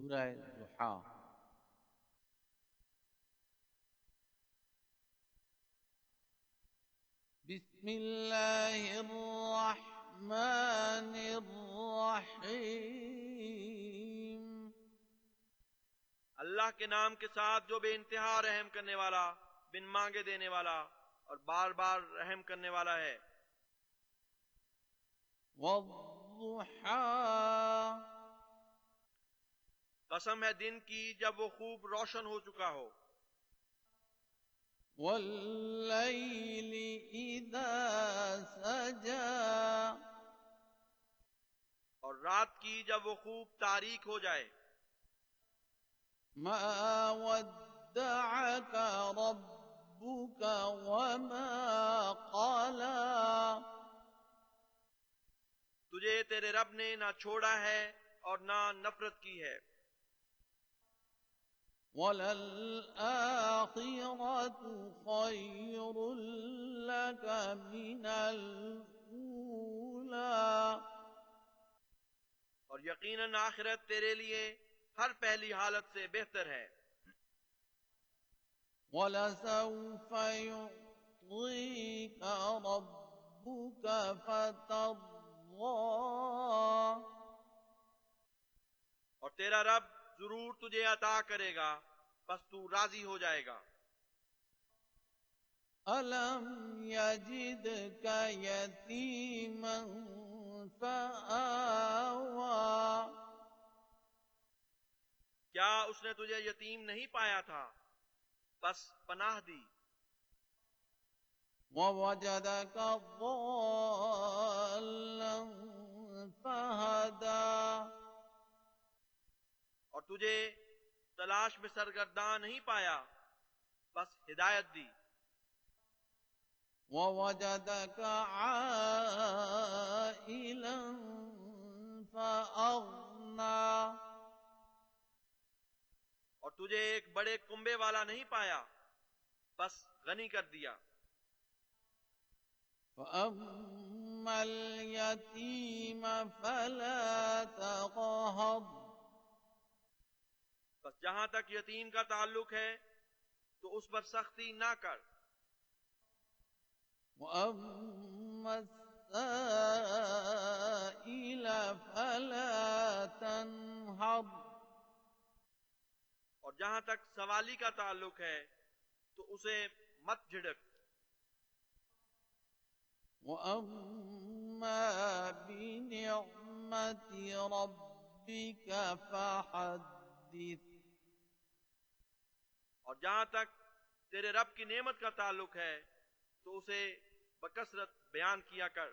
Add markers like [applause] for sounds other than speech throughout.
سورة الضحى بسم الله الرحمن الرحيم اللہ کے نام کے ساتھ جو بے انتہا رحم کرنے والا بن مانگے دینے والا اور بار بار رحم کرنے والا ہے۔ والضحى قسم ہے دن کی جب وہ خوب روشن ہو چکا ہو۔ والليل إذا سجى اور رات کی جب وہ خوب تاریک ہو جائے۔ ما ودعك ربك وما قلى تجھے تیرے رب نے نہ چھوڑا ہے اور نہ نفرت کی ہے۔ وللآخرة خير لك من الأولى اور یقیناً آخرت تیرے لیے ہر پہلی حالت سے بہتر ہے۔ ولسوف يعطيك ربك فترضى اور تیرا رب ضرور تجھے عطا کرے گا بس تو راضی ہو جائے گا۔ ألم يجدك يتيما فآوى؟ کیا اس نے تجھے یتیم نہیں پایا تھا؟ بس پناہ دی۔ ووجدك ضالا فهدى۔ تجھے تلاش میں سرگرداں نہیں پایا بس ہدایت دی۔ ووجدك عائلا فأغنى۔ اور تجھے ایک بڑے کنبے والا نہیں پایا بس غنی کر دیا۔ فأما اليتيم فلا تقهر۔ بس جہاں تک یتیم کا تعلق ہے تو اس پر سختی نہ کر۔ فلا تنهر اور جہاں تک سوالی کا تعلق ہے تو اسے مت جھڑک وأما بنعمة ربك فحدث۔ اور جہاں تک تیرے رب کی نعمت کا تعلق ہے، تو اسے بکثرت بیان کیا کر۔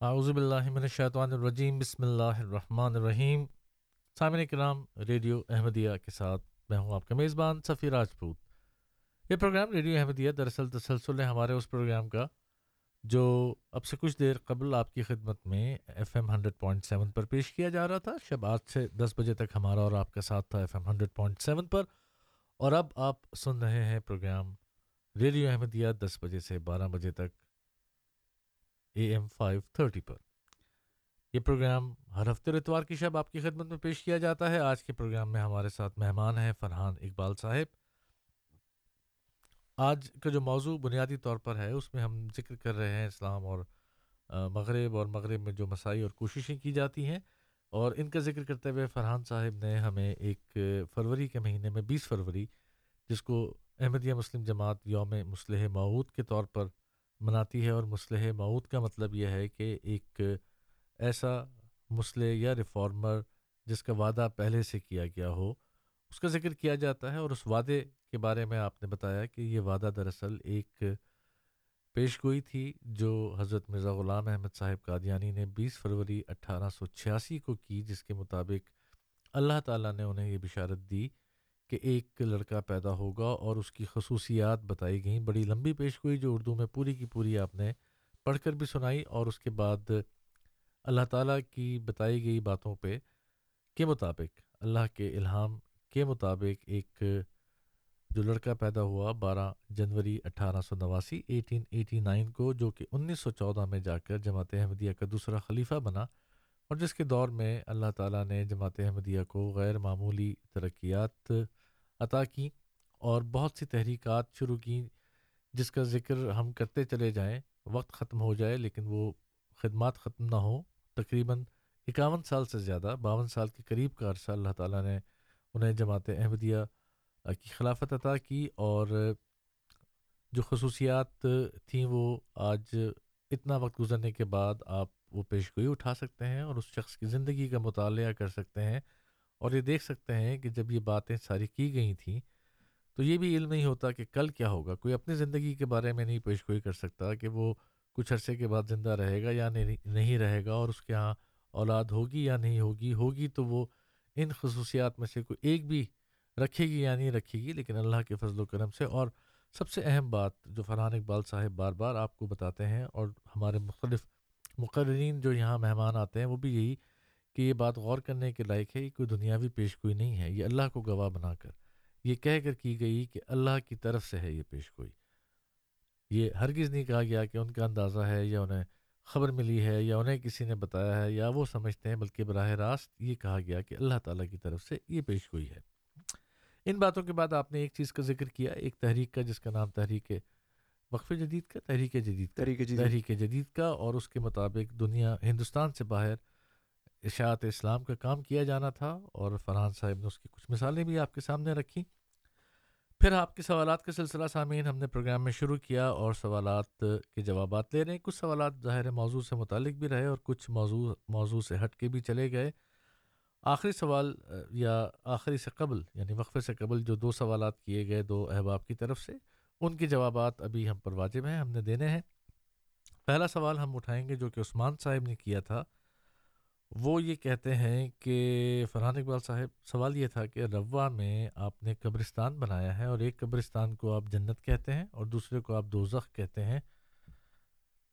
اعوذ باللہ من الشیطان الرجیم، بسم اللہ الرحمن الرحیم۔ سامعین کرام ریڈیو احمدیہ کے ساتھ میں ہوں آپ کا میزبان سفیر راجپوت۔ یہ پروگرام ریڈیو احمدیہ دراصل تسلسل ہے ہمارے اس پروگرام کا۔ جو اب سے کچھ دیر قبل آپ کی خدمت میں F M hundred point seven پر پیش کیا جا رہا تھا، شب آج سے دس بجے تک ہمارا اور آپ کا ساتھ تھا F M hundred point seven پر۔ اور اب آپ سن رہے ہیں پروگرام ریڈیو احمدیہ دس بجے سے بارہ بجے تک اے ایم فائیو تھرٹی پر۔ یہ پروگرام ہر ہفتے اتوار کی شب آپ کی خدمت میں پیش کیا جاتا ہے۔ آج کے پروگرام میں ہمارے ساتھ مہمان ہیں فرحان اقبال صاحب۔ آج کا جو موضوع بنیادی طور پر ہے، اس میں ہم ذکر کر رہے ہیں اسلام اور مغرب اور مغرب میں جو مسائی اور کوششیں کی جاتی ہیں۔ اور ان کا ذکر کرتے ہوئے فرحان صاحب نے ہمیں ایک فروری کے مہینے میں بیس فروری، جس کو احمدیہ مسلم جماعت یوم مسلح معود کے طور پر مناتی ہے۔ اور مسلح معود کا مطلب یہ ہے کہ ایک ایسا مسلح یا ریفارمر جس کا وعدہ پہلے سے کیا گیا ہو۔ اس کا ذکر کیا جاتا ہے اور اس وعدے کے بارے میں آپ نے بتایا کہ یہ وعدہ دراصل ایک پیش گوئی تھی جو حضرت مرزا غلام احمد صاحب قادیانی نے بیس فروری اٹھارہ سو چھیاسی کو کی، جس کے مطابق اللہ تعالیٰ نے انہیں یہ بشارت دی کہ ایک لڑکا پیدا ہوگا اور اس کی خصوصیات بتائی گئیں۔ بڑی لمبی پیش گوئی جو اردو میں پوری کی پوری آپ نے پڑھ کر بھی سنائی اور اس کے بعد اللہ تعالیٰ کی بتائی گئی باتوں پہ کے مطابق اللہ کے الہام کے مطابق ایک جو لڑکا پیدا ہوا بارہ جنوری اٹھارہ سو نواسی ایٹین ایٹی نائن کو، جو کہ انیس سو چودہ میں جا کر جماعت احمدیہ کا دوسرا خلیفہ بنا اور جس کے دور میں اللہ تعالیٰ نے جماعت احمدیہ کو غیر معمولی ترقیات عطا کیں اور بہت سی تحریکات شروع کیں جس کا ذکر ہم کرتے چلے جائیں۔ وقت ختم ہو جائے لیکن وہ خدمات ختم نہ ہوں۔ تقریباً اکاون سال سے زیادہ، باون سال کے قریب کا عرصہ اللہ تعالیٰ نے انہیں جماعت احمدیہ کی خلافت عطا کی اور جو خصوصیات تھیں وہ آج اتنا وقت گزرنے کے بعد آپ وہ پیش گوئی اٹھا سکتے ہیں اور اس شخص کی زندگی کا مطالعہ کر سکتے ہیں اور یہ دیکھ سکتے ہیں کہ جب یہ باتیں ساری کی گئی تھیں تو یہ بھی علم نہیں ہوتا کہ کل کیا ہوگا، کوئی اپنی زندگی کے بارے میں نہیں پیش گوئی کر سکتا کہ وہ کچھ عرصے کے بعد زندہ رہے گا یا نہیں رہے گا اور اس کے ہاں اولاد ہوگی یا نہیں ہوگی ہوگی تو وہ ان خصوصیات میں سے کوئی ایک بھی رکھے گی یا نہیں رکھے گی، لیکن اللہ کے فضل و کرم سے۔ اور سب سے اہم بات جو فرحان اقبال صاحب بار بار آپ کو بتاتے ہیں اور ہمارے مختلف مقررین جو یہاں مہمان آتے ہیں، وہ بھی یہی کہ یہ بات غور کرنے کے لائق ہے، یہ کوئی دنیاوی پیش گوئی نہیں ہے، یہ اللہ کو گواہ بنا کر۔ یہ کہہ کر کی گئی کہ اللہ کی طرف سے ہے یہ پیش گوئی یہ ہرگز نہیں کہا گیا کہ ان کا اندازہ ہے یا انہیں خبر ملی ہے یا انہیں کسی نے بتایا ہے یا وہ سمجھتے ہیں بلکہ براہ راست یہ کہا گیا کہ اللہ تعالیٰ کی طرف سے یہ پیش گوئی ہے۔ ان باتوں کے بعد آپ نے ایک چیز کا ذکر کیا ایک تحریک کا جس کا نام تحریک وقف جدید کا تحریک جدید تحریک جدید۔ تحریک جدید کا اور اس کے مطابق دنیا ہندوستان سے باہر اشاعت اسلام کا کام کیا جانا تھا اور فرحان صاحب نے اس کی کچھ مثالیں بھی آپ کے سامنے رکھی پھر آپ کے سوالات کا سلسلہ سامعین ہم نے پروگرام میں شروع کیا اور سوالات کے جوابات لے رہے ہیں۔ کچھ سوالات ظاہر موضوع سے متعلق بھی رہے اور کچھ موضوع موضوع سے ہٹ کے بھی چلے گئے۔ آخری سوال، یا آخری سے قبل یعنی وقفے سے قبل جو دو سوالات کیے گئے دو احباب کی طرف سے، ان کے جوابات ابھی ہم پر واجب ہیں، ہم نے دینے ہیں۔ پہلا سوال ہم اٹھائیں گے جو کہ عثمان صاحب نے کیا تھا۔ وہ یہ کہتے ہیں کہ فرحان اقبال صاحب سوال یہ تھا کہ روا میں آپ نے قبرستان بنایا ہے اور ایک قبرستان کو آپ جنت کہتے ہیں اور دوسرے کو آپ دوزخ کہتے ہیں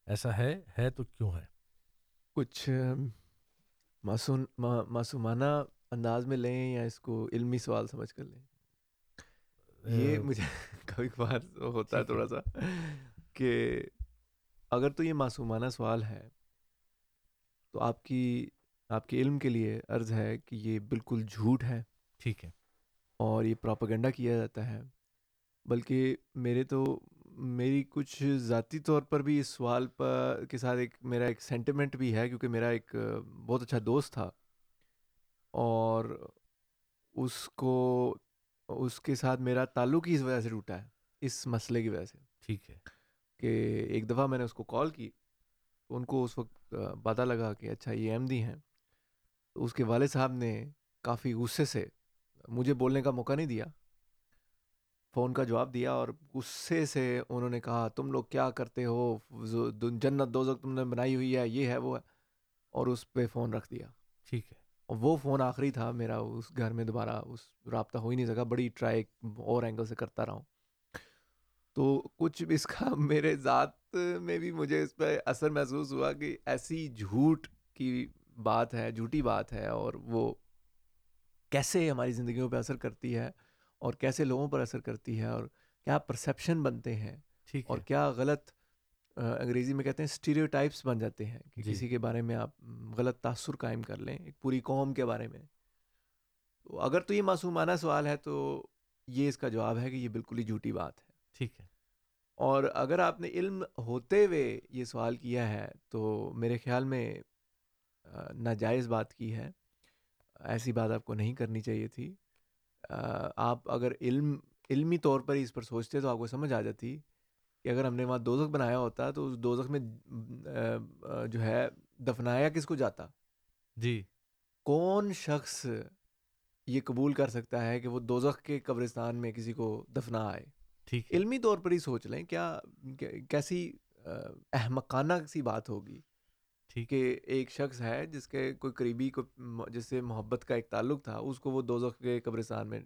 ایسا ہے ہے تو کیوں ہے؟ کچھ معصوم معصومانہ انداز میں لیں یا اس کو علمی سوال سمجھ کر لیں؟ یہ مجھے [laughs] کبھی کبھار ہوتا ہے۔ تھوڑا سا کہ اگر تو یہ معصومانہ سوال ہے تو آپ کی آپ کے علم کے لیے عرض ہے کہ یہ بالکل جھوٹ ہے۔ ٹھیک ہے۔ اور یہ پراپگنڈا کیا جاتا ہے۔ بلکہ میرے تو میری کچھ ذاتی طور پر بھی اس سوال پر کے ساتھ ایک میرا ایک سینٹیمنٹ بھی ہے کیونکہ میرا ایک بہت اچھا دوست تھا۔ اور اس کو اس کے ساتھ میرا تعلق ہی اس وجہ سے ٹوٹا ہے اس مسئلے کی وجہ سے۔ ٹھیک ہے۔ کہ ایک دفعہ میں نے اس کو کال کی ان کو اس وقت پتہ لگا کہ اچھا یہ احمدی ہیں۔ اس کے والد صاحب نے کافی غصے سے مجھے بولنے کا موقع نہیں دیا۔ فون کا جواب دیا اور غصے سے انہوں نے کہا تم لوگ کیا کرتے ہو؟ جنت دوزک تم نے بنائی ہوئی ہے یہ ہے وہ ہے۔ اور اس پہ فون رکھ دیا۔ ٹھیک ہے۔ اور وہ فون آخری تھا میرا اس گھر میں دوبارہ اس رابطہ ہو ہی نہیں سکا بڑی ٹرائی اور اینگل سے کرتا رہا ہوں۔ تو کچھ اس کا میرے ذات میں بھی مجھے اس پہ اثر محسوس ہوا کہ ایسی جھوٹ کی بات ہے جھوٹی بات ہے اور وہ کیسے ہماری زندگیوں پہ اثر کرتی ہے اور کیسے لوگوں پر اثر کرتی ہے اور کیا پرسیپشن بنتے ہیں اور کیا غلط انگریزی میں کہتے ہیں اسٹیریو ٹائپس بن جاتے ہیں کہ جی۔ کسی کے بارے میں آپ غلط تاثر قائم کر لیں ایک پوری قوم کے بارے میں۔ تو اگر تو یہ معصومانہ سوال ہے تو یہ اس کا جواب ہے کہ یہ بالکل ہی جھوٹی بات ہے۔ ٹھیک ہے۔ اور اگر آپ نے علم ہوتے ہوئے یہ سوال کیا ہے تو میرے خیال میں ناجائز بات کی ہے ایسی بات آپ کو نہیں کرنی چاہیے تھی۔ آپ اگر علم علمی طور پر اس پر سوچتے تو آپ کو سمجھ آ جاتی کہ اگر ہم نے وہاں دوزخ بنایا ہوتا تو اس دوزخ میں جو ہے دفنایا کس کو جاتا؟ جی۔ کون شخص یہ قبول کر سکتا ہے کہ وہ دوزخ کے قبرستان میں کسی کو دفنا آئے؟ ٹھیک علمی طور پر ہی سوچ لیں کیا کیسی احمقانہ سی بات ہوگی؟ کہ ایک شخص ہے جس کے کوئی قریبی کو جس سے محبت کا ایک تعلق تھا اس کو وہ دوزخ کے قبرستان میں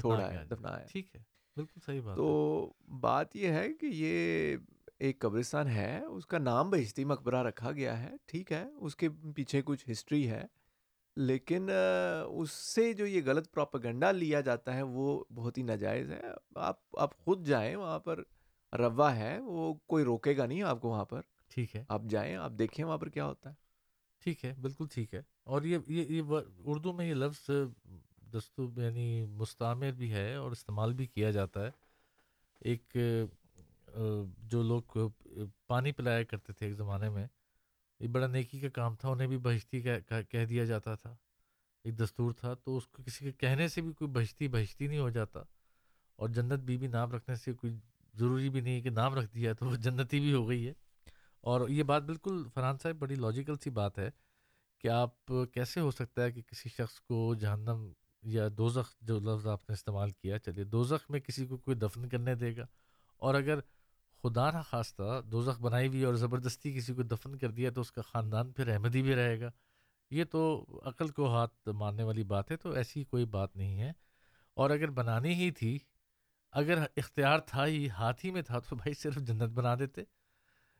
چھوڑا ہے دفنایا ٹھیک ہے بالکل صحیح بات تو بات یہ ہے کہ یہ ایک قبرستان ہے اس کا نام بہشتی مقبرہ رکھا گیا ہے ٹھیک ہے اس کے پیچھے کچھ ہسٹری ہے۔ لیکن اس سے جو یہ غلط پروپیگنڈا لیا جاتا ہے وہ بہت ہی ناجائز ہے۔ آپ آپ خود جائیں وہاں پر روا ہے وہ کوئی روکے گا نہیں آپ کو وہاں پر۔ ٹھیک ہے۔ آپ جائیں آپ دیکھیں وہاں پر کیا ہوتا ہے۔ ٹھیک ہے بالکل ٹھیک ہے۔ اور یہ یہ یہ اردو میں یہ لفظ دستور یعنی مستعمر بھی ہے اور استعمال بھی کیا جاتا ہے۔ ایک جو لوگ پانی پلایا کرتے تھے ایک زمانے میں یہ بڑا نیکی کا کام تھا انہیں بھی بہشتی کہہ دیا جاتا تھا۔ ایک دستور تھا تو اس کو کسی کے کہنے سے بھی کوئی بہشتی بہشتی نہیں ہو جاتا۔ اور جنت بی بھی نام رکھنے سے کوئی ضروری بھی نہیں کہ نام رکھ دیا تو وہ جنتی بھی ہو گئی ہے۔ اور یہ بات بالکل فرحان صاحب بڑی لاجیکل سی بات ہے کہ آپ کیسے ہو سکتا ہے کہ کسی شخص کو جہنم یا دوزخ جو لفظ آپ نے استعمال کیا، چلیے دوزخ میں کسی کو کوئی دفن کرنے دے گا اور اگر خدا نہ خواستہ دوزخ بنائی ہوئی اور زبردستی کسی کو دفن کر دیا تو اس کا خاندان پھر احمدی بھی رہے گا۔ یہ تو عقل کو ہاتھ مارنے والی بات ہے، تو ایسی کوئی بات نہیں ہے۔ اور اگر بنانی ہی تھی، اگر اختیار تھا ہی ہاتھ ہی میں تھا تو بھائی صرف جنت بنا دیتے۔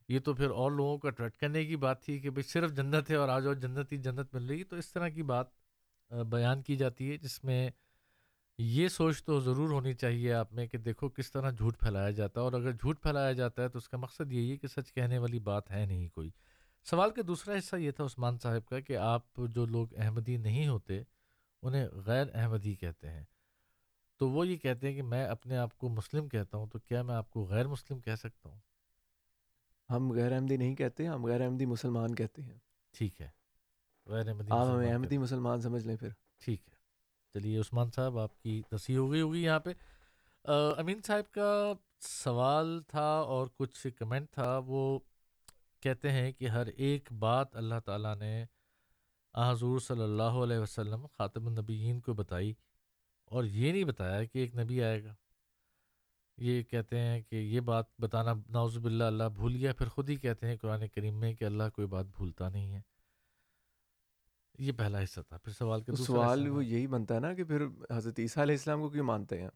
یہ تو پھر اور لوگوں کو اٹریکٹ کرنے کی بات تھی کہ بھائی صرف جنت ہے اور آج اور جنت ہی جنت مل رہی تو اس طرح کی بات بیان کی جاتی ہے، جس میں یہ سوچ تو ضرور ہونی چاہیے آپ میں کہ دیکھو کس طرح جھوٹ پھیلایا جاتا ہے اور اگر جھوٹ پھیلایا جاتا ہے تو اس کا مقصد یہی ہے کہ سچ کہنے والی بات ہے نہیں کوئی۔ سوال کا دوسرا حصہ یہ تھا عثمان صاحب کا کہ آپ جو لوگ احمدی نہیں ہوتے انہیں غیر احمدی کہتے ہیں۔ تو وہ یہ کہتے ہیں کہ میں اپنے آپ کو مسلم کہتا ہوں تو کیا میں آپ کو غیر مسلم کہہ سکتا ہوں؟ ہم غیر احمدی نہیں کہتے ہم غیر احمدی مسلمان کہتے ہیں۔ ٹھیک ہے۔ غیر احمدی آپ ہمیں احمدی مسلمان سمجھ لیں پھر۔ ٹھیک ہے۔ چلیے عثمان صاحب آپ کی تصحیح ہو گئی ہوگی یہاں پہ۔ امین صاحب کا سوال تھا اور کچھ کمنٹ تھا۔ وہ کہتے ہیں کہ ہر ایک بات اللہ تعالیٰ نے حضور صلی اللہ علیہ وسلم خاتم النبیین کو بتائی اور یہ نہیں بتایا کہ ایک نبی آئے گا۔ یہ کہتے ہیں کہ یہ بات بتانا ناوز باللہ اللہ بھول گیا پھر خود ہی کہتے ہیں قرآن کریم میں کہ اللہ کوئی بات بھولتا نہیں ہے۔ یہ پہلا حصہ تھا۔ پھر سوال کے سوال وہ یہی بنتا ہے نا کہ پھر حضرت عیسیٰ علیہ السلام کو کیوں مانتے ہیں؟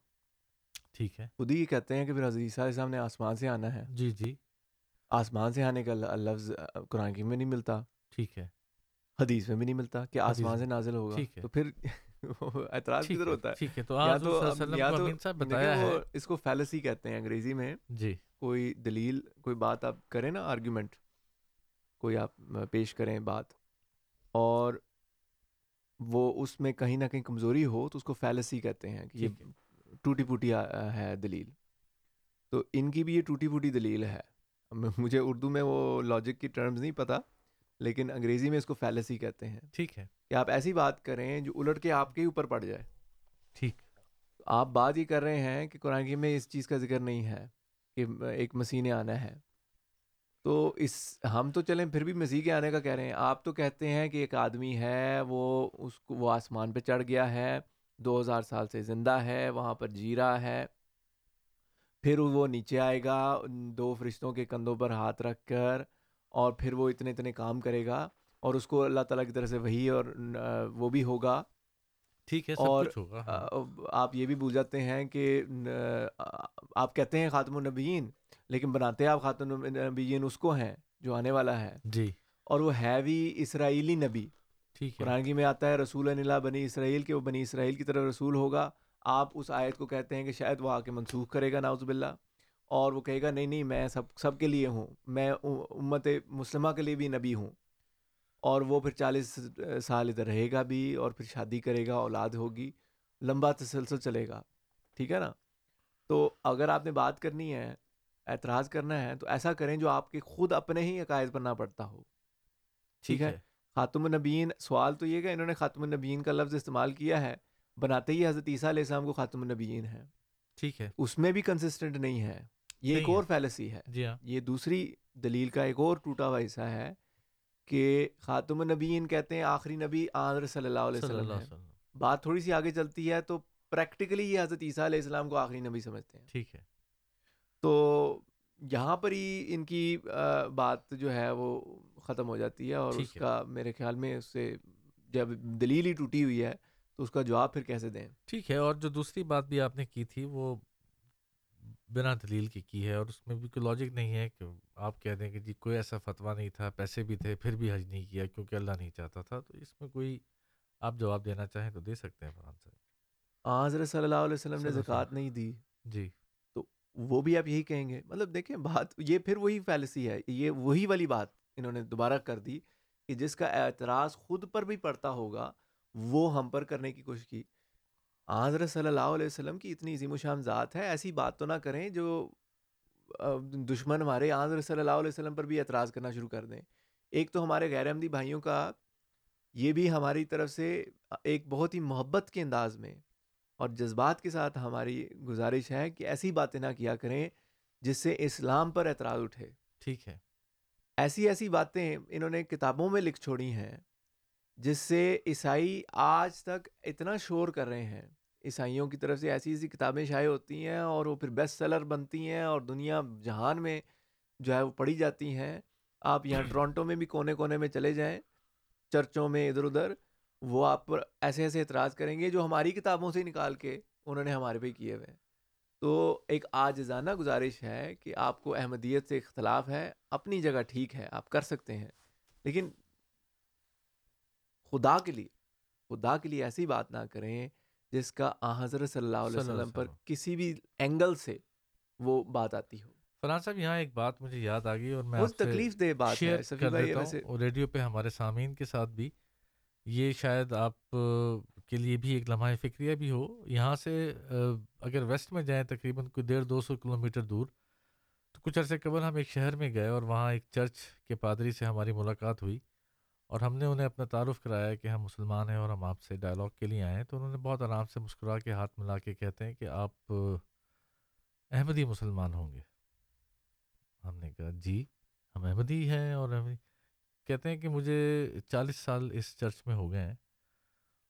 ٹھیک ہے۔ خود ہی کہتے ہیں کہ پھر حضرت عیسیٰ علیہ السلام نے آسمان سے آنا ہے۔ جی جی۔ آسمان سے آنے کا لفظ قرآن کی میں نہیں ملتا۔ ٹھیک ہے۔ حدیث میں بھی نہیں ملتا کہ آسمان سے نازل ہوگا۔ تو پھر [laughs] اعتراض کدھر ہوتا ہے ٹھیک ہے تو یا تو بتایا ہے۔ اس کو فیلسی کہتے ہیں انگریزی میں۔ جی۔ کوئی دلیل کوئی بات آپ کریں نا آرگیومنٹ کوئی آپ پیش کریں بات اور وہ اس میں کہیں نہ کہیں کمزوری ہو تو اس کو فیلسی کہتے ہیں کہ یہ ٹوٹی پوٹی ہے دلیل۔ تو ان کی بھی یہ ٹوٹی پوٹی دلیل ہے۔ مجھے اردو میں وہ لاجک کی ٹرمز نہیں پتہ لیکن انگریزی میں اس کو فیلسی کہتے ہیں۔ ٹھیک ہے۔ کہ آپ ایسی بات کریں جو الٹ کے آپ کے اوپر پڑ جائے۔ ٹھیک۔ آپ بات ہی کر رہے ہیں کہ قرآن کی میں اس چیز کا ذکر نہیں ہے کہ ایک مسیح نے آنا ہے۔ تو اس ہم تو چلیں پھر بھی مسیح کے آنے کا کہہ رہے ہیں۔ آپ تو کہتے ہیں کہ ایک آدمی ہے وہ اس کو وہ آسمان پہ چڑھ گیا ہے دو ہزار سال سے زندہ ہے وہاں پر جی رہا ہے۔ پھر وہ نیچے آئے گا دو فرشتوں کے کندھوں پر ہاتھ رکھ کر اور پھر وہ اتنے اتنے کام کرے گا اور اس کو اللہ تعالیٰ کی طرف سے وہی اور وہ بھی ہوگا۔ ٹھیک ہے اور ہاں۔ آپ یہ بھی بھول جاتے ہیں کہ آپ کہتے ہیں خاتم النبیین لیکن بناتے ہیں آپ خاتم النبیین اس کو ہیں جو آنے والا ہے۔ جی۔ اور وہ ہے بھی اسرائیلی نبی۔ ٹھیک ہے۔ قرآن میں آتا ہے رسول اللہ بنی اسرائیل کے وہ بنی اسرائیل کی طرف رسول ہوگا۔ آپ اس آیت کو کہتے ہیں کہ شاید وہ آ کے منسوخ کرے گا ناؤز باللہ۔ اور وہ کہے گا نہیں نہیں میں سب سب کے لیے ہوں میں امت مسلمہ کے لیے بھی نبی ہوں۔ اور وہ پھر چالیس سال ادھر رہے گا بھی اور پھر شادی کرے گا اولاد ہوگی لمبا تسلسل چلے گا۔ ٹھیک ہے نا؟ تو اگر آپ نے بات کرنی ہے اعتراض کرنا ہے تو ایسا کریں جو آپ کے خود اپنے ہی عقائد پر نہ پڑتا ہو۔ ٹھیک ہے؟ خاتم النبین سوال تو یہ کہ انہوں نے خاتم النبین کا لفظ استعمال کیا ہے بناتے ہی حضرت عیسیٰ علیہ السلام کو خاتم النبیین ہے ٹھیک ہے۔ اس میں بھی کنسسٹنٹ نہیں ہے۔ یہ ایک اور فیلسی ہے۔ جی ہاں۔ یہ دوسری دلیل کا ایک اور ٹوٹا ہوا حصہ ہے کہ خاتم النبیین کہتے ہیں آخری نبی آنر صلی اللہ علیہ وسلم بات تھوڑی سی آگے چلتی ہے تو پریکٹیکلی یہ حضرت عیسیٰ علیہ السلام کو آخری نبی سمجھتے ہیں۔ ٹھیک ہے۔ تو یہاں پر ہی ان کی بات جو ہے وہ ختم ہو جاتی ہے اور اس کا میرے خیال میں اس سے جب دلیل ہی ٹوٹی ہوئی ہے تو اس کا جواب پھر کیسے دیں؟ ٹھیک ہے اور جو دوسری بات بھی آپ نے کی تھی وہ بنا دلیل کی کی ہے اور اس میں بھی کوئی لاجک نہیں ہے کہ آپ کہہ دیں کہ جی کوئی ایسا فتویٰ نہیں تھا پیسے بھی تھے پھر بھی حج نہیں کیا کیونکہ اللہ نہیں چاہتا تھا تو اس میں کوئی آپ جواب دینا چاہیں تو دے سکتے ہیں فرحان صاحب۔ حضرت صلی اللہ علیہ وسلم نے زکوٰۃ نہیں دی۔ جی۔ تو وہ بھی آپ یہی کہیں گے۔ مطلب دیکھیں بات یہ پھر وہی فیلسی ہے یہ وہی والی بات انہوں نے دوبارہ کر دی کہ جس کا اعتراض خود پر بھی پڑتا ہوگا وہ ہم پر کرنے کی کوشش کی۔ حضرت صلی اللہ علیہ وسلم کی اتنی عظیم و شان ذات ہے ایسی بات تو نہ کریں جو دشمن ہمارے حضرت صلی اللہ علیہ وسلم پر بھی اعتراض کرنا شروع کر دیں۔ ایک تو ہمارے غیر احمدی بھائیوں کا یہ بھی ہماری طرف سے ایک بہت ہی محبت کے انداز میں اور جذبات کے ساتھ ہماری گزارش ہے کہ ایسی باتیں نہ کیا کریں جس سے اسلام پر اعتراض اٹھے۔ ٹھیک ہے۔ ایسی ایسی باتیں انہوں نے کتابوں میں لکھ چھوڑی ہیں۔ جس سے عیسائی آج تک اتنا شور کر رہے ہیں۔ عیسائیوں کی طرف سے ایسی ایسی کتابیں شائع ہوتی ہیں اور وہ پھر بیسٹ سیلر بنتی ہیں اور دنیا جہان میں جو ہے وہ پڑھی جاتی ہیں۔ آپ یہاں [clears throat] ٹورانٹو میں بھی کونے کونے میں چلے جائیں چرچوں میں ادھر ادھر وہ آپ پر ایسے ایسے اعتراض کریں گے جو ہماری کتابوں سے نکال کے انہوں نے ہمارے پہ کیے ہوئے تو ایک آجزانہ گزارش ہے کہ آپ کو احمدیت سے اختلاف ہے اپنی جگہ ٹھیک ہے آپ کر سکتے ہیں۔ لیکن خدا کے لیے خدا کے لیے ایسی بات نہ کریں جس کا حضرت صلی اللہ علیہ وسلم پر کسی بھی اینگل سے وہ بات آتی ہو۔ فرحان صاحب یہاں ایک بات مجھے یاد آ گئی اور میں تکلیف دہ بات ہے ریڈیو پہ ہمارے سامعین کے ساتھ بھی۔ یہ شاید آپ کے لیے بھی ایک لمحہ فکریہ بھی ہو۔ یہاں سے اگر ویسٹ میں جائیں تقریباً کوئی ڈیڑھ دو سو کلو دور تو کچھ عرصے قبل ہم ایک شہر میں گئے اور وہاں ایک چرچ کے پادری سے ہماری ملاقات ہوئی۔ اور ہم نے انہیں اپنا تعارف کرایا کہ ہم مسلمان ہیں اور ہم آپ سے ڈائلاگ کے لیے آئے ہیں، تو انہوں نے بہت آرام سے مسکرا کے ہاتھ ملا کے کہتے ہیں کہ آپ احمدی مسلمان ہوں گے۔ ہم نے کہا جی ہم احمدی ہیں اور احمدی۔ کہتے ہیں کہ مجھے چالیس سال اس چرچ میں ہو گئے ہیں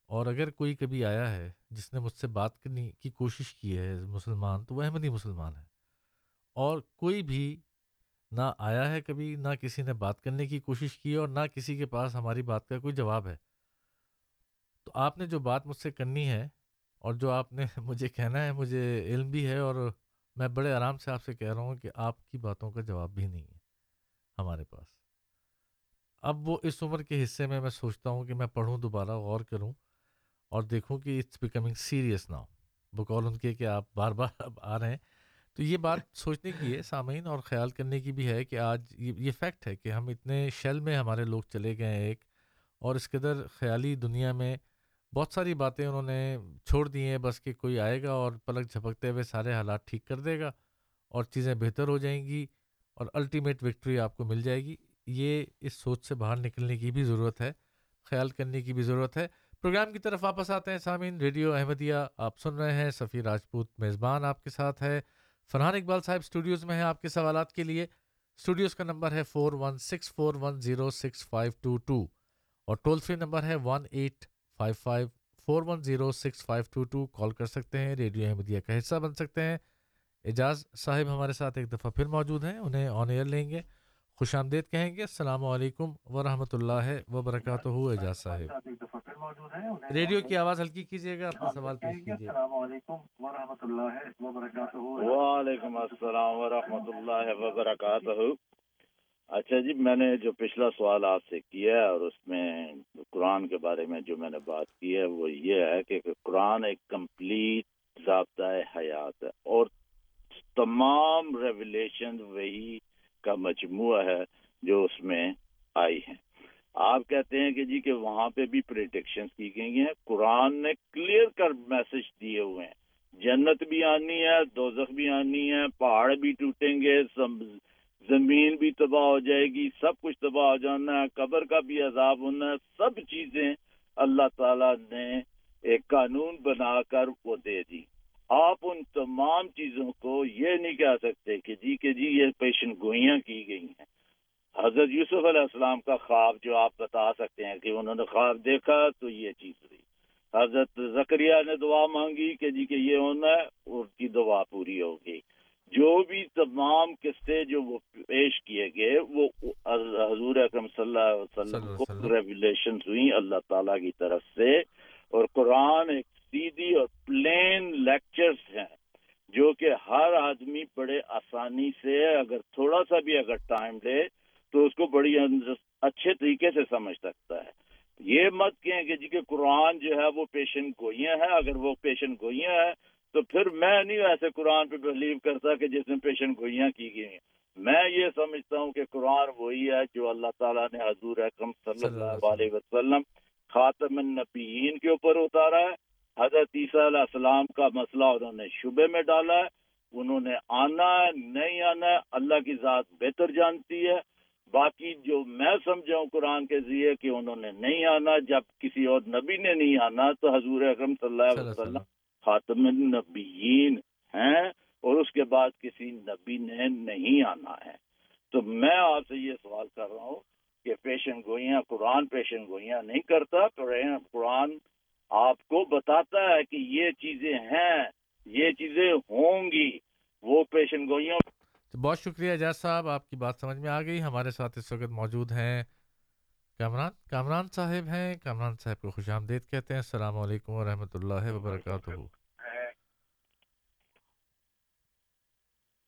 اور اگر کوئی کبھی آیا ہے جس نے مجھ سے بات کرنے کی کوشش کی ہے مسلمان، تو وہ احمدی مسلمان ہے۔ اور کوئی بھی نہ آیا ہے کبھی، نہ کسی نے بات کرنے کی کوشش کی اور نہ کسی کے پاس ہماری بات کا کوئی جواب ہے۔ تو آپ نے جو بات مجھ سے کرنی ہے اور جو آپ نے [laughs] مجھے کہنا ہے، مجھے علم بھی ہے اور میں بڑے آرام سے آپ سے کہہ رہا ہوں کہ آپ کی باتوں کا جواب بھی نہیں ہے ہمارے پاس۔ اب وہ اس عمر کے حصے میں میں سوچتا ہوں کہ میں پڑھوں دوبارہ، غور کروں اور دیکھوں کہ اٹس بیکمنگ سیریس ناؤ بقول ان کے کہ آپ بار بار [laughs] اب آ رہے ہیں۔ تو یہ بات سوچنے کی ہے، سامعین اور خیال کرنے کی بھی ہے کہ آج یہ فیکٹ ہے کہ ہم اتنے شیل میں ہمارے لوگ چلے گئے ہیں ایک، اور اس قدر خیالی دنیا میں بہت ساری باتیں انہوں نے چھوڑ دی ہیں، بس کہ کوئی آئے گا اور پلک جھپکتے ہوئے سارے حالات ٹھیک کر دے گا اور چیزیں بہتر ہو جائیں گی اور الٹیمیٹ وکٹری آپ کو مل جائے گی۔ یہ اس سوچ سے باہر نکلنے کی بھی ضرورت ہے، خیال کرنے کی بھی ضرورت ہے۔ پروگرام کی طرف واپس آتے ہیں سامعین، ریڈیو احمدیہ آپ سن رہے ہیں، سفیر راجپوت میزبان آپ کے ساتھ ہے۔ فرحان اقبال صاحب اسٹوڈیوز میں ہیں آپ کے سوالات کے لیے۔ اسٹوڈیوز کا نمبر ہے four one six four one zero six five two two اور ٹول فری نمبر ہے one eight five five four one zero six five two two call کر سکتے ہیں، ریڈیو احمدیہ کا حصہ بن سکتے ہیں۔ اعجاز صاحب ہمارے ساتھ ایک دفعہ پھر موجود ہیں، انہیں آن ایئر لیں گے۔ خوش آمدید کہیں گے؟ السلام علیکم ورحمۃ اللہ وبرکاتہ اعجاز صاحب۔ ریڈیو کی آواز ہلکی کیجیے گا اپنا سوال پیش کیجیے۔ السلام علیکم ورحمۃ اللہ وبرکاتہ۔ وعلیکم السلام ورحمۃ اللہ وبرکاتہ۔ اچھا جی میں نے جو پچھلا سوال آپ سے کیا ہے اور اس میں قرآن کے بارے میں جو میں نے بات کی ہے وہ یہ ہے کہ قرآن ایک کمپلیٹ ضابطۂ حیات ہے اور تمام ریولیشن وہی کا مجموعہ ہے جو اس میں آئی ہیں آپ کہتے ہیں کہ جی کہ وہاں پہ بھی پریڈکشن کی گئی ہیں۔ قرآن نے کلیئر کر میسج دیے ہوئے ہیں۔ جنت بھی آنی ہے، دوزخ بھی آنی ہے، پہاڑ بھی ٹوٹیں گے زمین بھی تباہ ہو جائے گی، سب کچھ تباہ ہو جانا ہے، قبر کا بھی عذاب ہونا ہے، سب چیزیں اللہ تعالی نے ایک قانون بنا کر وہ دے دی۔ آپ ان تمام چیزوں کو یہ نہیں کہہ سکتے کہ جی کہ جی یہ پیشن گوئیاں کی گئی ہیں۔ حضرت یوسف علیہ السلام کا خواب جو آپ بتا سکتے ہیں کہ انہوں نے خواب دیکھا تو یہ چیز ہوئی۔ حضرت زکریہ نے دعا مانگی کہ جی کہ یہ ہونا ہے ان کی دعا پوری ہو گئی۔ جو بھی تمام قصے جو وہ پیش کیے گئے وہ حضور اکرم صلی اللہ علیہ وسلم کو ریولیشن ہوئی اللہ تعالیٰ کی طرف سے۔ اور قرآن ایک سیدھی اور پلین لیکچرز ہیں جو کہ ہر آدمی بڑے آسانی سے اگر تھوڑا سا بھی اگر ٹائم لے تو اس کو بڑی اچھے طریقے سے سمجھ سکتا ہے۔ یہ مت کہیں کہ جی کہ قرآن جو ہے وہ پیشن گوئیاں ہیں اگر وہ پیشن گوئیاں ہیں تو پھر میں نہیں ایسے قرآن پہ بلیو کرتا کہ جس میں پیشن گوئیاں کی گئی ہیں۔ میں یہ سمجھتا ہوں کہ قرآن وہی ہے جو اللہ تعالیٰ نے حضور اکرم صلی اللہ علیہ وسلم خاتم النبیین کے اوپر اتارا ہے۔ حضرت عیسیٰ علیہ السلام کا مسئلہ انہوں نے شبے میں ڈالا ہے انہوں نے آنا ہے نہیں آنا ہے اللہ کی ذات بہتر جانتی ہے۔ باقی جو میں سمجھا ہوں قرآن کے ذریعے کہ انہوں نے نہیں آنا جب کسی اور نبی نے نہیں آنا تو حضور اکرم صلی اللہ علیہ وسلم خاتم النبیین ہیں اور اس کے بعد کسی نبی نے نہیں آنا ہے۔ تو میں آپ سے یہ سوال کر رہا ہوں کہ پیشن گوئیاں قرآن پیشن گوئیاں نہیں کرتا قرآن کو بتاتا ہے کہ یہ چیزیں ہیں یہ چیزیں ہوں گی وہ پیشن گوئیوں تو بہت شکریہ اجاز صاحب آپ کی بات سمجھ میں آ گئی۔ ہمارے ساتھ اس وقت موجود ہیں کامران کامران صاحب ہیں۔ کامران صاحب کو خوش آمدید کہتے ہیں۔ السلام علیکم ورحمۃ اللہ وبرکاتہ۔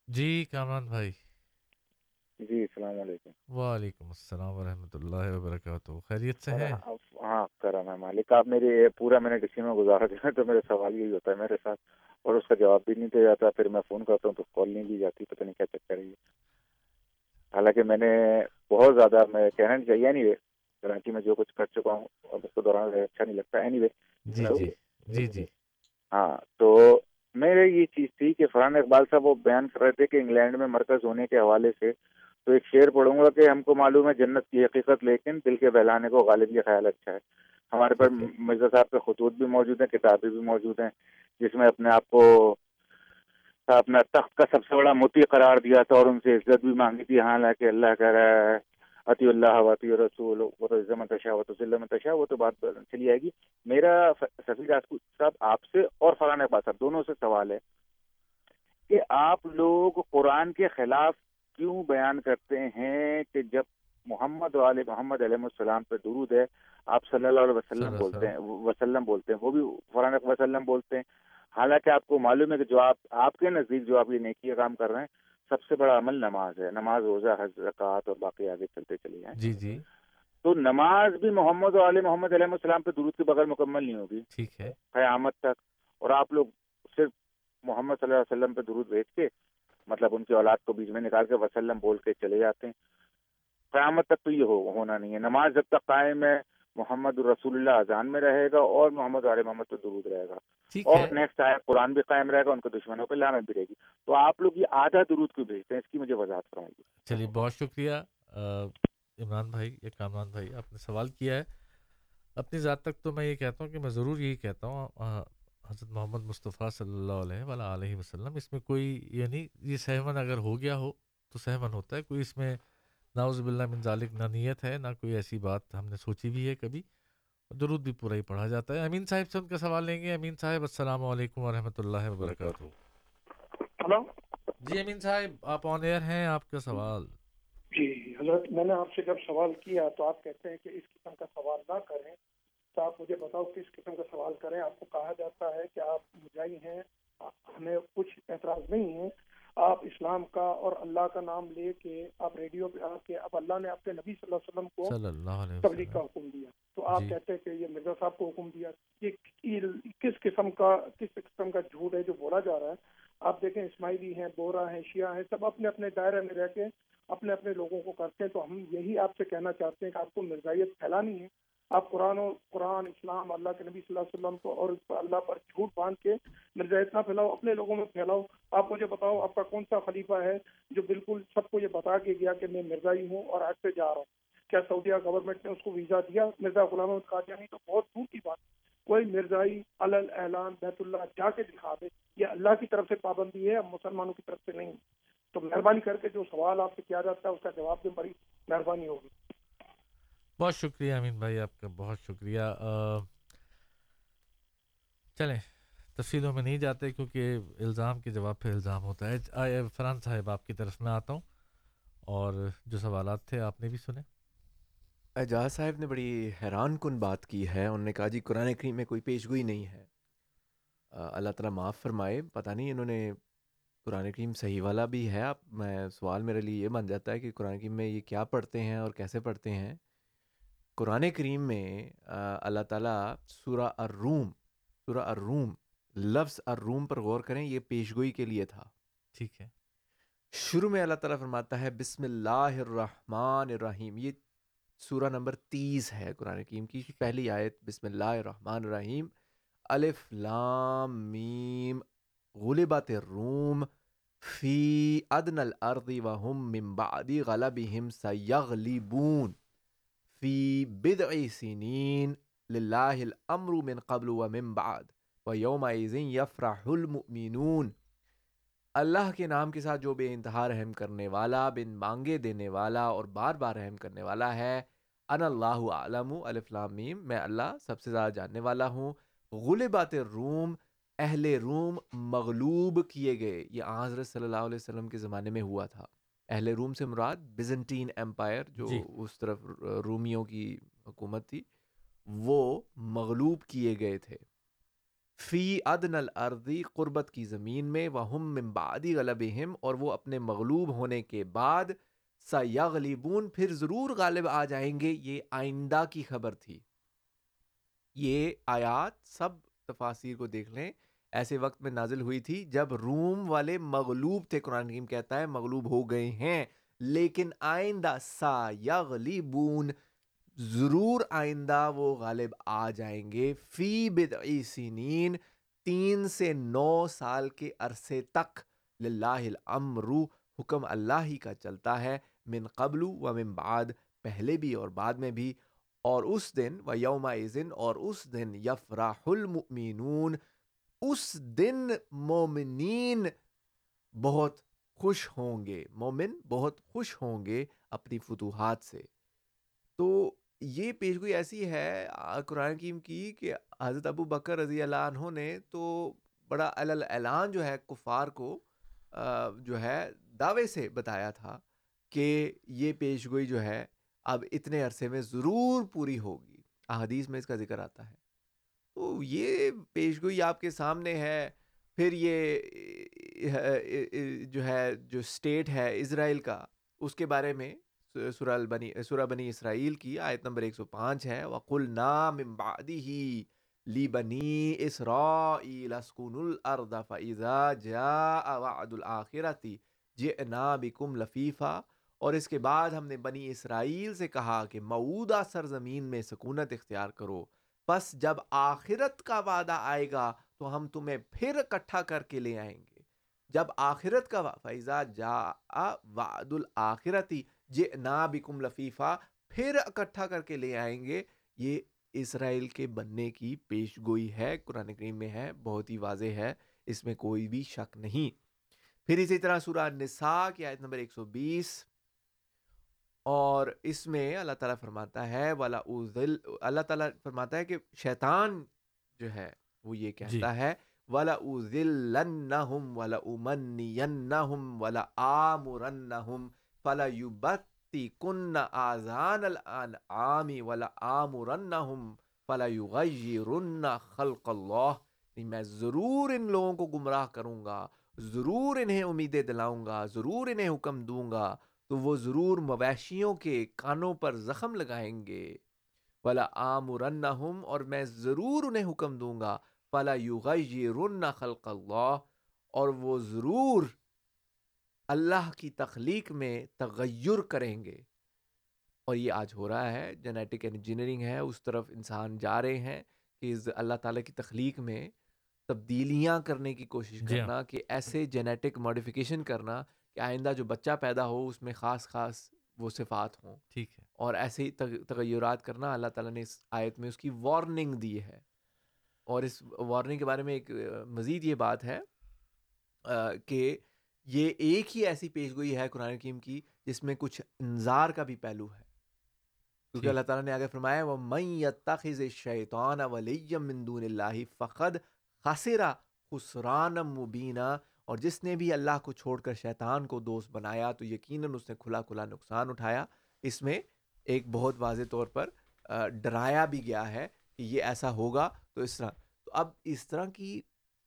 جی کامران بھائی۔ جی السلام علیکم۔ وعلیکم السلام ورحمۃ اللہ وبرکاتہ۔ خیریت سے ہیں؟ ہے۔ مالک آپ میری پورا میں نے ڈسی میں گزارا دیا تو میرے سوال یہی ہوتا ہے میرے ساتھ۔ اور اس کا جواب بھی نہیں دیا جاتا پھر میں فون کرتا ہوں تو کال نہیں دی جاتی پتہ نہیں کیا چکر ہے حالانکہ میں نے بہت زیادہ میں کہنا نہیں چاہیے نہیں کراچی میں جو کچھ کر چکا ہوں اب اس کو دوران اچھا نہیں لگتا اینی وے جی جی جی جی۔ ہاں تو میرے یہ چیز تھی کہ فرحان اقبال صاحب وہ بیان کر رہے تھے کہ انگلینڈ میں مرکز ہونے کے حوالے سے تو ایک شعر پڑھوں گا کہ ہم کو معلوم ہے جنت کی حقیقت لیکن دل کے بہلانے کو غالب یہ خیال اچھا ہے۔ ہمارے پاس مرزا صاحب کے خطوط بھی موجود ہیں، کتابیں بھی موجود ہیں، جس میں اپنے آپ کو اپنا تخت کا سب سے بڑا موتی قرار دیا تھا اور ان سے عزت بھی مانگی تھی۔ حالانکہ اللہ کہہ رہا ہے عطی اللہ وطی رسول وہ تو عزت تشا وہ تو ذلم وہ تو بات چلی آئے گی۔ میرا سفیر صاحب، آپ سے اور فرحان اقبال صاحب، دونوں سے سوال ہے کہ آپ لوگ قرآن کے خلاف کیوں بیان کرتے ہیں کہ جب محمد علیہ محمد علیہ السلام پہ درود ہے۔ آپ صلی اللہ علیہ وسلم بولتے ہیں وسلم۔ بولتے ہیں وہ بھی فرحان وسلم بولتے ہیں۔ حالانکہ آپ کو معلوم ہے کہ جو آپ آپ کے نزدیک جو آپ یہ نیکی کام کر رہے ہیں سب سے بڑا عمل نماز ہے۔ نماز روزہ حضرات اور باقی آگے چلتے چلے جائیں۔ جی جی۔ تو نماز بھی محمد علیہ محمد علیہ السلام پہ درود کے بغیر مکمل نہیں ہوگی۔ ٹھیک ہے۔ قیامت تک۔ اور آپ لوگ صرف محمد صلی اللہ علیہ وسلم پہ درود بھیج کے مطلب ان کی اولاد کو بیچ میں نکال کے وسلم بول کے چلے جاتے ہیں۔ قیامت تک تو یہ ہو ہونا نہیں ہے۔ نماز جب تک قائم ہے محمد رسول اللہ اذان میں رہے گا اور محمد علیہ محمد تو درود رہے گا۔ اور نیکسٹ آیا قرآن بھی قائم رہے گا ان کے دشمنوں پہ لانت بھی رہے گی۔ تو آپ لوگ یہ آدھا درود کیوں بھیجتے ہیں؟ اس کی مجھے وضاحت فرمائیے۔ چلیے بہت شکریہ۔ عمران بھائی یا کامران بھائی آپ نے سوال کیا ہے۔ اپنی ذات تک تو میں یہ کہتا ہوں کہ میں ضرور یہی کہتا ہوں حضرت محمد مصطفیٰ صلی اللہ علیہ وآلہ علیہ وسلم۔ اس میں کوئی یعنی یہ سہمن اگر ہو گیا ہو تو سہمن ہوتا ہے کوئی اس میں ناوز باللہ من ذالک نہ نیت ہے نہ کوئی ایسی بات ہم نے سوچی بھی ہے کبھی۔ درود بھی پورا ہی پڑھا جاتا ہے۔ امین صاحب سے ان کا سوال لیں گے۔ امین صاحب السلام علیکم ورحمۃ اللہ وبرکاتہ۔ ہلو؟ جی امین صاحب آپ آن ایئر ہیں آپ کا سوال۔ جی حضرت میں نے آپ سے جب سوال کیا تو آپ کہتے ہیں کہ اس قسم کا سوال نہ کریں۔ تو آپ مجھے بتاؤ کس قسم کا سوال کریں۔ آپ کو کہا جاتا ہے کہ آپ مجائی ہیں ہمیں کچھ اعتراض نہیں ہے۔ آپ اسلام کا اور اللہ کا نام لے کے آپ ریڈیو پہ آ کے اب اللہ نے اپنے نبی صلی اللہ علیہ وسلم کو صلی اللہ علیہ تبلیغ کا حکم دیا۔ تو آپ جی۔ کہتے ہیں کہ یہ مرزا صاحب کو حکم دیا۔ یہ کس قسم کا کس قسم کا جھوٹ ہے جو بولا جا رہا ہے؟ آپ دیکھیں اسماعیلی ہیں بورا ہیں شیعہ ہیں سب اپنے اپنے دائرے میں رہ کے اپنے اپنے لوگوں کو کرتے ہیں۔ تو ہم یہی آپ سے کہنا چاہتے ہیں کہ آپ کو مرزائیت پھیلانی ہے۔ آپ قرآن و قرآن، اسلام، اللہ کے نبی صلی اللہ علیہ وسلم کو اور اس پر اللہ پر جھوٹ باندھ کے مرزائیت نہ پھیلاؤ، اپنے لوگوں میں پھیلاؤ۔ آپ مجھے بتاؤ، آپ کا کون سا خلیفہ ہے جو بالکل سب کو یہ بتا کے گیا کہ میں مرزائی ہوں اور آج سے جا رہا ہوں؟ کیا سعودیہ گورنمنٹ نے اس کو ویزا دیا؟ مرزا غلام احمد قادیانی تو بہت دور کی بات کوئی مرزائی علل اعلان بیت اللہ جا کے دکھا دے، یہ اللہ کی طرف سے پابندی ہے مسلمانوں کی طرف سے نہیں۔ تو مہربانی کر کے جو سوال آپ سے کیا جاتا ہے، اس کا جواب دیں، بڑی مہربانی ہوگی۔ بہت شکریہ امین بھائی آپ کا بہت شکریہ۔ آ، چلیں تفصیلوں میں نہیں جاتے کیونکہ الزام کے جواب پہ الزام ہوتا ہے۔ فرحان صاحب آپ کی طرف میں آتا ہوں۔ اور جو سوالات تھے آپ نے بھی سنے۔ اعجاز صاحب نے بڑی حیران کن بات کی ہے۔ انہوں نے کہا جی قرآن کریم میں کوئی پیش گوئی نہیں ہے۔ اللہ تعالیٰ معاف فرمائے۔ پتہ نہیں انہوں نے قرآن کریم صحیح والا بھی ہے۔ آپ میں سوال میرے لیے یہ بن جاتا ہے کہ قرآن کریم میں یہ کیا پڑھتے ہیں اور کیسے پڑھتے ہیں۔ قرآن کریم میں اللہ تعالیٰ سورہ الروم سورہ الروم لفظ الروم پر غور کریں یہ پیش گوئی کے لیے تھا۔ ٹھیک ہے۔ شروع میں اللہ تعالیٰ فرماتا ہے بسم اللہ الرحمن الرحیم یہ سورہ نمبر تیس ہے قرآن کریم کی پہلی آیت بسم اللہ الرحمن الرحیم الف لام میم غلبت الروم فی ادن الارض وهم من بعد غلبهم سیغلبون۔ فی بدع سنین للہ الامر من قبل ومن بعد ویومئذ یفرح المؤمنون۔ اللہ کے نام کے ساتھ جو بے انتہا رحم کرنے والا، بن مانگے دینے والا اور بار بار رحم کرنے والا ہے ان اللہ عالم الف لام میم، میں اللہ سب سے زیادہ جاننے والا ہوں۔ غلبات روم اہل روم مغلوب کیے گئے۔ یہ حضرت صلی اللہ علیہ وسلم کے زمانے میں ہوا تھا۔ اہل روم سے مراد بیزنٹین امپائر جو جی۔ اس طرف رومیوں کی حکومت تھی وہ مغلوب کیے گئے تھے۔ فی ادن الارضی قربت کی زمین میں وہم من بعدی غلبہم اور وہ اپنے مغلوب ہونے کے بعد سیغلبون پھر ضرور غالب آ جائیں گے۔ یہ آئندہ کی خبر تھی۔ یہ آیات سب تفاسیر کو دیکھ لیں۔ ایسے وقت میں نازل ہوئی تھی جب روم والے مغلوب تھے، قرآن کریم کہتا ہے مغلوب ہو گئے ہیں، لیکن آئندہ سا یغلبون ضرور آئندہ وہ غالب آ جائیں گے۔ فی بدعی سنین تین سے نو سال کے عرصے تک للہ الامر حکم اللہ ہی کا چلتا ہے۔ من قبل و من بعد، پہلے بھی اور بعد میں بھی۔ اور اس دن و یوم اور اس دن یفرح المؤمنون اس دن مومنین بہت خوش ہوں گے۔ مومن بہت خوش ہوں گے اپنی فتوحات سے۔ تو یہ پیش گوئی ایسی ہے قرآن کریم کی کہ حضرت ابو بکر رضی اللہ عنہ نے تو بڑا اعلان جو ہے کفار کو جو ہے دعوے سے بتایا تھا کہ یہ پیش گوئی جو ہے اب اتنے عرصے میں ضرور پوری ہوگی۔ احادیث میں اس کا ذکر آتا ہے۔ یہ پیش گوئی آپ کے سامنے ہے، پھر یہ جو ہے، جو اسٹیٹ ہے اسرائیل کا، اس کے بارے میں سورہ البنی، سورہ بنی اسرائیل کی آیت نمبر 105 ہے، وَقُلْنَا مِن بَعْدِهِ لِبَنِي إِسْرَائِيلَ اسْكُنُوا الْأَرْضَ فَإِذَا جَاءَ وَعْدُ الْآخِرَةِ جِئْنَا بِكُمْ لَفِيفًا۔ اور اس کے بعد ہم نے بنی اسرائیل سے کہا کہ معودہ سرزمین میں سکونت اختیار کرو۔ پس جب آخرت کا وعدہ آئے گا تو ہم تمہیں پھر اکٹھا کر کے لے آئیں گے۔ جب آخرت کا فیضا جا وعد الآخرتی جئنا بکم لفیفہ پھر اکٹھا کر کے لے آئیں گے۔ یہ اسرائیل کے بننے کی پیش گوئی ہے، قرآن کریم میں ہے، بہت ہی واضح ہے، اس میں کوئی بھی شک نہیں۔ پھر اسی طرح سورہ نساء کی آیت نمبر ایک سو بیس۔ اور اس میں اللہ تعالیٰ فرماتا ہے والا اللہ تعالیٰ فرماتا ہے کہ شیطان جو ہے وہ یہ جی۔ کہتا ہے ولا اوزلنہم ولا امنینہم ولا آمرنہم فلا یبتی کن آزان الانعام ولا آمرنہم فلا یغیرن خلق اللہ میں ضرور ان لوگوں کو گمراہ کروں گا ضرور انہیں امیدیں دلاؤں گا ضرور انہیں حکم دوں گا تو وہ ضرور مویشیوں کے کانوں پر زخم لگائیں گے۔ ولا آمرنہم اور میں ضرور انہیں حکم دوں گا۔ فلا یغیرن خلق اللہ اور وہ ضرور اللہ کی تخلیق میں تغیر کریں گے۔ اور یہ آج ہو رہا ہے جینیٹک انجینئرنگ ہے اس طرف انسان جا رہے ہیں کہ اللہ تعالیٰ کی تخلیق میں تبدیلیاں کرنے کی کوشش جی ہاں۔ کرنا کہ ایسے جینیٹک ماڈیفیکیشن کرنا کہ آئندہ جو بچہ پیدا ہو اس میں خاص خاص وہ صفات ہوں۔ ٹھیک ہے۔ اور ایسے ہی تغیرات کرنا اللہ تعالیٰ نے اس آیت میں اس کی وارننگ دی ہے۔ اور اس وارننگ کے بارے میں ایک مزید یہ بات ہے کہ یہ ایک ہی ایسی پیش گوئی ہے قرآن حکیم کی جس میں کچھ انظار کا بھی پہلو ہے۔ کیونکہ۔ اللہ تعالیٰ نے آگے فرمایا وہ میں شیطان ولی مندون اللہ فقد خسرا خسران مبینہ اور جس نے بھی اللہ کو چھوڑ کر شیطان کو دوست بنایا تو یقیناً اس نے کھلا کھلا نقصان اٹھایا۔ اس میں ایک بہت واضح طور پر ڈرایا بھی گیا ہے کہ یہ ایسا ہوگا۔ تو اس طرح تو اب اس طرح کی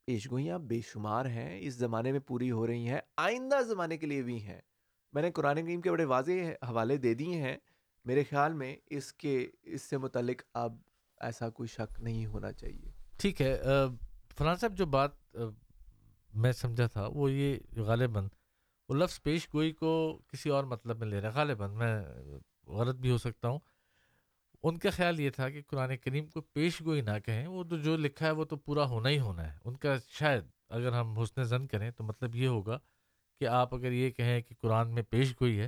پیشگوئیاں بے شمار ہیں اس زمانے میں پوری ہو رہی ہیں آئندہ زمانے کے لیے بھی ہیں۔ میں نے قرآن کریم کے بڑے واضح حوالے دے دیے ہیں۔ میرے خیال میں اس کے اس سے متعلق اب ایسا کوئی شک نہیں ہونا چاہیے۔ ٹھیک ہے فرحان صاحب جو بات آ، میں سمجھا تھا، وہ یہ غالباً، وہ لفظ پیش گوئی کو کسی اور مطلب میں لے رہا غالباً میں غلط بھی ہو سکتا ہوں۔ ان کا خیال یہ تھا کہ قرآن کریم کو پیش گوئی نہ کہیں، وہ تو جو لکھا ہے وہ تو پورا ہونا ہی ہونا ہے۔ ان کا شاید اگر ہم حسن زن کریں تو مطلب یہ ہوگا کہ آپ اگر یہ کہیں کہ قرآن میں پیش گوئی ہے،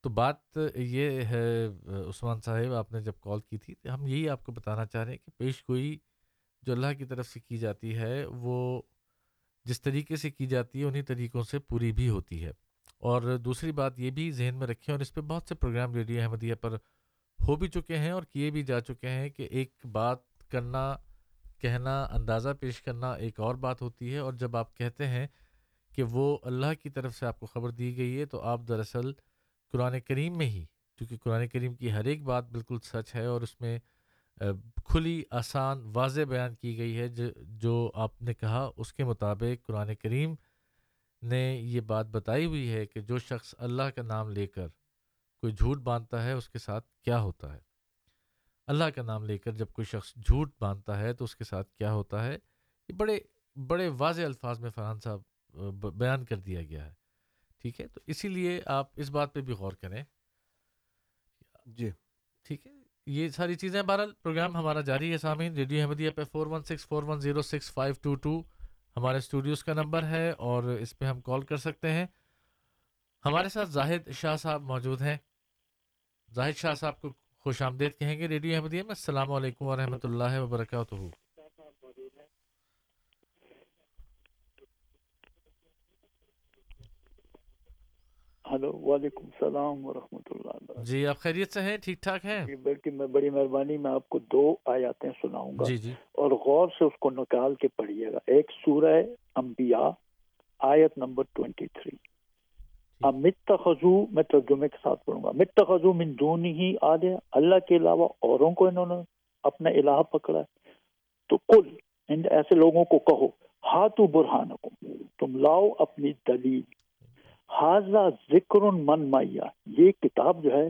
تو بات یہ ہے، عثمان صاحب، آپ نے جب کال کی تھی تو ہم یہی آپ کو بتانا چاہ رہے ہیں کہ پیش گوئی جو اللہ کی طرف سے کی جاتی ہے، وہ جس طریقے سے کی جاتی ہے، انہی طریقوں سے پوری بھی ہوتی ہے۔ اور دوسری بات یہ بھی ذہن میں رکھیں، اور اس پہ بہت سے پروگرام ریڈیو احمدیہ پر ہو بھی چکے ہیں اور کیے بھی جا چکے ہیں کہ ایک بات کرنا، کہنا، اندازہ پیش کرنا ایک اور بات ہوتی ہے۔ اور جب آپ کہتے ہیں کہ وہ اللہ کی طرف سے آپ کو خبر دی گئی ہے، تو آپ دراصل قرآن کریم میں ہی، کیونکہ قرآن کریم کی ہر ایک بات بالکل سچ ہے اور اس میں کھلی آسان واضح بیان کی گئی ہے جو جو آپ نے کہا اس کے مطابق قرآن کریم نے یہ بات بتائی ہوئی ہے کہ جو شخص اللہ کا نام لے کر کوئی جھوٹ باندھتا ہے اس کے ساتھ کیا ہوتا ہے؟ اللہ کا نام لے کر جب کوئی شخص جھوٹ باندھتا ہے تو اس کے ساتھ کیا ہوتا ہے؟ یہ بڑے بڑے واضح الفاظ میں فرحان صاحب بیان کر دیا گیا ہے ٹھیک ہے؟ تو اسی لیے آپ اس بات پہ بھی غور کریں۔ جی۔ ٹھیک ہے؟ یہ ساری چیزیں بہرحال پروگرام ہمارا جاری ہے سامعین۔ ریڈیو احمدیہ پہ four one six four one zero six five two two ہمارے اسٹوڈیوز کا نمبر ہے اور اس پہ ہم کال کر سکتے ہیں۔ ہمارے ساتھ زاہد شاہ صاحب موجود ہیں۔ زاہد شاہ صاحب کو خوش آمدید کہیں گے ریڈیو احمدیہ میں۔ السلام علیکم ورحمۃ اللہ وبرکاتہ۔ ہلو وعلیکم السلام ورحمۃ اللہ جی آپ خیریت سے ہیں؟ ٹھیک ٹھاک ہیں؟ جی بلکہ میں بڑی مہربانی میں آپ کو دو آیاتیں سناؤں گا۔ جی جی۔ اور غور سے اس کو نکال کے پڑھیے گا۔ ایک سورہ انبیاء آیت نمبر 23 اب متخذو میں ترجمے کے ساتھ پڑھوں گا۔ متخذو من دونی ہی آلیہ اللہ کے علاوہ اوروں کو انہوں نے اپنا الہ پکڑا ہے۔ تو کل ان ایسے لوگوں کو کہو ہاتھو برہانکم تم لاؤ اپنی دلیل۔ حاضہ ذکر من میا یہ کتاب جو ہے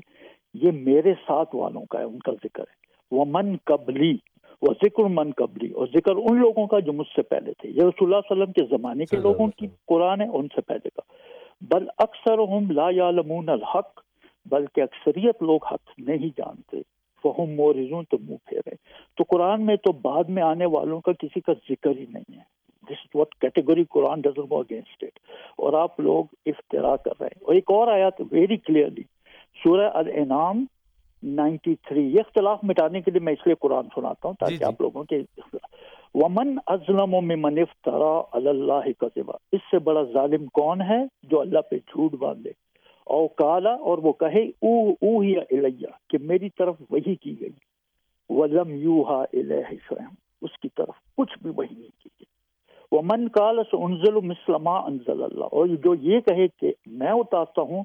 یہ میرے ساتھ والوں کا ہے ان کا ذکر ہے۔ وہ من قبلی وہ ذکر من قبلی اور ذکر ان لوگوں کا جو مجھ سے پہلے تھے۔ یہ رسول اللہ علیہ وسلم کے زمانے کے لوگوں کی۔ قرآن ہے ان سے پہلے کا۔ بل اکثر ہم لا یعلمون الحق بلکہ اکثریت لوگ حق نہیں جانتے۔ فہم مورزون تو منہ پھیرے۔ تو قرآن میں تو بعد میں آنے والوں کا کسی کا ذکر ہی نہیں ہے۔ This what category Quran doesn't go against it اور آپ لوگ افترا کر رہے ہیں۔ اور ایک اور آیات ویری کلیئرلی سورہ الانعام 93 یہ اختلاف مٹانے کے لیے میں اس لیے قرآن سناتا ہوں جی، تاکہ جی۔ آپ لوگوں کے ومن ازلم و ممن افترا اللہ کذبا اس سے بڑا ظالم کون ہے جو اللہ پہ جھوٹ باندھے؟ او کالا اور وہ کہے او او ہی الیہ کہ میری طرف وہی کی گئی۔ ولم یوہا الیہ شیئا۔ اس کی طرف کچھ بھی وہی نہیں کی گئی۔ ومن کال انزل مثل انزل اللہ۔ اور جو یہ کہے کہ میں اتارتا ہوں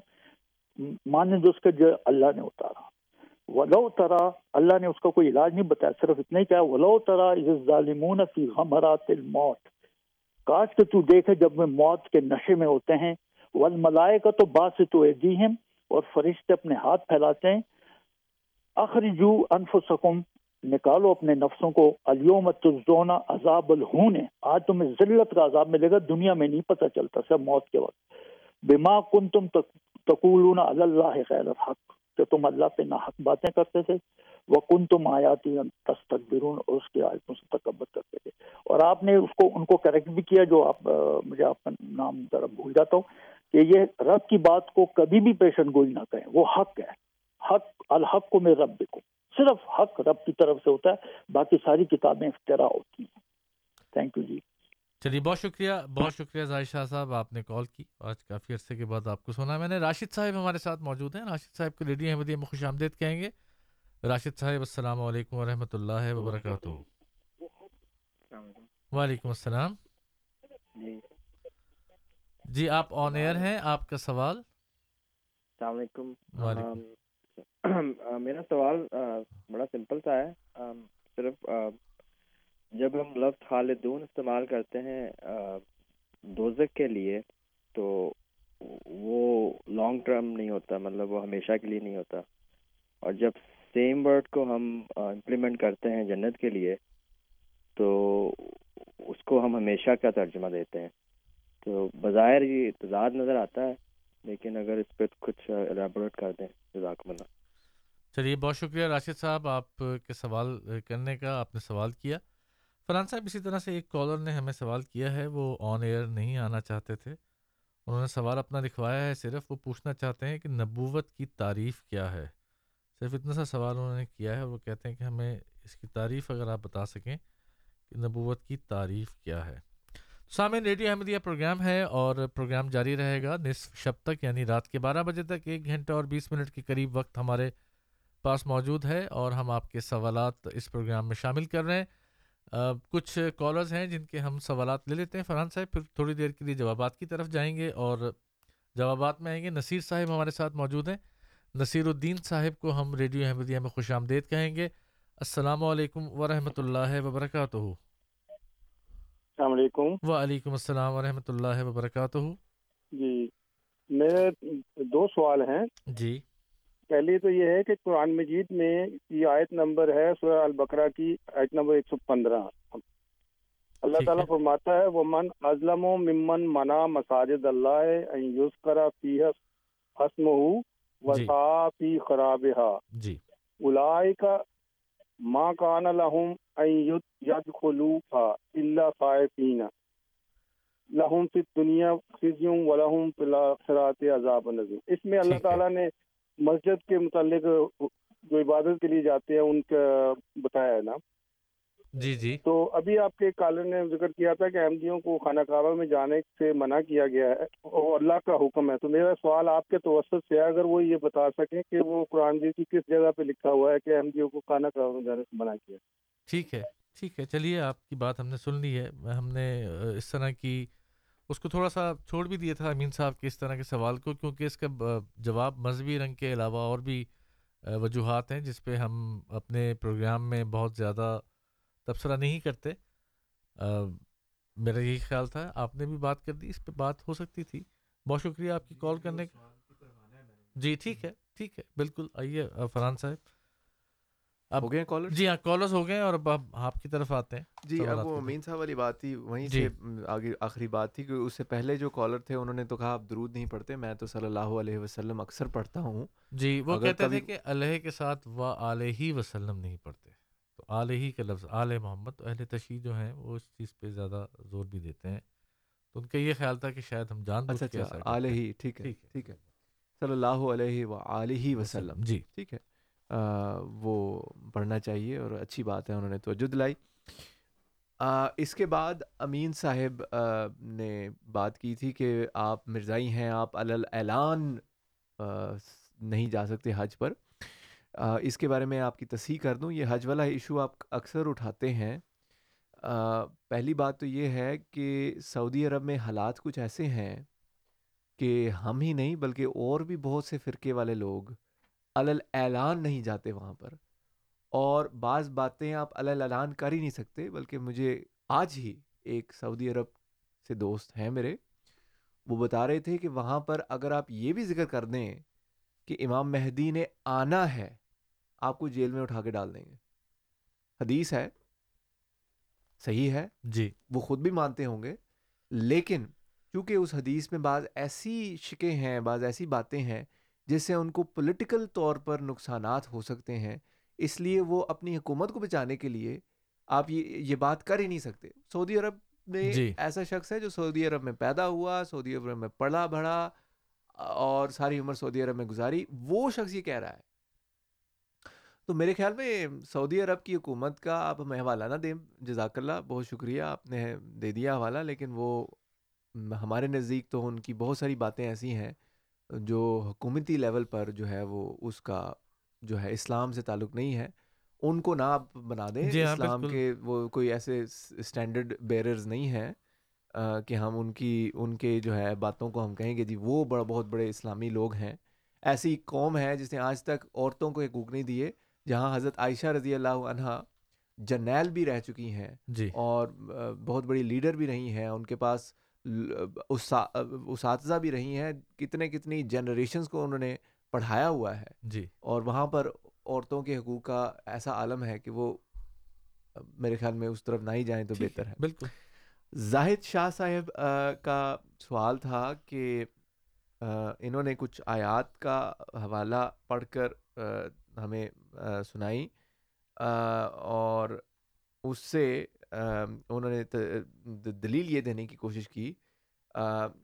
مانند اس کے جو اللہ نے اتارا۔ ولو ترا، اللہ نے اس کا کوئی علاج نہیں بتایا، صرف اتنا ہی کہا، ولو ترا ظالمون فی غمرات الموت۔ کاش کہ تو دیکھے جب میں موت کے نشے میں ہوتے ہیں۔ والملائکہ تو باس تو ایدیہم اور فرشتے اپنے ہاتھ پھیلاتے ہیں۔ اخرجو انفسکم نکالو اپنے نفسوں کو الیوم تزون عذاب الہون۔ آج تمہیں ذلت کا عذاب ملے گا، دنیا میں نہیں پتہ چلتا سب موت کے وقت۔ بما کنتم تقولون علی اللہ غیر الحق۔ کہ تم اللہ پہ ناحق باتیں کرتے تھے۔ وہ کن تم آیاتی تستقبرون اور اس کی آیتوں سے تکبر کرتے تھے۔ اور آپ نے اس کو، ان کو کریکٹ بھی کیا، جو آپ، مجھے آپ کا نام ذرا بھول جاتا ہوں کہ یہ رب کی بات کو کبھی بھی پیشن گوئی نہ کہیں۔ وہ حق ہے۔ حق، الحق کو میں رب کو صرف حق رب کی طرف سے ہوتا ہے باقی ساری کتابیں افطرا ہوتی ہیں۔ تھینک یو جی۔ چلیے بہت شکریہ بہت شکریہ ظاہر شاہ صاحب آپ نے کال کی۔ آج کافی عرصے کے بعد آپ کو سنا۔ میں نے راشد صاحب ہمارے ساتھ موجود ہیں۔ راشد صاحب کو ریڈیو احمدیہ میں خوش آمدید کہیں گے۔ راشد صاحب السلام علیکم ورحمۃ اللہ وبرکاتہ۔ وعلیکم السلام۔ جی۔ جی آپ آن ایئر ہیں۔ آپ کا سوال؟ السلام علیکم۔ میرا سوال بڑا سمپل سا ہے۔ صرف جب ہم لفظ خالدون استعمال کرتے ہیں دوزک کے لیے، تو وہ لانگ ٹرم نہیں ہوتا مطلب وہ ہمیشہ کے لیے نہیں ہوتا۔ اور جب سیم ورڈ کو ہم امپلیمنٹ کرتے ہیں جنت کے لیے، تو اس کو ہم ہمیشہ کا ترجمہ دیتے ہیں۔ تو بظاہر یہ تضاد نظر آتا ہے، لیکن اگر اس پہ کچھ الیبوریٹ کر دیں جزاک اللہ۔ چلیے، بہت شکریہ راشد صاحب آپ کے سوال کرنے کا، آپ نے سوال کیا۔ فرحان صاحب، اسی طرح سے ایک کالر نے ہمیں سوال کیا ہے، وہ آن ایئر نہیں آنا چاہتے تھے۔ انہوں نے سوال اپنا لکھوایا ہے، صرف وہ پوچھنا چاہتے ہیں کہ نبوت کی تعریف کیا ہے۔ صرف اتنا سا سوال انہوں نے کیا ہے، وہ کہتے ہیں کہ ہمیں اس کی تعریف اگر آپ بتا سکیں کہ نبوت کی تعریف کیا ہے۔ سامعین، ریڈیو احمدیہ پروگرام ہے اور پروگرام جاری رہے گا نصف شب تک یعنی رات کے بارہ بجے تک، ایک گھنٹہ اور بیس منٹ کے قریب وقت ہمارے پاس موجود ہے اور ہم آپ کے سوالات اس پروگرام میں شامل کر رہے ہیں۔ کچھ کالرز ہیں جن کے ہم سوالات لے لیتے ہیں۔ فرحان صاحب پھر تھوڑی دیر کے لیے جوابات کی طرف جائیں گے اور جوابات میں آئیں گے۔ نصیر صاحب ہمارے ساتھ موجود ہیں۔ نصیر الدین صاحب کو ہم ریڈیو احمدیہ میں خوش آمدید کہیں گے۔ السلام علیکم ورحمۃ اللہ وبرکاتہ۔ السلام علیکم۔ وعلیکم السلام ورحمۃ اللہ وبرکاتہ۔ جی میرے دو سوال ہیں۔ جی۔ پہلی تو یہ ہے کہ قرآن مجید میں یہ آیت نمبر ہے سورہ البقرہ کی آیت نمبر ایک سو پندرہ۔ اللہ تعالیٰ فرماتا ہے وہ من ازلم و ممن منا مساجد اللہ یوز کرا فی حسم وسا فی خراب جی۔ الائی کا ماں کان لہم ید خلو اللہ خائفین لہم فی دنیا خزیوں و لہم فی الاخرات عذاب نظیم اس میں اللہ تعالیٰ نے مسجد کے متعلق جو عبادت کے لیے جاتے ہیں ان کا بتایا ہے نا۔ جی جی۔ تو ابھی آپ کے کالر نے ذکر کیا تھا کہ احمدیوں کو خانہ کعبہ میں جانے سے منع کیا گیا ہے اور اللہ کا حکم ہے۔ تو میرا سوال آپ کے توسط سے ہے اگر وہ یہ بتا سکیں کہ وہ قرآن جی کی کس جگہ پہ لکھا ہوا ہے کہ احمدیوں کو خانہ کعبہ میں جانے سے منع کیا۔ ٹھیک ہے ٹھیک ہے۔ چلیے آپ کی بات ہم نے سن لی ہے۔ ہم نے اس طرح کی اس کو تھوڑا سا چھوڑ بھی دیا تھا امین صاحب کے اس طرح کے سوال کو کیونکہ اس کا جواب مذہبی رنگ کے علاوہ اور بھی وجوہات ہیں جس پہ ہم اپنے پروگرام میں بہت زیادہ تبصرہ نہیں کرتے۔ میرا یہی خیال تھا۔ آپ نے بھی بات کر دی اس پہ بات ہو سکتی تھی۔ بہت شکریہ آپ کی کال کرنے کا جی ٹھیک ہے ٹھیک ہے بالکل آئیے فرحان صاحب۔ اب ہو گئے کالر جی ہاں کالرز ہو گئے اور اب آپ کی طرف آتے ہیں۔ جی اب وہ امین صاحب والی بات تھی وہیں سے آگے آخری بات تھی کہ اس سے پہلے جو کالر تھے انہوں نے تو کہا آپ درود نہیں پڑھتے میں تو صلی اللہ علیہ وسلم اکثر پڑھتا ہوں۔ جی وہ کہتے تھے کہ علیہ کے ساتھ و علیہ وسلم نہیں پڑھتے۔ تو علیہ کا لفظ علیہ محمد تو اہل تشیع جو ہیں وہ اس چیز پہ زیادہ زور بھی دیتے ہیں۔ تو ان کا یہ خیال تھا کہ شاید ہم جان اچھا اچھا علیہ ٹھیک ہے ٹھیک ہے۔ صلی اللہ علیہ و علیہ وسلم۔ جی۔ ٹھیک ہے۔ وہ پڑھنا چاہیے اور اچھی بات ہے، انہوں نے توجہ دلائی۔ اس کے بعد امین صاحب نے بات کی تھی کہ آپ مرزائی ہیں، آپ اعلان نہیں جا سکتے حج پر۔ اس کے بارے میں آپ کی تصحیح کر دوں۔ یہ حج والا ایشو آپ اکثر اٹھاتے ہیں۔ پہلی بات تو یہ ہے کہ سعودی عرب میں حالات کچھ ایسے ہیں کہ ہم ہی نہیں، بلکہ اور بھی بہت سے فرقے والے لوگ علل اعلان نہیں جاتے وہاں پر۔ اور بعض باتیں آپ علل اعلان کر ہی نہیں سکتے بلکہ مجھے آج ہی ایک سعودی عرب سے دوست ہیں میرے وہ بتا رہے تھے کہ وہاں پر اگر آپ یہ بھی ذکر کر دیں کہ امام مہدی نے آنا ہے آپ کو جیل میں اٹھا کے ڈال دیں گے۔ حدیث ہے صحیح ہے جی۔ وہ خود بھی مانتے ہوں گے لیکن چونکہ اس حدیث میں بعض ایسی شکیں ہیں بعض ایسی باتیں ہیں جس سے ان کو پولیٹیکل طور پر نقصانات ہو سکتے ہیں۔ اس لیے وہ اپنی حکومت کو بچانے کے لیے آپ یہ یہ بات کر ہی نہیں سکتے۔ سعودی عرب میں جی۔ ایسا شخص ہے جو سعودی عرب میں پیدا ہوا سعودی عرب میں پڑھا بڑھا اور ساری عمر سعودی عرب میں گزاری۔ وہ شخص یہ کہہ رہا ہے۔ تو میرے خیال میں سعودی عرب کی حکومت کا آپ ہمیں حوالہ نہ دیں۔ جزاک اللہ بہت شکریہ آپ نے دے دیا حوالہ لیکن وہ ہمارے نزدیک تو ان کی بہت ساری باتیں ایسی ہیں۔ جو حکومتی لیول پر جو ہے وہ اس کا جو ہے اسلام سے تعلق نہیں ہے ان کو نہ آپ بنا دیں جی ہاں اسلام کے وہ کوئی ایسے اسٹینڈرڈ بیررز نہیں ہیں کہ ہم ان کی ان کے جو ہے باتوں کو ہم کہیں گے جی وہ بڑا بہت بڑے اسلامی لوگ ہیں۔ ایسی قوم ہے جس نے آج تک عورتوں کو حقوق نہیں دیے جہاں حضرت عائشہ رضی اللہ عنہا جرنیل بھی رہ چکی ہیں جی۔ اور بہت بڑی لیڈر بھی رہی ہیں۔ ان کے پاس اساتذہ بھی رہی ہیں کتنے کتنی جنریشنز کو انہوں نے پڑھایا ہوا ہے۔ جی۔ اور وہاں پر عورتوں کے حقوق کا ایسا عالم ہے کہ وہ میرے خیال میں اس طرف نہ ہی جائیں تو بہتر ہے۔ بالکل۔ زاہد شاہ صاحب کا سوال تھا کہ انہوں نے کچھ آیات کا حوالہ پڑھ کر ہمیں سنائی اور اس سے انہوں نے دلیل یہ دینے کی کوشش کی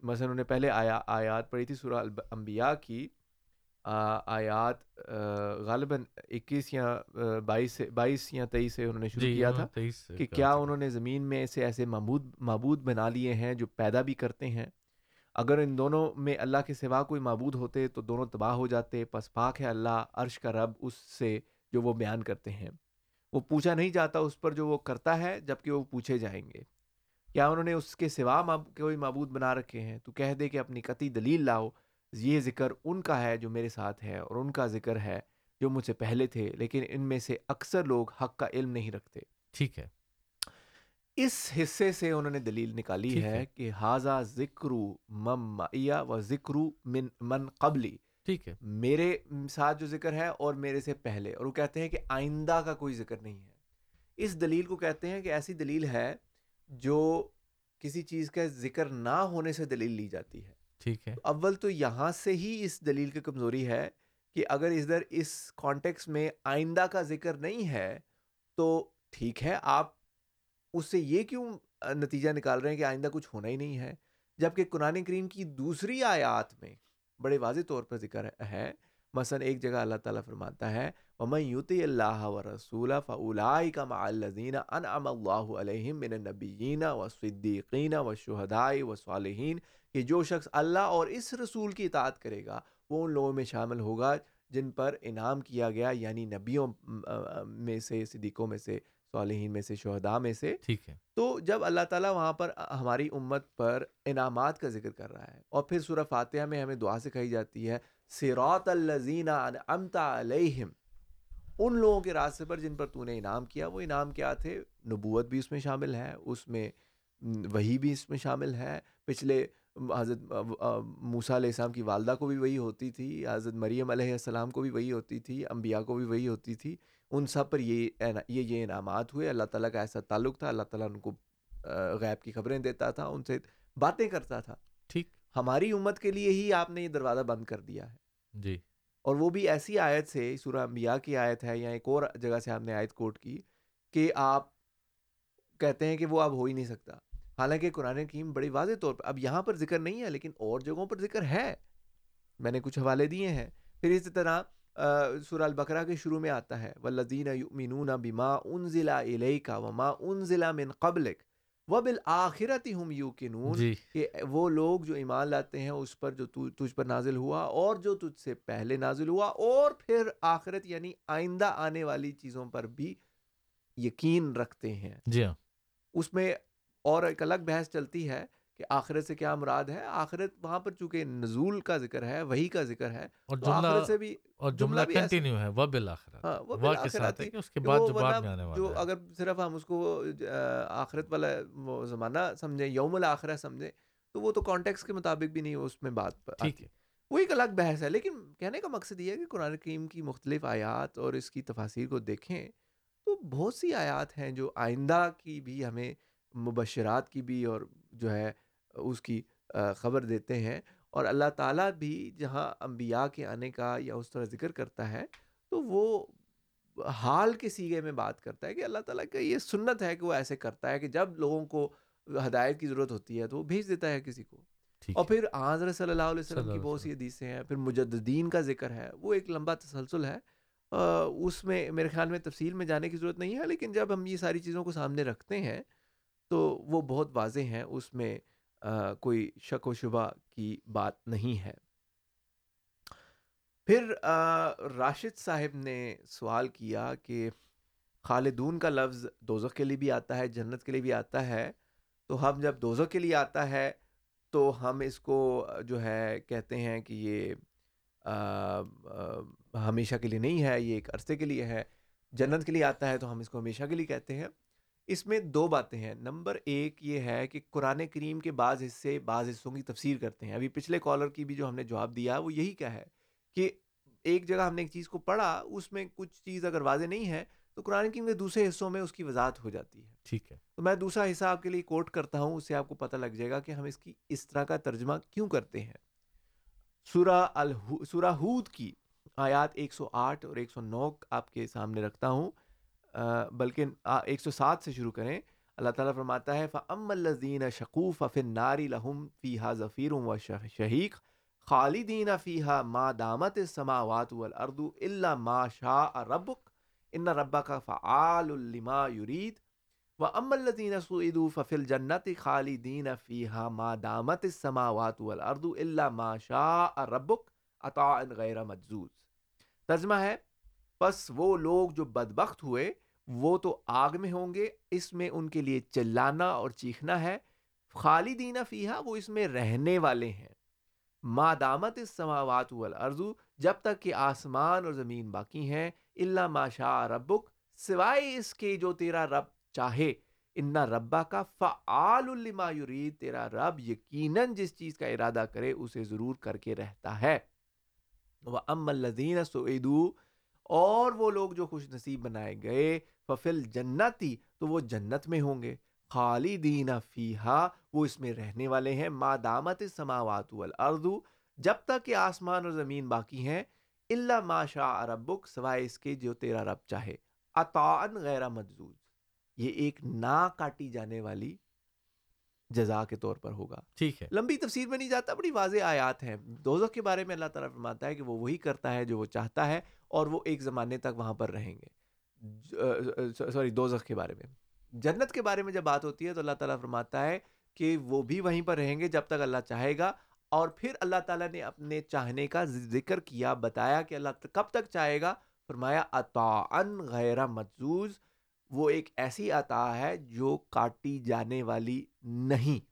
مثلا انہوں نے پہلے آیا آیات پڑھی تھی سورہ انبیاء کی آیات غالباً اکیس یا بائیس سے بائیس یا تیئیس سے انہوں نے شروع جی کیا انہوں تھا کہ کیا انہوں نے زمین میں سے ایسے معبود معبود بنا لیے ہیں جو پیدا بھی کرتے ہیں۔ اگر ان دونوں میں اللہ کے سوا کوئی معبود ہوتے تو دونوں تباہ ہو جاتے پس پاک ہے اللہ عرش کا رب اس سے جو وہ بیان کرتے ہیں۔ وہ پوچھا نہیں جاتا اس پر جو وہ کرتا ہے جبکہ وہ پوچھے جائیں گے۔ کیا انہوں نے اس کے سوا کوئی معبود بنا رکھے ہیں؟ تو کہہ دے کہ اپنی قطعی دلیل لاؤ۔ یہ ذکر ان کا ہے جو میرے ساتھ ہے اور ان کا ذکر ہے جو مجھ سے پہلے تھے لیکن ان میں سے اکثر لوگ حق کا علم نہیں رکھتے۔ ٹھیک ہے۔ اس حصے سے انہوں نے دلیل نکالی ہے کہ حاضہ ذکر مم و ذکر من من قبلی ٹھیک ہے۔ میرے ساتھ جو ذکر ہے اور میرے سے پہلے اور وہ کہتے ہیں کہ آئندہ کا کوئی ذکر نہیں ہے۔ اس دلیل کو کہتے ہیں کہ ایسی دلیل ہے جو کسی چیز کا ذکر نہ ہونے سے دلیل لی جاتی ہے۔ ٹھیک ہے۔ اول تو یہاں سے ہی اس دلیل کی کمزوری ہے کہ اگر ادھر اس کانٹیکس میں آئندہ کا ذکر نہیں ہے تو ٹھیک ہے آپ اس سے یہ کیوں نتیجہ نکال رہے ہیں کہ آئندہ کچھ ہونا ہی نہیں ہے؟ جبکہ قرآن کریم کی دوسری آیات میں بڑے واضح طور پر ذکر ہے۔ مثلا ایک جگہ اللہ تعالیٰ فرماتا ہے، وَمَن يُطِعِ اللَّهَ وَرَسُولَهُ فَأُولَٰئِكَ مَعَ الَّذِينَ أَنْعَمَ اللَّهُ عَلَيْهِم مِّنَ النَّبِيِّينَ وَالصِّدِّيقِينَ وَالشُّهَدَاءِ وَالصَّالِحِينَ کہ جو شخص اللہ اور اس رسول کی اطاعت کرے گا، وہ ان لوگوں میں شامل ہوگا جن پر انعام کیا گیا یعنی نبیوں میں سے، صدیقوں میں سے صالحین میں سے شہداء میں سے۔ ٹھیک ہے۔ تو جب اللہ تعالیٰ وہاں پر ہماری امت پر انعامات کا ذکر کر رہا ہے اور پھر سورہ فاتحہ میں ہمیں دعا سکھائی جاتی ہے سراط الزین انعمت علیہم ان لوگوں کے راستے پر جن پر تو نے انعام کیا وہ انعام کیا تھے نبوت بھی اس میں شامل ہے اس میں وہی بھی اس میں شامل ہے۔ پچھلے حضرت موسیٰ علیہ السلام کی والدہ کو بھی وہی ہوتی تھی حضرت مریم علیہ السلام کو بھی وہی ہوتی تھی انبیاء کو بھی وہی ہوتی تھی۔ ان سب پر یہ یہ یہ انعامات ہوئے۔ اللہ تعالیٰ کا ایسا تعلق تھا۔ اللہ تعالیٰ ان کو غیب کی خبریں دیتا تھا ان سے باتیں کرتا تھا۔ ٹھیک۔ ہماری امت کے لیے ہی آپ نے یہ دروازہ بند کر دیا ہے۔ جی۔ اور وہ بھی ایسی آیت سے سورہ انبیاء کی آیت ہے یا ایک اور جگہ سے آپ نے آیت کوٹ کی کہ آپ کہتے ہیں کہ وہ اب ہو ہی نہیں سکتا۔ حالانکہ قرآن حکیم بڑی واضح طور پر اب یہاں پر ذکر نہیں ہے لیکن اور جگہوں پر ذکر ہے۔ میں نے کچھ حوالے دیے ہیں۔ پھر اسی طرح سورہ البقرہ کے شروع میں آتا ہے والذین یؤمنون بما انزل الیک وما انزل من قبلک وبالآخرت ہم یوقنون جی۔ کہ وہ لوگ جو ایمان لاتے ہیں اس پر جو تجھ پر نازل ہوا اور جو تجھ سے پہلے نازل ہوا اور پھر آخرت یعنی آئندہ آنے والی چیزوں پر بھی یقین رکھتے ہیں۔ جی ہاں۔ اس میں اور ایک الگ بحث چلتی ہے کہ آخرت سے کیا مراد ہے؟ آخرت وہاں پر چونکہ نزول کا ذکر ہے وہی کا ذکر ہے اور جملہ سے بھی اور جملہ کنٹینیو ہے وہ بالآخرت ہاں وہ کے ساتھ ہے کہ اس کے بعد جو بعد ورنہ میں آنے والا جو اگر صرف ہم اس کو آخرت والا زمانہ سمجھیں یوم الآخرہ سمجھیں تو وہ تو کانٹیکس کے مطابق بھی نہیں اس میں بات پر ٹھیک ہے۔ وہ ایک الگ بحث ہے لیکن کہنے کا مقصد یہ ہے کہ قرآن کریم کی مختلف آیات اور اس کی تفاصیر کو دیکھیں تو بہت سی آیات ہیں جو آئندہ کی بھی ہمیں مبشرات کی بھی اور جو ہے اس کی خبر دیتے ہیں اور اللہ تعالیٰ بھی جہاں انبیاء کے آنے کا یا اس طرح ذکر کرتا ہے تو وہ حال کے سیگے میں بات کرتا ہے کہ اللہ تعالیٰ کا یہ سنت ہے کہ وہ ایسے کرتا ہے کہ جب لوگوں کو ہدایت کی ضرورت ہوتی ہے تو وہ بھیج دیتا ہے کسی کو۔ اور پھر حضرت صلی اللہ علیہ وسلم کی بہت سی حدیثیں ہیں پھر مجددین کا ذکر ہے وہ ایک لمبا تسلسل ہے۔ اس میں میرے خیال میں تفصیل میں جانے کی ضرورت نہیں ہے لیکن جب ہم یہ ساری چیزوں کو سامنے رکھتے ہیں تو وہ بہت واضح ہیں اس میں۔ کوئی شک و شبہ کی بات نہیں ہے۔ پھر راشد صاحب نے سوال کیا کہ خالدون کا لفظ دوزخ کے لیے بھی آتا ہے جنت کے لیے بھی آتا ہے۔ تو ہم جب دوزخ کے لیے آتا ہے تو ہم اس کو جو ہے کہتے ہیں کہ یہ آ، آ، ہمیشہ کے لیے نہیں ہے یہ ایک عرصے کے لیے ہے۔ جنت کے لیے آتا ہے تو ہم اس کو ہمیشہ کے لیے کہتے ہیں۔ اس میں دو باتیں ہیں۔ نمبر ایک یہ ہے کہ قرآن کریم کے بعض حصے بعض حصوں کی تفسیر کرتے ہیں۔ ابھی پچھلے کالر کی بھی جو ہم نے جواب دیا وہ یہی کیا ہے کہ ایک جگہ ہم نے ایک چیز کو پڑھا اس میں کچھ چیز اگر واضح نہیں ہے تو قرآن کریم کے دوسرے حصوں میں اس کی وضاحت ہو جاتی ہے۔ ٹھیک ہے۔ تو میں دوسرا حصہ آپ کے لیے کوٹ کرتا ہوں اس سے آپ کو پتہ لگ جائے گا کہ ہم اس کی اس طرح کا ترجمہ کیوں کرتے ہیں۔ سورہ الہو سورہ ہود کی آیات 108 اور 109 آپ کے سامنے رکھتا ہوں۔ بلکہ ایک سو سات سے شروع کریں۔ اللہ تعالیٰ فرماتا ہے، فَأَمَّا الَّذِينَ شَقُوا فَفِي النَّارِ لَهُمْ فِيهَا زَفِيرٌ وَشَهِيقٌ خالدین فیہا ما دامت السماوات والارض الا ما شاء ربک ان ربک فعال لما یرید واما الذین سعدوا ففی الجنت خالدین فیہا ما دامت السماوات والارض الا ما شاء ربک عطاء غیر مجزوز۔ ترجمہ ہے پس وہ لوگ جو بدبخت ہوئے، وہ تو آگ میں ہوں گے، اس میں ان کے لیے چلانا اور چیخنا ہے، خالدین فیہا وہ اس میں رہنے والے ہیں۔ ما دامت السماوات والارض، جب تک کہ آسمان اور زمین باقی ہیں، الا ماشاء ربک، سوائے اس کے جو تیرا رب چاہے۔ ان ربا کا فعال لما یرید، تیرا رب یقیناً جس چیز کا ارادہ کرے، اسے ضرور کر کے رہتا ہے۔ وَأَمَّا الَّذِينَ سُعِدُوا اور وہ لوگ جو خوش نصیب بنائے گئے ففل جنتی تو وہ جنت میں ہوں گے۔ خالدین فیہا وہ اس میں رہنے والے ہیں۔ ما دامت السماوات والارض جب تک کہ آسمان اور زمین باقی ہیں الا ما شاء ربک سوائے اس کے جو تیرا رب چاہے۔ عطاء غیر مجزوز یہ ایک نہ کاٹی جانے والی جزا کے طور پر ہوگا۔ ٹھیک ہے۔ لمبی تفسیر میں نہیں جاتا بڑی واضح آیات ہیں۔ دوزخ کے بارے میں اللہ تعالیٰ فرماتا ہے کہ وہ وہی کرتا ہے جو وہ چاہتا ہے۔ اور وہ ایک زمانے تک وہاں پر رہیں گے۔ سوری، دوزخ کے بارے میں۔ جنت کے بارے میں جب بات ہوتی ہے تو اللہ تعالیٰ فرماتا ہے کہ وہ بھی وہیں پر رہیں گے جب تک اللہ چاہے گا۔ اور پھر اللہ تعالیٰ نے اپنے چاہنے کا ذکر کیا، بتایا کہ اللہ کب تک چاہے گا۔ فرمایا عطاء غیر مجزوز وہ ایک ایسی عطا ہے جو کاٹی جانے والی نہیں۔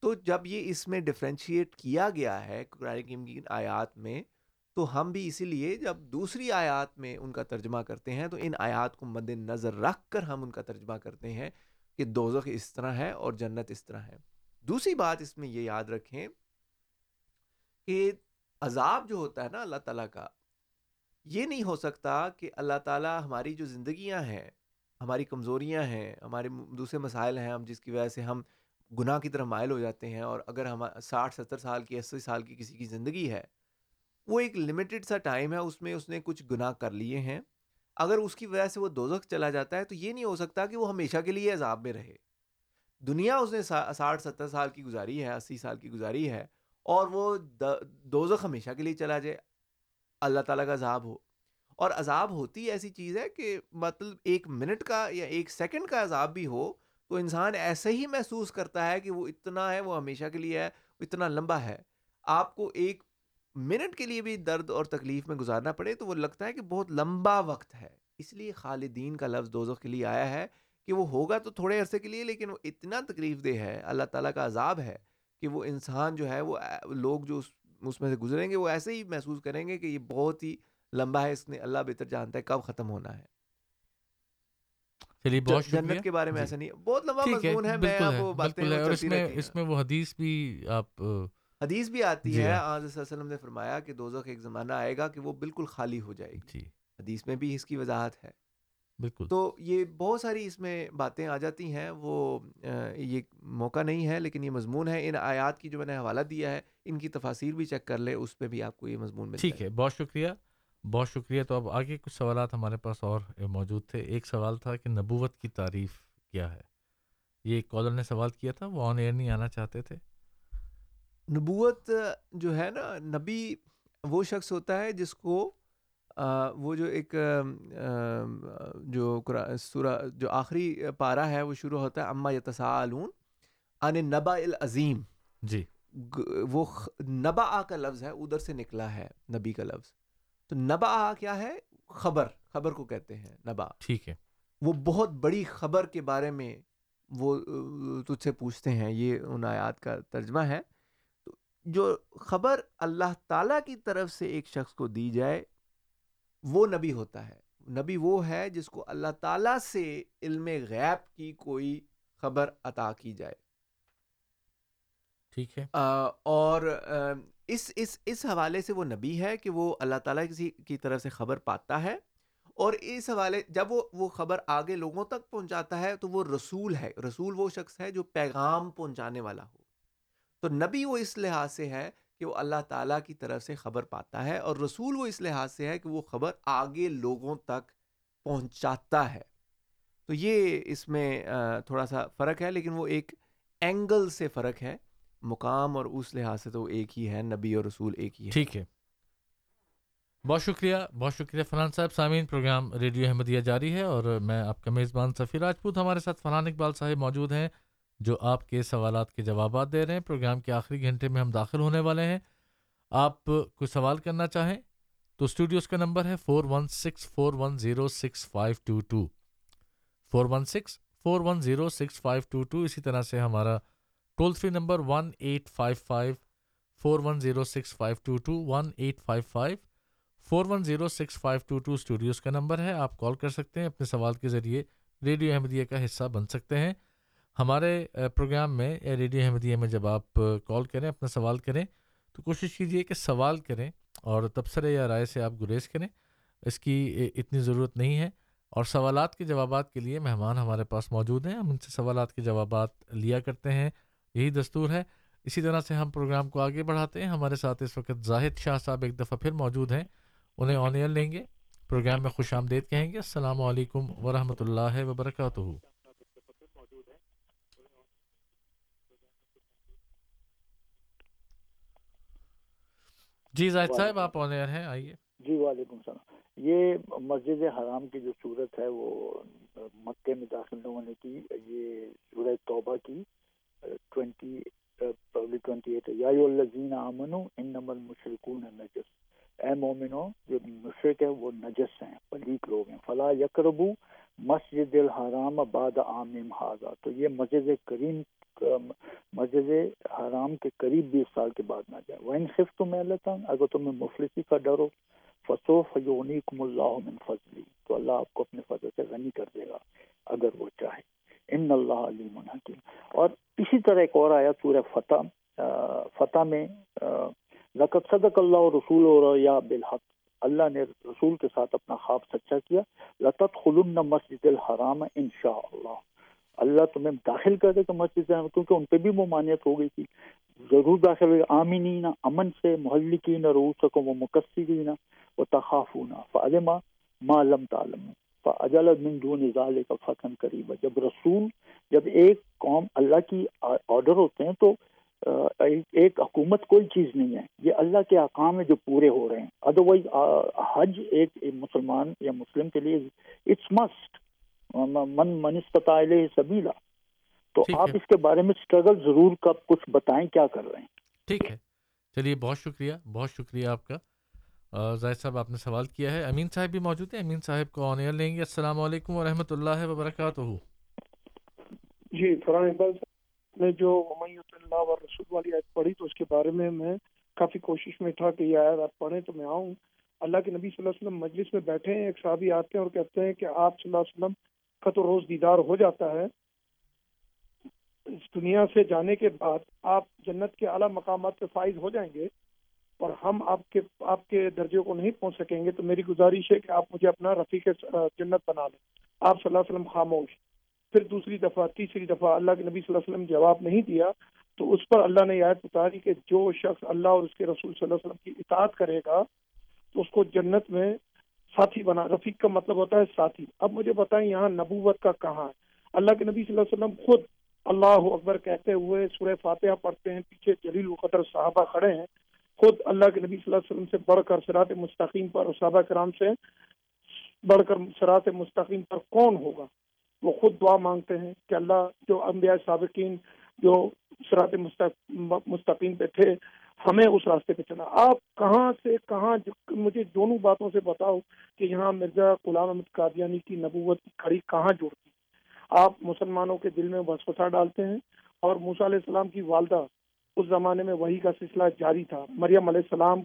تو جب یہ اس میں ڈفرینشیٹ کیا گیا ہے قرآن کی آیات میں تو ہم بھی اسی لیے جب دوسری آیات میں ان کا ترجمہ کرتے ہیں تو ان آیات کو مد نظر رکھ کر ہم ان کا ترجمہ کرتے ہیں کہ دوزخ اس طرح ہے اور جنت اس طرح ہے۔ دوسری بات اس میں یہ یاد رکھیں کہ عذاب جو ہوتا ہے نا اللہ تعالیٰ کا، یہ نہیں ہو سکتا کہ اللہ تعالیٰ ہماری جو زندگیاں ہیں، ہماری کمزوریاں ہیں، ہمارے دوسرے مسائل ہیں، ہم جس کی وجہ سے ہم گناہ کی طرف مائل ہو جاتے ہیں اور اگر ہم ساٹھ، ستر سال کی، اسی سال کی کسی کی زندگی ہے وہ ایک لمیٹڈ سا ٹائم ہے، اس میں اس نے کچھ گناہ کر لیے ہیں۔ اگر اس کی وجہ سے وہ دوزخ چلا جاتا ہے تو یہ نہیں ہو سکتا کہ وہ ہمیشہ کے لیے عذاب میں رہے۔ دنیا اس نے ساٹھ، ستر سال کی گزاری ہے، اسی سال کی گزاری ہے اور وہ دوزخ ہمیشہ کے لیے چلا جائے۔ اللہ تعالیٰ کا عذاب ہو۔ اور عذاب ہوتی ایسی چیز ہے کہ مطلب ایک منٹ کا یا ایک سیکنڈ کا عذاب بھی ہو تو انسان ایسے ہی محسوس کرتا ہے کہ وہ اتنا ہے، وہ ہمیشہ کے لیے ہے، اتنا لمبا ہے۔ آپ کو ایک منٹ کے لیے بھی درد اور تکلیف میں گزارنا پڑے تو وہ لگتا ہے کہ بہت لمبا وقت ہے۔ اس لیے خالدین کا لفظ دوزخ کے لیے آیا ہے کہ وہ ہوگا تو تھوڑے عرصے کے لیے لیکن وہ اتنا تکلیف دہ ہے اللہ تعالیٰ کا عذاب ہے کہ وہ انسان جو ہے وہ لوگ جو اس میں سے گزریں گے وہ ایسے ہی محسوس کریں گے کہ یہ بہت ہی لمبا ہے اس نے اللہ بہتر جانتا ہے کب ختم ہونا ہے۔ چلیے بہت جنت کے بارے میں ایسا نہیں بہت لمبا مضمون ہے میں آپ باتیں اس میں اس میں وہ حدیث بھی آپ حدیث بھی آتی ہے آج صلی اللہ علیہ وسلم نے فرمایا کہ دوزخ ایک زمانہ آئے گا کہ وہ بالکل خالی ہو جائے گی۔ جی۔ حدیث میں بھی اس کی وضاحت ہے۔ بالکل۔ تو یہ بہت ساری اس میں باتیں آ جاتی ہیں وہ یہ موقع نہیں ہے لیکن یہ مضمون ہے۔ ان آیات کی جو میں نے حوالہ دیا ہے ان کی تفاصیر بھی چیک کر لے اس پہ بھی آپ کو یہ مضمون مل ٹھیک ہے بہت شکریہ۔ بہت شکریہ۔ تو اب آگے کچھ سوالات ہمارے پاس اور موجود تھے۔ ایک سوال تھا کہ نبوت کی تعریف کیا ہے؟ یہ کالر نے سوال کیا تھا وہ آن ایئر نہیں آنا چاہتے تھے۔ نبوت جو ہے نا نبی وہ شخص ہوتا ہے جس کو وہ جو ایک جو سورہ جو آخری پارا ہے وہ شروع ہوتا ہے اما یتسالون ان نبا العظیم۔ جی۔ وہ نبا آ کا لفظ ہے ادھر سے نکلا ہے نبی کا لفظ۔ تو نبا آ کیا ہے؟ خبر خبر کو کہتے ہیں نبا ٹھیک ہے۔ وہ بہت بڑی خبر کے بارے میں وہ تجھ سے پوچھتے ہیں یہ ان آیات کا ترجمہ ہے۔ جو خبر اللہ تعالیٰ کی طرف سے ایک شخص کو دی جائے وہ نبی ہوتا ہے۔ نبی وہ ہے جس کو اللہ تعالیٰ سے علم غیب کی کوئی خبر عطا کی جائے۔ ٹھیک ہے۔ اور اس اس اس حوالے سے وہ نبی ہے کہ وہ اللہ تعالیٰ کسی کی طرف سے خبر پاتا ہے اور اس حوالے جب وہ وہ خبر آگے لوگوں تک پہنچاتا ہے تو وہ رسول ہے۔ رسول وہ شخص ہے جو پیغام پہنچانے والا ہو۔ تو نبی وہ اس لحاظ سے ہے کہ وہ اللہ تعالیٰ کی طرف سے خبر پاتا ہے اور رسول وہ اس لحاظ سے ہے کہ وہ خبر آگے لوگوں تک پہنچاتا ہے۔ تو یہ اس میں تھوڑا سا فرق ہے، لیکن وہ ایک اینگل سے فرق ہے۔ مقام اور اس لحاظ سے تو ایک ہی ہے، نبی اور رسول ایک ہی ہے۔ ٹھیک ہے۔ بہت شکریہ بہت شکریہ فرحان صاحب۔ سامعین، پروگرام ریڈیو احمدیہ جاری ہے اور میں آپ کا میزبان سفیر راجپوت ہمارے ساتھ فرحان اقبال صاحب موجود ہیں۔ جو آپ کے سوالات کے جوابات دے رہے ہیں، پروگرام کے آخری گھنٹے میں ہم داخل ہونے والے ہیں۔ آپ کوئی سوال کرنا چاہیں تو اسٹوڈیوز کا نمبر ہے four one six four one zero six five two two four one six four one zero six five two two اسی طرح سے ہمارا toll free number one eight five five four one zero six five two two one eight five five four one zero six five two two studios کا number ہے۔ آپ call کر سکتے ہیں، اپنے سوال کے ذریعے ریڈیو احمدیہ کا حصہ بن سکتے ہیں۔ ہمارے پروگرام میں ریڈیو احمدیہ میں جب آپ کال کریں، اپنا سوال کریں، تو کوشش کیجیے کہ سوال کریں اور تبصرے یا رائے سے آپ گریز کریں۔ اس کی اتنی ضرورت نہیں ہے۔ اور سوالات کے جوابات کے لیے مہمان ہمارے پاس موجود ہیں۔ ہم ان سے سوالات کے جوابات لیا کرتے ہیں۔ یہی دستور ہے۔ اسی طرح سے ہم پروگرام کو آگے بڑھاتے ہیں۔ ہمارے ساتھ اس وقت زاہد شاہ صاحب ایک دفعہ پھر موجود ہیں۔ انہیں آن ایئر لیں گے۔ پروگرام میں خوش آمدید کہیں گے۔ السلام علیکم ورحمۃ اللہ وبرکاتہ۔ جی زاہد صاحب آپ آن ایئر ہیں آئیے۔ جی وعلیکم السلام۔ یہ مسجد حرام کی جو صورت ہے وہ مکے میں داخل ہونے کی یہ سورہ توبہ کی ٹوینٹی ٹوینٹی ایٹ یا الذین آمنو انما المشرکون نجس۔ اے مومنو جو مشرق ہے وہ نجس ہیں پلیت لوگ ہیں۔ فلا یقربو مسجد الحرام بعد عام حاضہ تو یہ مسجد کریم مسجد حرام کے قریب بیس سال کے بعد نہ جائے۔ وہ صرف تم اگر تمہیں مفلسی کا ڈر ہو فسو فیونی کم اللہ من فضلی تو اللہ آپ کو اپنے فضل سے غنی کر دے گا، اگر وہ چاہے۔ ان اللہ علیم حکیم اور اسی طرح ایک اور آیا سورہ فتح فتح میں لقت صدق اللہ رسول اور یا بالحق۔ اللہ نے رسول کے ساتھ اپنا خواب سچا کیا۔ لطت خلن مسجد الحرام ان شاء اللہ اللہ تمہیں داخل کر دے تو مسجد کیونکہ ان پہ بھی ممانعت ہو گئی تھی۔ ضرور داخل ہوئے، آمینین، امن سے محلقین روسکم و مقصرین و تخافون فعلما ما لم تعلم فاجل من دون ذالک فتن قریب۔ جب رسول، جب ایک قوم اللہ کی آرڈر ہوتے ہیں تو ایک حکومت کوئی چیز نہیں ہے۔ یہ اللہ کے احکام ہے جو پورے ہو رہے ہیں۔ ادروائز حج ایک مسلمان یا مسلم کے لیے اٹس مسٹ من منستتا سبیلا۔ تو آپ اس کے بارے میں اسٹرگل ضرور کب کچھ بتائیں کیا کر رہے ہیں؟ ٹھیک ہے۔ چلیے بہت شکریہ بہت شکریہ آپ کا۔ زاہد صاحب آپ نے سوال کیا ہے۔ امین صاحب بھی موجود ہیں۔ امین صاحب کو آن ایئر لیں گے۔ السلام علیکم ورحمۃ اللہ وبرکاتہ۔ جی فرحان اقبال نے جو ممیت اللہ و رسول والی آیت پڑھی تو اس کے بارے میں میں کافی کوشش میں تھا کہ یہ آیت آپ پڑھیں تو میں آؤں۔ اللہ کے نبی صلی اللہ علیہ وسلم مجلس میں بیٹھے ہیں ایک صحابی آتے ہیں اور کہتے ہیں کہ آپ صلی اللہ علیہ وسلم کا تو روز دیدار ہو جاتا ہے۔ اس دنیا سے جانے کے بعد آپ جنت کے اعلیٰ مقامات پہ فائز ہو جائیں گے اور ہم آپ کے آپ کے درجے کو نہیں پہنچ سکیں گے۔ تو میری گزارش ہے کہ آپ مجھے اپنا رفیق جنت بنا لیں۔ آپ صلی اللہ علیہ وسلم خاموش۔ پھر دوسری دفعہ، تیسری دفعہ اللہ کے نبی صلی اللہ علیہ وسلم جواب نہیں دیا، تو اس پر اللہ نے یاد اتاری کہ جو شخص اللہ اور اس کے رسول صلی اللہ علیہ وسلم کی اطاعت کرے گا، تو اس کو جنت میں ساتھی بنا۔ رفیق کا مطلب ہوتا ہے ساتھی۔ اب مجھے بتائیں یہاں نبوت کا کہاں ہے؟ اللہ کے نبی صلی اللہ علیہ وسلم خود اللہ اکبر کہتے ہوئے سورہ فاتحہ پڑھتے ہیں۔ پیچھے جلیل القدر صحابہ کھڑے ہیں۔ خود اللہ کے نبی صلی اللہ علیہ وسلم سے بڑھ کر سرات مستقیم پر اور صحابہ کرام سے بڑھ کر سرات مستقیم پر کون ہوگا؟ وہ خود دعا مانگتے ہیں کہ اللہ جو انبیاء سابقین جو سرات مستقیم پہ تھے ہمیں اس راستے پہ چلا آپ کہاں سے کہاں مجھے دونوں باتوں سے بتاؤ کہ یہاں مرزا غلام احمد قادیانی کی نبوت کی کھڑی کہاں جوڑتی۔ آپ مسلمانوں کے دل میں وسوسہ ڈالتے ہیں اور موسیٰ علیہ السلام کی والدہ اس زمانے میں وہی کا سلسلہ جاری تھا۔ مریم علیہ السلام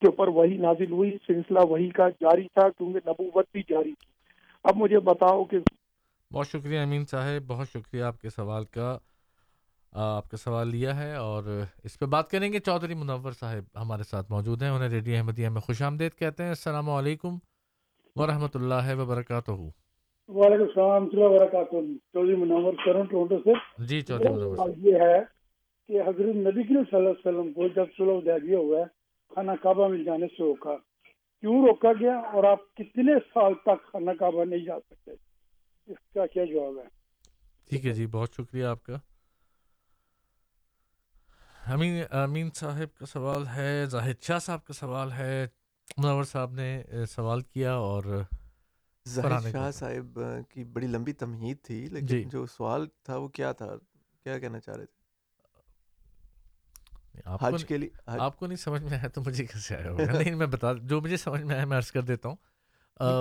کے اوپر وہی نازل ہوئی، سلسلہ وہی کا جاری تھا کیونکہ نبوت بھی جاری تھی۔ اب مجھے بتاؤ کہ بہت شکریہ امین صاحب، بہت شکریہ آپ کے سوال کا۔ آپ کا سوال لیا ہے اور اس پہ بات کریں گے۔ چودھری منور صاحب ہمارے ساتھ موجود ہیں انہیں ریڈیو احمدیہ میں خوش آمدید کہتے ہیں۔ السلام علیکم ورحمۃ اللہ وبرکاتہ۔ وعلیکم السلام وبرکاتہ۔ چودھری منور ٹورنٹو سے۔ جی چودھری منور یہ ہے کہ حضرت نبی صلی اللہ علیہ وسلم کو جب سلو دیا ہوا ہے خانہ کعبہ میں جانے سے روکا۔ کیوں روکا گیا؟ اور آپ کتنے سال تک خانہ کعبہ نہیں جا سکتے؟ اس کا کیا جواب ہے؟ ٹھیک ہے جی بہت شکریہ آپ کا۔ امین امین صاحب کا سوال ہے زاہد شاہ صاحب کا سوال ہے۔ منور صاحب نے سوال کیا اور زاہد شاہ صاحب کی بڑی لمبی تمہید تھی لیکن جی. جو سوال تھا وہ کیا تھا؟ کیا کہنا چاہ رہے تھے؟ حج کے لیے آپ کو نہیں سمجھ میں آیا تو مجھے کیسے آیا ہوگا؟ نہیں میں بتا جو مجھے سمجھ میں آیا میں عرض کر دیتا ہوں۔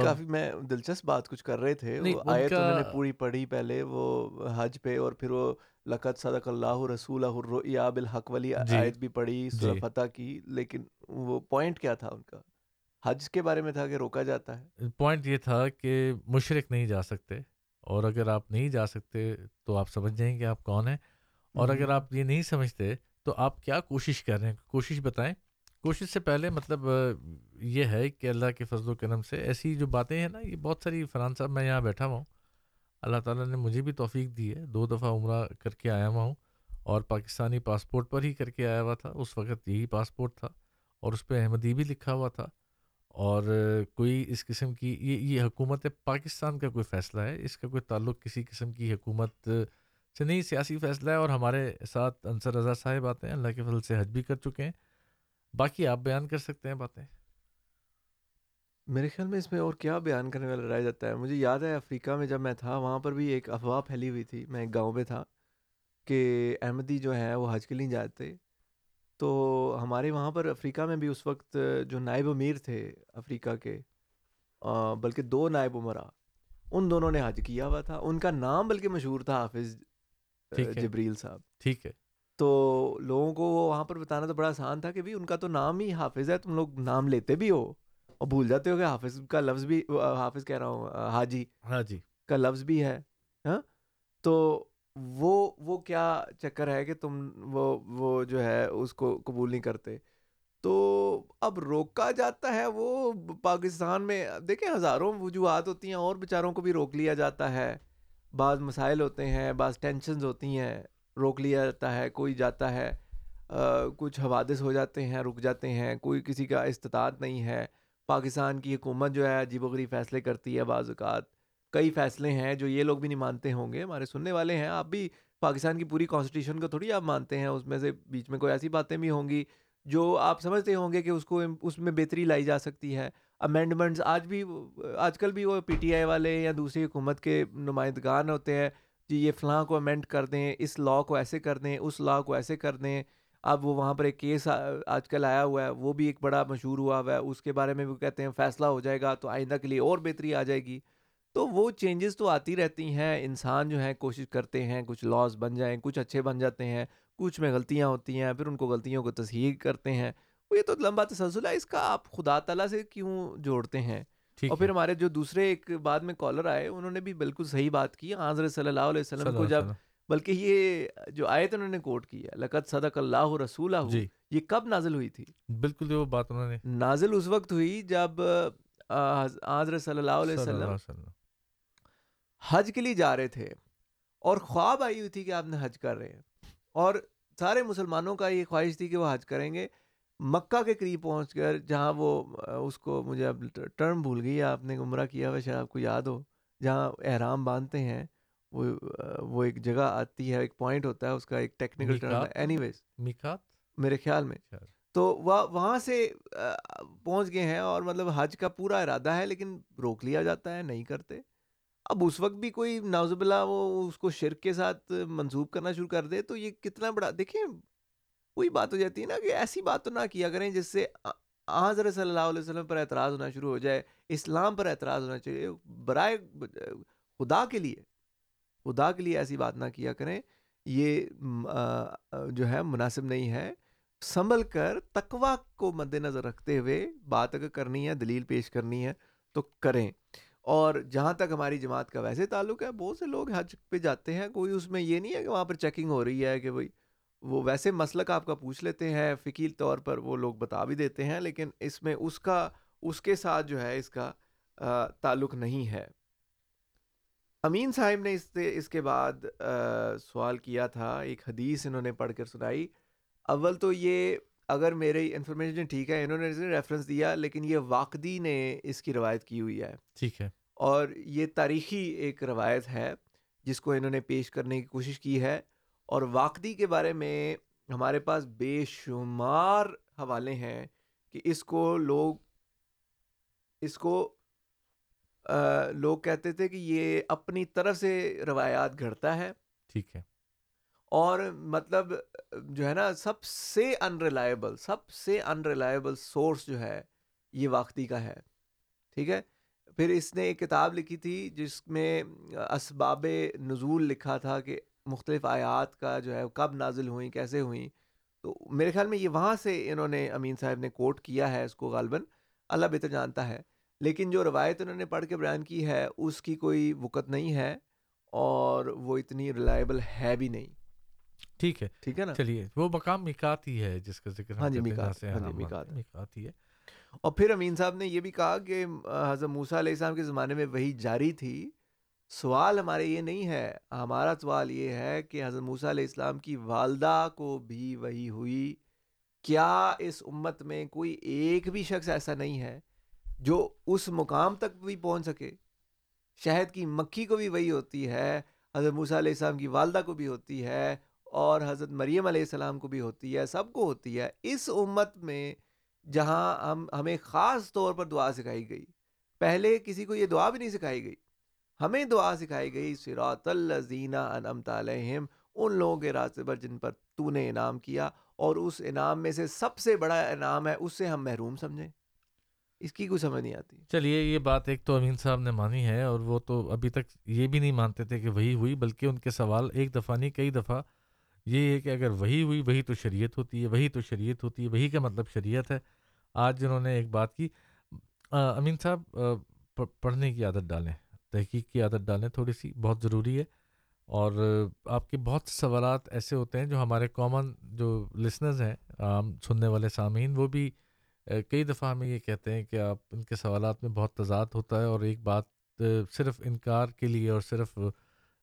کافی میں دلچسپ بات کچھ کر رہے تھے۔ وہ آیت انہوں نے پوری پڑھی پہلے وہ حج پہ اور پھر وہ لقت صدق اللہ رسول الرؤیا بالحق والی جی۔ آیت بھی پڑھی سورہ جی۔ فتح کی لیکن وہ پوائنٹ کیا تھا ان کا؟ حج کے بارے میں تھا کہ روکا جاتا ہے؟ پوائنٹ یہ تھا کہ مشرق نہیں جا سکتے اور اگر آپ نہیں جا سکتے تو آپ سمجھ جائیں کہ آپ کون ہیں۔ اور اگر آپ یہ نہیں سمجھتے تو آپ کیا کوشش کر رہے ہیں؟ کوشش بتائیں۔ کوشش سے پہلے مطلب یہ ہے کہ اللہ کے فضل و کرم سے ایسی جو باتیں ہیں نا یہ بہت ساری فرحان صاحب میں یہاں بیٹھا ہوا ہوں۔ اللہ تعالیٰ نے مجھے بھی توفیق دی ہے، دو دفعہ عمرہ کر کے آیا ہوا ہوں اور پاکستانی پاسپورٹ پر ہی کر کے آیا ہوا تھا۔ اس وقت یہی پاسپورٹ تھا اور اس پہ احمدی بھی لکھا ہوا تھا۔ اور کوئی اس قسم کی، یہ یہ حکومت پاکستان کا کوئی فیصلہ ہے؟ اس کا کوئی تعلق کسی قسم کی حکومت سے نہیں، سیاسی فیصلہ ہے اور ہمارے ساتھ انصر رضا صاحب آتے ہیں، اللہ کے فضل سے حج بھی کر چکے ہیں۔ باقی آپ بیان کر سکتے ہیں باتیں۔ میرے خیال میں اس میں اور کیا بیان کرنے والا رہ جاتا ہے؟ مجھے یاد ہے افریقہ میں جب میں تھا وہاں پر بھی ایک افواہ پھیلی ہوئی تھی میں ایک گاؤں میں تھا کہ احمدی جو ہیں وہ حج کے لیے جاتے۔ تو ہمارے وہاں پر افریقہ میں بھی اس وقت جو نائب امیر تھے افریقہ کے بلکہ دو نائب عمرہ ان دونوں نے حج کیا ہوا تھا۔ ان کا نام بلکہ مشہور تھا حافظ جبریل صاحب۔ ٹھیک ہے۔ تو لوگوں کو وہاں پر بتانا تو بڑا آسان تھا کہ بھی ان کا تو نام ہی حافظ ہے تم لوگ نام لیتے بھی ہو۔ اور بھول جاتے ہو کہ حافظ کا لفظ بھی حافظ کہہ رہا ہوں حاجی حاجی کا لفظ بھی ہے ہاں؟ تو وہ وہ کیا چکر ہے کہ تم وہ وہ جو ہے اس کو قبول نہیں کرتے؟ تو اب روکا جاتا ہے وہ پاکستان میں۔ دیکھیں ہزاروں وجوہات ہوتی ہیں اور بیچاروں کو بھی روک لیا جاتا ہے۔ بعض مسائل ہوتے ہیں بعض ٹینشنز ہوتی ہیں روک لیا جاتا ہے کوئی جاتا ہے کچھ حوادث ہو جاتے ہیں رک جاتے ہیں کوئی کسی کا استطاعت نہیں ہے۔ پاکستان کی حکومت جو ہے عجیب و غریب فیصلے کرتی ہے بعض اوقات۔ کئی فیصلے ہیں جو یہ لوگ بھی نہیں مانتے ہوں گے، ہمارے سننے والے ہیں۔ آپ بھی پاکستان کی پوری کانسٹیٹیوشن کو تھوڑی آپ مانتے ہیں، اس میں سے بیچ میں کوئی ایسی باتیں بھی ہوں گی جو آپ سمجھتے ہوں گے کہ اس کو اس میں بہتری لائی جا سکتی ہے۔ امینڈمنٹس آج بھی، آج کل بھی وہ پی ٹی آئی والے یا دوسری حکومت کے نمائندگان ہوتے ہیں جی یہ فلاں کو امینڈ کر دیں، اس لاء کو ایسے کر دیں، اس لاء کو ایسے کر دیں۔ اب وہ وہاں پر ایک کیس آج کل آیا ہوا ہے وہ بھی ایک بڑا مشہور ہوا ہوا ہے اس کے بارے میں بھی کہتے ہیں فیصلہ ہو جائے گا تو آئندہ کے لیے اور بہتری آ جائے گی۔ تو وہ چینجز تو آتی رہتی ہیں انسان جو ہیں کوشش کرتے ہیں کچھ لاس بن جائیں کچھ اچھے بن جاتے ہیں کچھ میں غلطیاں ہوتی ہیں پھر ان کو غلطیوں کو تصحیح کرتے ہیں۔ وہ یہ تو لمبا تسلسل ہے اس کا آپ خدا تعالیٰ سے کیوں جوڑتے ہیں؟ اور پھر ہمارے جو دوسرے ایک بعد میں کالر آئے انہوں نے بھی بالکل صحیح بات کی۔ حضرت صلی اللہ علیہ وسلم کو جب بلکہ یہ جو آیت انہوں نے کوٹ کی ہے لقت صدق اللہ رسول جی۔ یہ کب نازل ہوئی تھی؟ بالکل وہ بات انہوں نے نازل اس وقت ہوئی جب حضرت صلی اللہ علیہ وسلم حج کے لیے جا رہے تھے اور خواب آئی ہوئی تھی کہ آپ نے حج کر رہے ہیں۔ اور سارے مسلمانوں کا یہ خواہش تھی کہ وہ حج کریں گے۔ مکہ کے قریب پہنچ کر جہاں وہ اس کو مجھے اب ٹرم بھول گئی آپ نے عمرہ کیا ہوا شاید آپ کو یاد ہو جہاں احرام باندھتے ہیں۔ وہ وہ ایک جگہ آتی ہے ایک پوائنٹ ہوتا ہے اس کا ایک ٹیکنیکل ٹرم ہے. اینی ویز میرے خیال میں۔ تو وہاں سے پہنچ گئے ہیں اور مطلب حج کا پورا ارادہ ہے لیکن روک لیا جاتا ہے نہیں کرتے۔ اب اس وقت بھی کوئی نازب اللہ وہ اس کو شرک کے ساتھ منسوخ کرنا شروع کر دے تو یہ کتنا بڑا دیکھیں وہی بات ہو جاتی ہے نا کہ ایسی بات تو نہ کیا کریں جس سے حضرت صلی اللہ علیہ وسلم پر اعتراض ہونا شروع ہو جائے اسلام پر اعتراض ہونا چاہیے برائے خدا کے لیے۔ خدا کے لیے ایسی بات نہ کیا کریں۔ یہ جو ہے مناسب نہیں ہے۔ سنبھل کر تقوا کو مد نظر رکھتے ہوئے بات اگر کرنی ہے، دلیل پیش کرنی ہے تو کریں۔ اور جہاں تک ہماری جماعت کا ویسے تعلق ہے، بہت سے لوگ حج پہ جاتے ہیں، کوئی اس میں یہ نہیں ہے کہ وہاں پر چیکنگ ہو رہی ہے کہ بھائی وہ ویسے مسلک آپ کا پوچھ لیتے ہیں فکیل طور پر وہ لوگ بتا بھی دیتے ہیں، لیکن اس میں اس کا، اس کے ساتھ جو ہے اس کا تعلق نہیں ہے۔ امین صاحب نے اس سے اس کے بعد سوال کیا تھا ایک حدیث انہوں نے پڑھ کر سنائی۔ اول تو یہ اگر میری انفارمیشن ٹھیک ہے انہوں نے ریفرنس دیا لیکن یہ واقعی نے اس کی روایت کی ہوئی ہے۔ ٹھیک ہے۔ اور یہ تاریخی ایک روایت ہے جس کو انہوں نے پیش کرنے کی کوشش کی ہے۔ اور واقعی کے بارے میں ہمارے پاس بے شمار حوالے ہیں کہ اس کو لوگ اس کو لوگ کہتے تھے کہ یہ اپنی طرف سے روایات گھڑتا ہے۔ ٹھیک ہے۔ اور مطلب جو ہے نا سب سے ان ریلائبل سب سے ان ریلائبل سورس جو ہے یہ واقعی کا ہے۔ ٹھیک ہے؟ پھر اس نے ایک کتاب لکھی تھی جس میں اسباب نزول لکھا تھا کہ مختلف آیات کا جو ہے کب نازل ہوئیں کیسے ہوئیں۔ تو میرے خیال میں یہ وہاں سے انہوں نے امین صاحب نے کوٹ کیا ہے اس کو غالباً۔ اللہ بہتر جانتا ہے۔ لیکن جو روایت انہوں نے پڑھ کے بیان کی ہے اس کی کوئی وقت نہیں ہے اور وہ اتنی ریلائبل ہے بھی نہیں۔ ٹھیک ہے۔ ٹھیک ہے نا؟ چلیے وہ مقام مکات ہی ہے جس کا ذکر ہاں جی مکات مکات ہی ہے۔ اور پھر امین صاحب نے یہ بھی کہا کہ حضرت موسیٰ علیہ السلام کے زمانے میں وہی جاری تھی۔ سوال ہمارے یہ نہیں ہے ہمارا سوال یہ ہے کہ حضرت موسیٰ علیہ السلام کی والدہ کو بھی وہی ہوئی۔ کیا اس امت میں کوئی ایک بھی شخص ایسا نہیں ہے جو اس مقام تک بھی پہنچ سکے۔ شہد کی مکھی کو بھی وہی ہوتی ہے، حضرت موسیٰ علیہ السلام کی والدہ کو بھی ہوتی ہے اور حضرت مریم علیہ السلام کو بھی ہوتی ہے، سب کو ہوتی ہے۔ اس امت میں جہاں ہم، ہمیں خاص طور پر دعا سکھائی گئی۔ پہلے کسی کو یہ دعا بھی نہیں سکھائی گئی۔ ہمیں دعا سکھائی گئی سراط الزینہ انمت علیہم، ان لوگوں کے راستے پر جن پر تو نے انعام کیا اور اس انعام میں سے سب سے بڑا انعام ہے، اس سے ہم محروم سمجھیں۔ اس کی کوئی سمجھ نہیں آتی۔ چلیے، یہ بات ایک تو امین صاحب نے مانی ہے اور وہ تو ابھی تک یہ بھی نہیں مانتے تھے کہ وہی ہوئی، بلکہ ان کے سوال ایک دفعہ نہیں، کئی دفعہ یہ ہے کہ اگر وہی ہوئی، وہی تو شریعت ہوتی ہے، وہی تو شریعت ہوتی ہے، وہی کا مطلب شریعت ہے۔ آج جنہوں نے ایک بات کی۔ امین صاحب پڑھنے کی عادت ڈالیں، تحقیق کی عادت ڈالیں تھوڑی سی، بہت ضروری ہے۔ اور آپ کے بہت سے سوالات ایسے ہوتے ہیں جو ہمارے کامن جو لسنرز ہیں، عام سننے والے سامعین، وہ بھی کئی دفعہ ہمیں یہ کہتے ہیں کہ آپ ان کے سوالات میں بہت تضاد ہوتا ہے اور ایک بات صرف انکار کے لیے اور صرف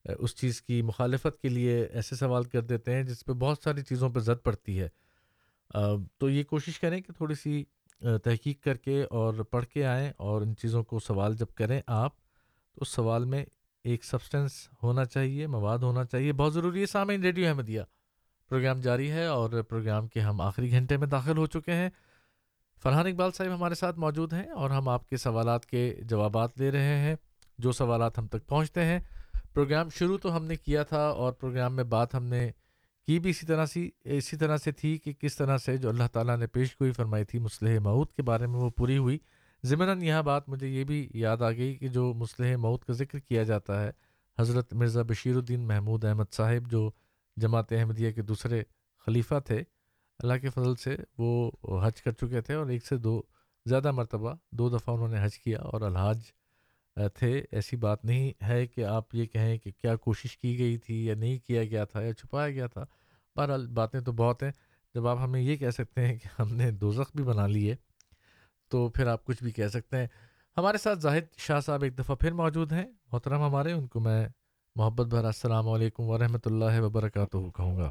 اس چیز کی مخالفت کے لیے ایسے سوال کر دیتے ہیں جس پہ بہت ساری چیزوں پہ زد پڑتی ہے۔ تو یہ کوشش کریں کہ تھوڑی سی تحقیق کر کے اور پڑھ کے آئیں اور ان چیزوں کو سوال جب کریں آپ، تو اس سوال میں ایک سبسٹنس ہونا چاہیے، مواد ہونا چاہیے۔ بہت ضروری ہے، سامعین، ریڈیو احمدیہ۔ پروگرام جاری ہے اور پروگرام کے ہم آخری گھنٹے میں داخل ہو چکے ہیں۔ فرحان اقبال صاحب ہمارے ساتھ موجود ہیں اور ہم آپ کے سوالات کے جوابات لے رہے ہیں۔ جو سوالات ہم تک پہنچتے ہیں۔ پروگرام شروع تو ہم نے کیا تھا اور پروگرام میں بات ہم نے کی بھی اسی طرح سی، اسی طرح سے تھی کہ کس طرح سے جو اللہ تعالیٰ نے پیش گوئی فرمائی تھی مسلح مود کے بارے میں وہ پوری ہوئی۔ ضمن یہاں بات مجھے یہ بھی یاد آ گئی کہ جو مسلح مود کا ذکر کیا جاتا ہے، حضرت مرزا بشیر الدین محمود احمد صاحب جو جماعت احمدیہ کے دوسرے خلیفہ تھے اللہ کے فضل سے وہ حج کر چکے تھے اور ایک سے دو زیادہ مرتبہ دو دفعہ انہوں نے حج کیا اور الحاج تھے۔ ایسی بات نہیں ہے کہ آپ یہ کہیں کہ کیا کوشش کی گئی تھی یا نہیں کیا گیا تھا یا چھپایا گیا تھا۔ بہرحال باتیں تو بہت ہیں۔ جب آپ ہمیں یہ کہہ سکتے ہیں کہ ہم نے دوزخ بھی بنا لی ہے تو پھر آپ کچھ بھی کہہ سکتے ہیں۔ ہمارے ساتھ زاہد شاہ صاحب ایک دفعہ پھر موجود ہیں۔ محترم ہمارے، ان کو میں محبت بھر السلام علیکم ورحمۃ اللہ وبرکاتہ کہوں گا۔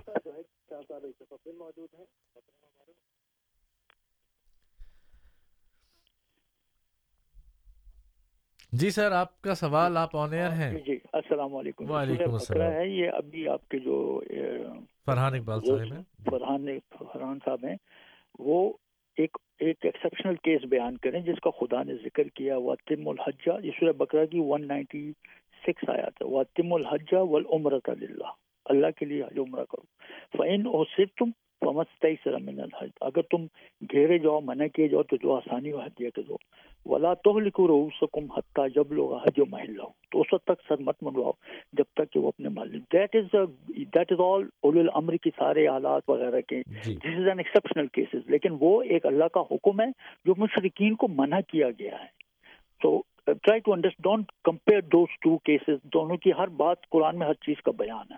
جی سر آپ کا سوال آپ آن ایئر ہیں۔ جی السلام علیکم۔ وعلیکم السلام۔ ہے یہ ابھی آپ کے جو فرحان اقبال صاحب ہیں۔ فرحان فرحان صاحب ہیں۔ وہ ایک ایک ایکسیپشنل کیس بیان کریں جس کا خدا نے ذکر کیا وہ تم الحجہ یہ سورہ بکرا کی ون نائنٹی سکس آیا تھا وہ تم الحجہ والعمرۃ للہ اللہ کے لیے حج عمرہ کرو۔ فعین اور صرف تم فمستئی سر من الحج اگر تم گھیرے جاؤ منع کیے جاؤ تو جو آسانی ہو حدیہ کے دو۔ ولا تو لکھو رؤوسکم حتی جب لوگ حج و محل ہو تو اس وقت تک سر مت منواؤ جب تک کہ وہ اپنے مال دیٹ از دیٹ از آل اول الامر کی سارے حالات وغیرہ کے۔ This is an exceptional cases لیکن وہ ایک اللہ کا حکم ہے جو مشرقین کو منع کیا گیا ہے۔ تو try to understand don't compare those two cases دونوں کی ہر بات قرآن میں ہر چیز کا بیان ہے۔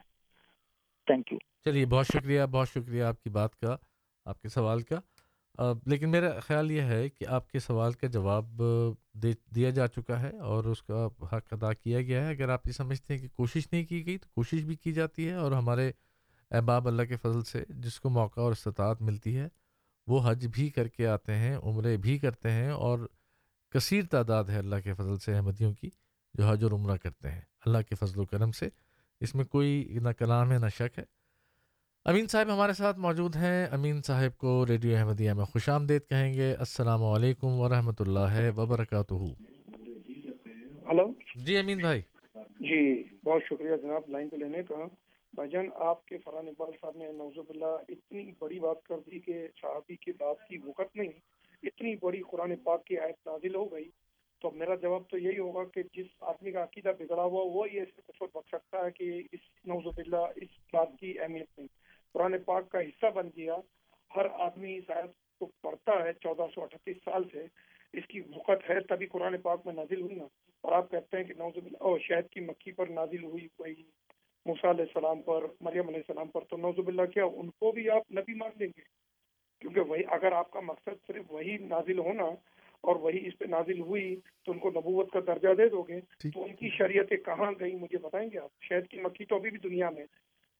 تھینک یو چلیے، بہت شکریہ بہت شکریہ آپ کی بات کا، آپ کے سوال کا۔ لیکن میرا خیال یہ ہے کہ آپ کے سوال کا جواب دے، دیا جا چکا ہے اور اس کا حق ادا کیا گیا ہے۔ اگر آپ یہ سمجھتے ہیں کہ کوشش نہیں کی گئی تو کوشش بھی کی جاتی ہے اور ہمارے احباب اللہ کے فضل سے جس کو موقع اور استطاعت ملتی ہے، وہ حج بھی کر کے آتے ہیں، عمرے بھی کرتے ہیں اور کثیر تعداد ہے اللہ کے فضل سے، احمدیوں کی، جو حج اور عمرہ کرتے ہیں۔ اللہ کے فضل و کرم سے۔ اس میں کوئی نہ کلام ہے، نہ شک ہے۔ امین صاحب ہمارے ساتھ موجود ہیں۔ امین صاحب کو ریڈیو احمدیہ میں خوش آمدید کہیں گے۔ السلام علیکم ورحمۃ اللہ وبرکاتہ۔ ہلو؟ جی امین بھائی۔ جی بہت شکریہ جناب لائن پہ لینے کا۔ بھائی جان آپ کے فرحان اقبال صاحب نے نوزب اللہ اتنی بڑی بات کر دی کہ صحابی کے بات کی وقت نہیں اتنی بڑی قرآن پاک کی آیت نازل ہو گئی۔ تو میرا جواب تو یہی ہوگا کہ جس آدمی کا عقیدہ بگڑا ہوا وہ یہ بک سکتا ہے کہ اس نوزب اللہ اس بات کی اہمیت نہیں۔ قرآن پاک کا حصہ بن گیا۔ ہر آدمی شاید کو پڑھتا ہے چودہ سو اٹھتیس سال سے۔ اس کی وقت ہے تبھی قرآن پاک میں نازل ہوئی نا اور آپ کہتے ہیں کہ نوزب اللہ شہد کی مکھی پر نازل ہوئی وہی موسیٰ علیہ السلام پر مریم علیہ السلام پر۔ تو نوزب اللہ کیا ان کو بھی آپ نبی مان دیں گے؟ کیونکہ وہی اگر آپ کا مقصد صرف وہی نازل ہونا اور وہی اس پہ نازل ہوئی تو ان کو نبوت کا درجہ دے دو گے۔ تو ان کی شریعتیں کہاں گئی مجھے بتائیں گے آپ؟ شہد کی مکھی تو ابھی بھی دنیا میں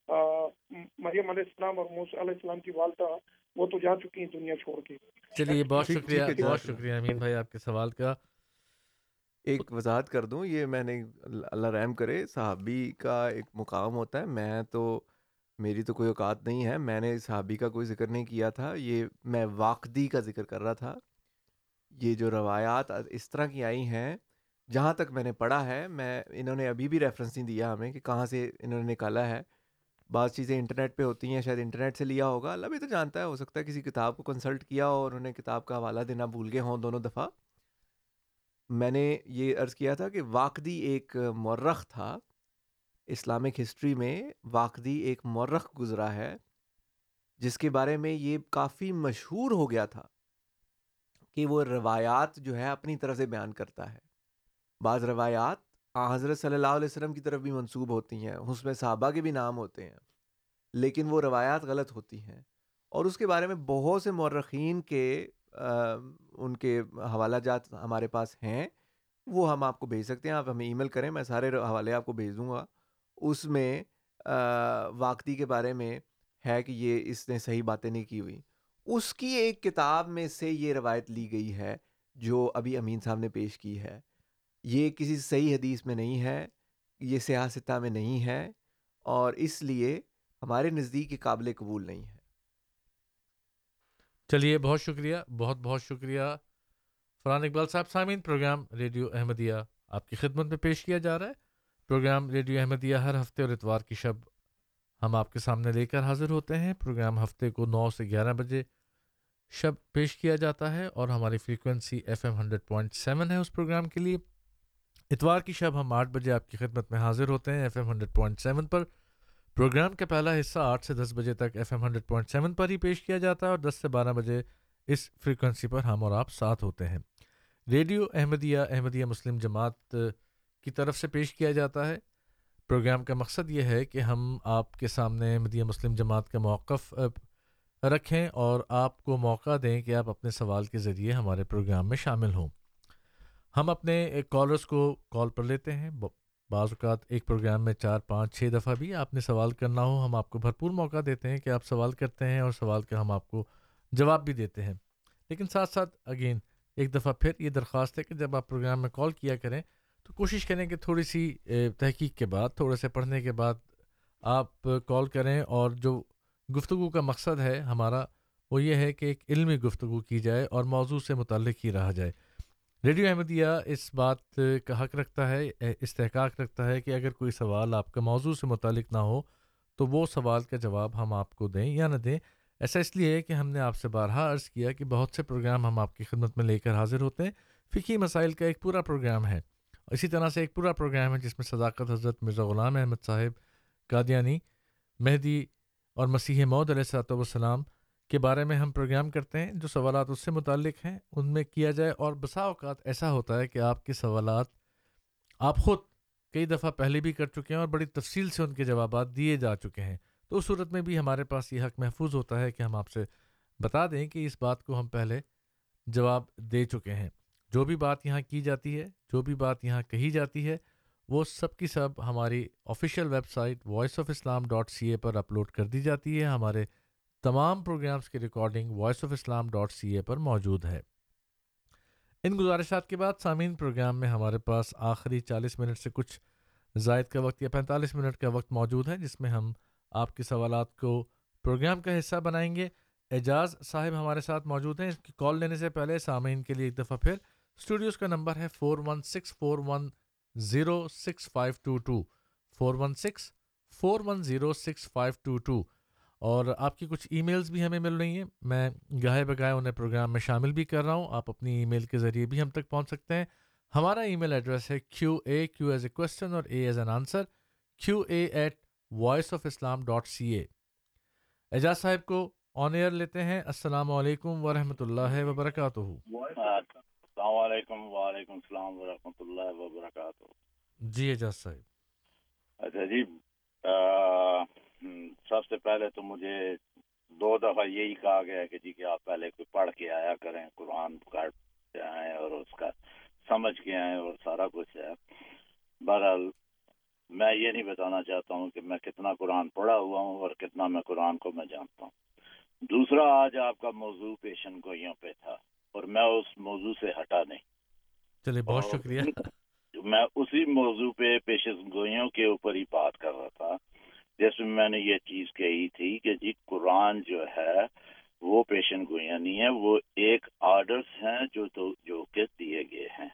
مریم علیہ السلام اور موسیٰ علیہ السلام کی والدہ وہ تو جا چکی ہیں دنیا چھوڑ کے۔ چلیے بہت شکریہ بہت شکریہ امین بھائی آپ کے سوال کا۔ ایک وضاحت کر دوں یہ میں نے اللہ رحم کرے صحابی کا ایک مقام ہوتا ہے۔ میں تو میری تو کوئی اوقات نہیں ہے۔ میں نے صحابی کا کوئی ذکر نہیں کیا تھا۔ یہ میں واقعی کا ذکر کر رہا تھا۔ یہ جو روایات اس طرح کی آئی ہیں جہاں تک میں نے پڑھا ہے میں انہوں نے ابھی بھی ریفرنس نہیں دیا ہمیں کہ کہاں سے انہوں نے نکالا ہے۔ بعض چیزیں انٹرنیٹ پہ ہوتی ہیں، شاید انٹرنیٹ سے لیا ہوگا۔ اللہ بھی تو جانتا ہے، ہو سکتا ہے کسی کتاب کو کنسلٹ کیا اور انہوں نے کتاب کا حوالہ دینا بھول گئے ہوں دونوں دفعہ۔ میں نے یہ عرض کیا تھا کہ واقعی ایک مرخ تھا۔ اسلامک ہسٹری میں واقعی ایک مرخ گزرا ہے، جس کے بارے میں یہ کافی مشہور ہو گیا تھا کہ وہ روایات جو ہے اپنی طرف سے بیان کرتا ہے۔ بعض روایات حضرت صلی اللہ علیہ وسلم کی طرف بھی منسوب ہوتی ہیں، اس میں صحابہ کے بھی نام ہوتے ہیں، لیکن وہ روایات غلط ہوتی ہیں۔ اور اس کے بارے میں بہت سے مورخین کے ان کے حوالہ جات ہمارے پاس ہیں، وہ ہم آپ کو بھیج سکتے ہیں، آپ ہمیں ای میل کریں، میں سارے حوالے آپ کو بھیج دوں گا۔ اس میں واقعی کے بارے میں ہے کہ یہ اس نے صحیح باتیں نہیں کی ہوئی۔ اس کی ایک کتاب میں سے یہ روایت لی گئی ہے، جو ابھی امین صاحب نے پیش کی ہے۔ یہ کسی صحیح حدیث میں نہیں ہے، یہ سیاستہ میں نہیں ہے اور اس لیے ہمارے نزدیک یہ قابل قبول نہیں ہے۔ چلیے، بہت شکریہ، بہت بہت شکریہ۔ فرحان اقبال صاحب، سامعین، پروگرام ریڈیو احمدیہ آپ کی خدمت میں پیش کیا جا رہا ہے۔ پروگرام ریڈیو احمدیہ ہر ہفتے اور اتوار کی شب ہم آپ کے سامنے لے کر حاضر ہوتے ہیں۔ پروگرام ہفتے کو نو سے گیارہ بجے شب پیش کیا جاتا ہے اور ہماری frequency F M hundred point seven ہے اس پروگرام کے لیے۔ اتوار کی شب ہم آٹھ بجے آپ کی خدمت میں حاضر ہوتے ہیں F M hundred point seven پر۔ پروگرام کا پہلا حصہ آٹھ سے دس بجے تک F M hundred point seven پر ہی پیش کیا جاتا ہے اور دس سے بارہ بجے اس فریکوینسی پر ہم اور آپ ساتھ ہوتے ہیں۔ ریڈیو احمدیہ احمدیہ مسلم جماعت کی طرف سے پیش کیا جاتا ہے۔ پروگرام کا مقصد یہ ہے کہ ہم آپ کے سامنے احمدیہ مسلم جماعت کا موقف رکھیں اور آپ کو موقع دیں کہ آپ اپنے سوال کے ذریعے ہمارے پروگرام میں شامل ہوں۔ ہم اپنے کالرس کو کال پر لیتے ہیں۔ بعض اوقات ایک پروگرام میں چار، پانچ، چھ دفعہ بھی آپ نے سوال کرنا ہو، ہم آپ کو بھرپور موقع دیتے ہیں کہ آپ سوال کرتے ہیں اور سوال کا ہم آپ کو جواب بھی دیتے ہیں۔ لیکن ساتھ ساتھ اگین ایک دفعہ پھر یہ درخواست ہے کہ جب آپ پروگرام میں کال کیا کریں تو کوشش کریں کہ تھوڑی سی تحقیق کے بعد، تھوڑے سے پڑھنے کے بعد آپ کال کریں اور جو گفتگو کا مقصد ہے ہمارا وہ یہ ہے کہ ایک علمی گفتگو کی جائے اور موضوع سے متعلق ہی رہا جائے۔ ریڈیو احمدیہ اس بات کا حق رکھتا ہے استحقاق رکھتا ہے کہ اگر کوئی سوال آپ کا موضوع سے متعلق نہ ہو تو وہ سوال کا جواب ہم آپ کو دیں یا نہ دیں۔ ایسا اس لیے ہے کہ ہم نے آپ سے بارہا عرض کیا کہ بہت سے پروگرام ہم آپ کی خدمت میں لے کر حاضر ہوتے ہیں۔ فقی مسائل کا ایک پورا پروگرام ہے۔ اسی طرح سے ایک پورا پروگرام ہے جس میں صداقت حضرت مرزا غلام احمد صاحب قادیانی، مہدی اور مسیح مود علیہ صلاحت والسلام کے بارے میں ہم پروگرام کرتے ہیں، جو سوالات اس سے متعلق ہیں، ان میں کیا جائے اور بسا اوقات ایسا ہوتا ہے کہ آپ کے سوالات آپ خود کئی دفعہ پہلے بھی کر چکے ہیں اور بڑی تفصیل سے ان کے جوابات دیے جا چکے ہیں۔ تو اس صورت میں بھی ہمارے پاس یہ حق محفوظ ہوتا ہے کہ ہم آپ سے بتا دیں کہ اس بات کو ہم پہلے جواب دے چکے ہیں۔ جو بھی بات یہاں کی جاتی ہے، جو بھی بات یہاں کہی جاتی ہے، وہ سب کی سب ہماری official website voice of Islam dot C A per upload کر دی جاتی ہے۔ ہمارے تمام پروگرامز کی recording voice of Islam dot C A پر موجود ہے۔ ان گزارشات کے بعد سامعین پروگرام میں ہمارے پاس آخری چالیس منٹ سے کچھ زائد کا وقت یا پینتالیس منٹ کا وقت موجود ہے، جس میں ہم آپ کے سوالات کو پروگرام کا حصہ بنائیں گے۔ اعجاز صاحب ہمارے ساتھ موجود ہیں۔ اس کی کال لینے سے پہلے سامعین کے لیے ایک دفعہ پھر اسٹوڈیوز کا نمبر ہے four one six four one zero six five two two four one six four one zero six five two two اور آپ کی کچھ ای میلز بھی ہمیں مل رہی ہیں۔ میں گاہے بگائے انہیں پروگرام میں شامل بھی کر رہا ہوں۔ آپ اپنی ای میل کے ذریعے بھی ہم تک پہنچ سکتے ہیں۔ ہمارا ای میل ایڈریس ہے کیو اے کیو ایز اے کوشچن اور A as an answer Q A at voice of Islam dot C A Ijaz sahib کو آن ایئر لیتے ہیں۔ السلام علیکم ورحمۃ اللہ وبرکاتہ۔ السلام علیکم وعلیکم السلام ورحمۃ اللہ وبرکاتہ۔ جی اعجاز صاحب۔ اچھا جی سب سے پہلے تو مجھے دو دفعہ یہی کہا گیا کہ جی کہ آپ پہلے کوئی پڑھ کے آیا کریں قرآن کاٹ آئیں اور اس کا سمجھ کے آئیں اور سارا کچھ ہے۔ بہرحال میں یہ نہیں بتانا چاہتا ہوں کہ میں کتنا قرآن پڑھا ہوا ہوں اور کتنا میں قرآن کو میں جانتا ہوں۔ دوسرا آج آپ کا موضوع پیشن گوئیوں پہ تھا اور میں اس موضوع سے ہٹا نہیں۔ چلیے بہت شکریہ۔ میں اسی موضوع پہ پیشن گوئیوں کے اوپر ہی بات کر رہا تھا۔ جیسے میں نے یہ چیز کہی تھی کہ جی قرآن جو ہے وہ پیشن گوئیاں نہیں ہے وہ ایک آرڈرس ہیں جو تو جو کہ دیے گئے ہیں۔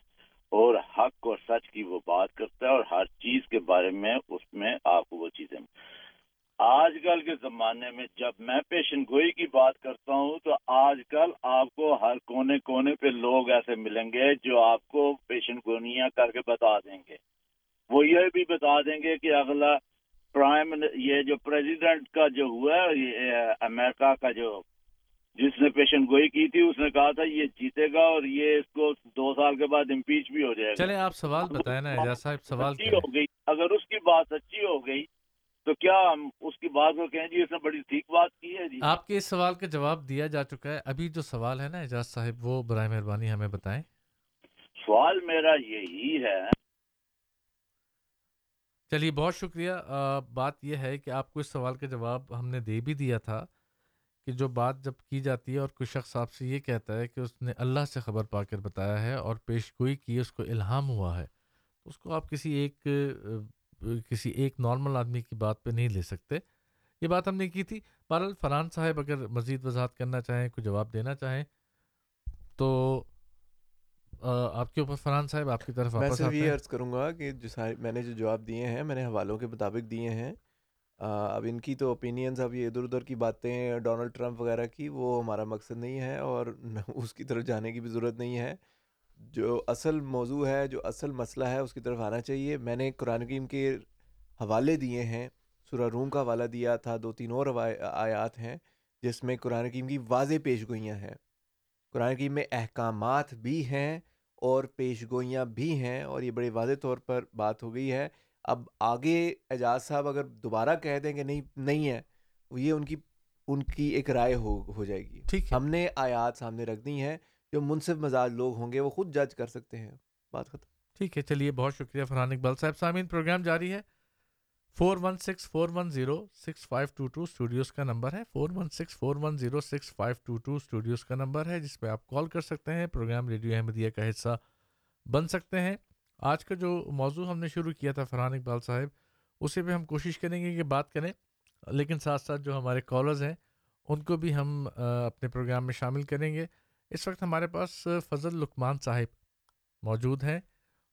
اور حق اور سچ کی وہ بات کرتا ہے اور ہر چیز کے بارے میں اس میں آپ کو وہ چیزیں۔ آج کل کے زمانے میں جب میں پیشن گوئی کی بات کرتا ہوں تو آج کل آپ کو ہر کونے کونے پہ لوگ ایسے ملیں گے جو آپ کو پیشن گوئیاں کر کے بتا دیں گے۔ وہ یہ بھی بتا دیں گے کہ اگلا پرائم یہ جو پریزیڈنٹ کا جو ہوا ہے امریکہ کا جو جس نے پیشن گوئی کی تھی اس نے کہا تھا یہ جیتے گا اور یہ اس کو دو سال کے بعد امپیچ بھی ہو جائے گا۔ چلے آپ سوال بتائیں نا اعجاز صاحب سوال ہو گئی اگر اس کی بات سچی ہو گئی تو کیا ہم اس کی بات کو کہیں جی اس نے بڑی ٹھیک بات کی ہے جی؟ آپ کے اس سوال کا جواب دیا جا چکا ہے۔ ابھی جو سوال ہے نا اعجاز صاحب وہ برائے مہربانی ہمیں بتائیں۔ سوال میرا یہی ہے چلیے، بہت شکریہ۔ بات یہ ہے کہ آپ کو اس سوال کا جواب ہم نے دے بھی دیا تھا کہ جو بات جب کی جاتی ہے اور کوئی شخص آپ سے یہ کہتا ہے کہ اس نے اللہ سے خبر پا کر بتایا ہے اور پیش گوئی کی اس کو الہام ہوا ہے اس کو آپ کسی ایک کسی ایک نارمل آدمی کی بات پہ نہیں لے سکتے۔ یہ بات ہم نے کی تھی۔ بہرحال فرحان صاحب اگر مزید وضاحت کرنا چاہیں، کوئی جواب دینا چاہیں، تو آپ کے اوپر فرحان صاحب آپ کی طرف میں صرف یہ عرض کروں گا کہ جو سارے میں نے جو جواب دیے ہیں میں نے حوالوں کے مطابق دیے ہیں۔ اب ان کی تو اوپینینز اب یہ ادھر ادھر کی باتیں ڈونلڈ ٹرمپ وغیرہ کی وہ ہمارا مقصد نہیں ہے اور اس کی طرف جانے کی بھی ضرورت نہیں ہے۔ جو اصل موضوع ہے جو اصل مسئلہ ہے اس کی طرف آنا چاہیے۔ میں نے قرآن کریم کے حوالے دیے ہیں سورہ روم کا حوالہ دیا تھا دو تین اور آیات ہیں جس میں قرآن کریم کی واضح پیش گوئیاں ہیں۔ قرآن کریم میں احکامات بھی ہیں اور پیش گوئیاں بھی ہیں اور یہ بڑے واضح طور پر بات ہو گئی ہے۔ اب آگے اعجاز صاحب اگر دوبارہ کہہ دیں کہ نہیں نہیں ہے یہ ان کی ان کی ایک رائے ہو ہو جائے گی۔ ٹھیک ہم نے آیات سامنے رکھ دی ہیں جو منصف مزاج لوگ ہوں گے وہ خود جج کر سکتے ہیں۔ بات ختم۔ ٹھیک ہے چلیے بہت شکریہ فرحان اقبال صاحب۔ سامعین پروگرام جاری ہے۔ Four one six four one zero six five two two studios کا نمبر ہے۔ Four one six four one zero six five two two studios کا نمبر ہے، جس پہ آپ کال کر سکتے ہیں۔ پروگرام ریڈیو احمدیہ کا حصہ بن سکتے ہیں۔ آج کا جو موضوع ہم نے شروع کیا تھا فرحان اقبال صاحب، اسے بھی ہم کوشش کریں گے کہ بات کریں۔ لیکن ساتھ ساتھ جو ہمارے کالرز ہیں، ان کو بھی ہم اپنے پروگرام میں شامل کریں گے۔ اس وقت ہمارے پاس فضل لکمان صاحب موجود ہیں۔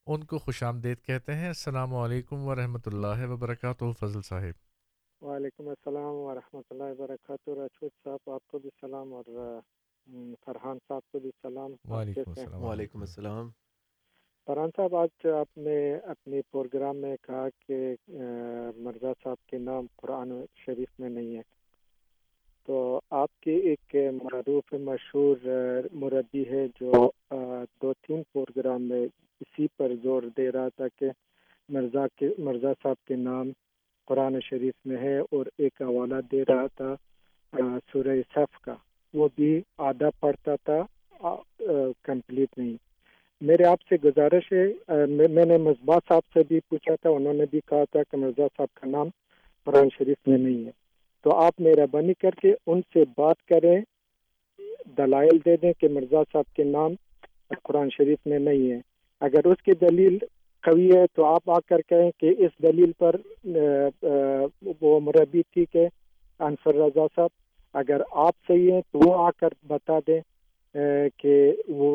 ان کو خوش آمدید کہتے ہیں۔ السلام علیکم ورحمۃ اللہ وبرکاتہ فضل صاحب۔ وعلیکم السلام ورحمۃ اللہ وبرکاتہ رشود صاحب آپ کو بھی سلام اور فرحان صاحب کو بھی سلام۔ وعلیکم السلام۔ فرحان صاحب آج آپ نے اپنی پروگرام میں کہا کہ مرزا صاحب کے نام قرآن شریف میں نہیں ہے۔ تو آپ کے ایک معروف مشہور مربی ہے جو دو تین پروگرام میں اسی پر زور دے رہا تھا کہ مرزا کے مرزا صاحب کے نام قرآن شریف میں ہے اور ایک حوالہ دے رہا تھا سورہ صف کا۔ وہ بھی آدھا پڑھتا تھا کمپلیٹ نہیں۔ میرے آپ سے گزارش ہے میں نے مصباح صاحب سے بھی پوچھا تھا، انہوں نے بھی کہا تھا کہ مرزا صاحب کا نام قرآن شریف میں نہیں ہے۔ تو آپ مہربانی کر کے ان سے بات کریں، دلائل دے دیں کہ مرزا صاحب کے نام قرآن شریف میں نہیں ہے۔ اگر اس کی دلیل قوی ہے تو آپ آ کر کہیں کہ اس دلیل پر وہ مربی تھی کہ انصر رضا صاحب اگر آپ صحیح ہیں تو وہ آ کر بتا دیں کہ وہ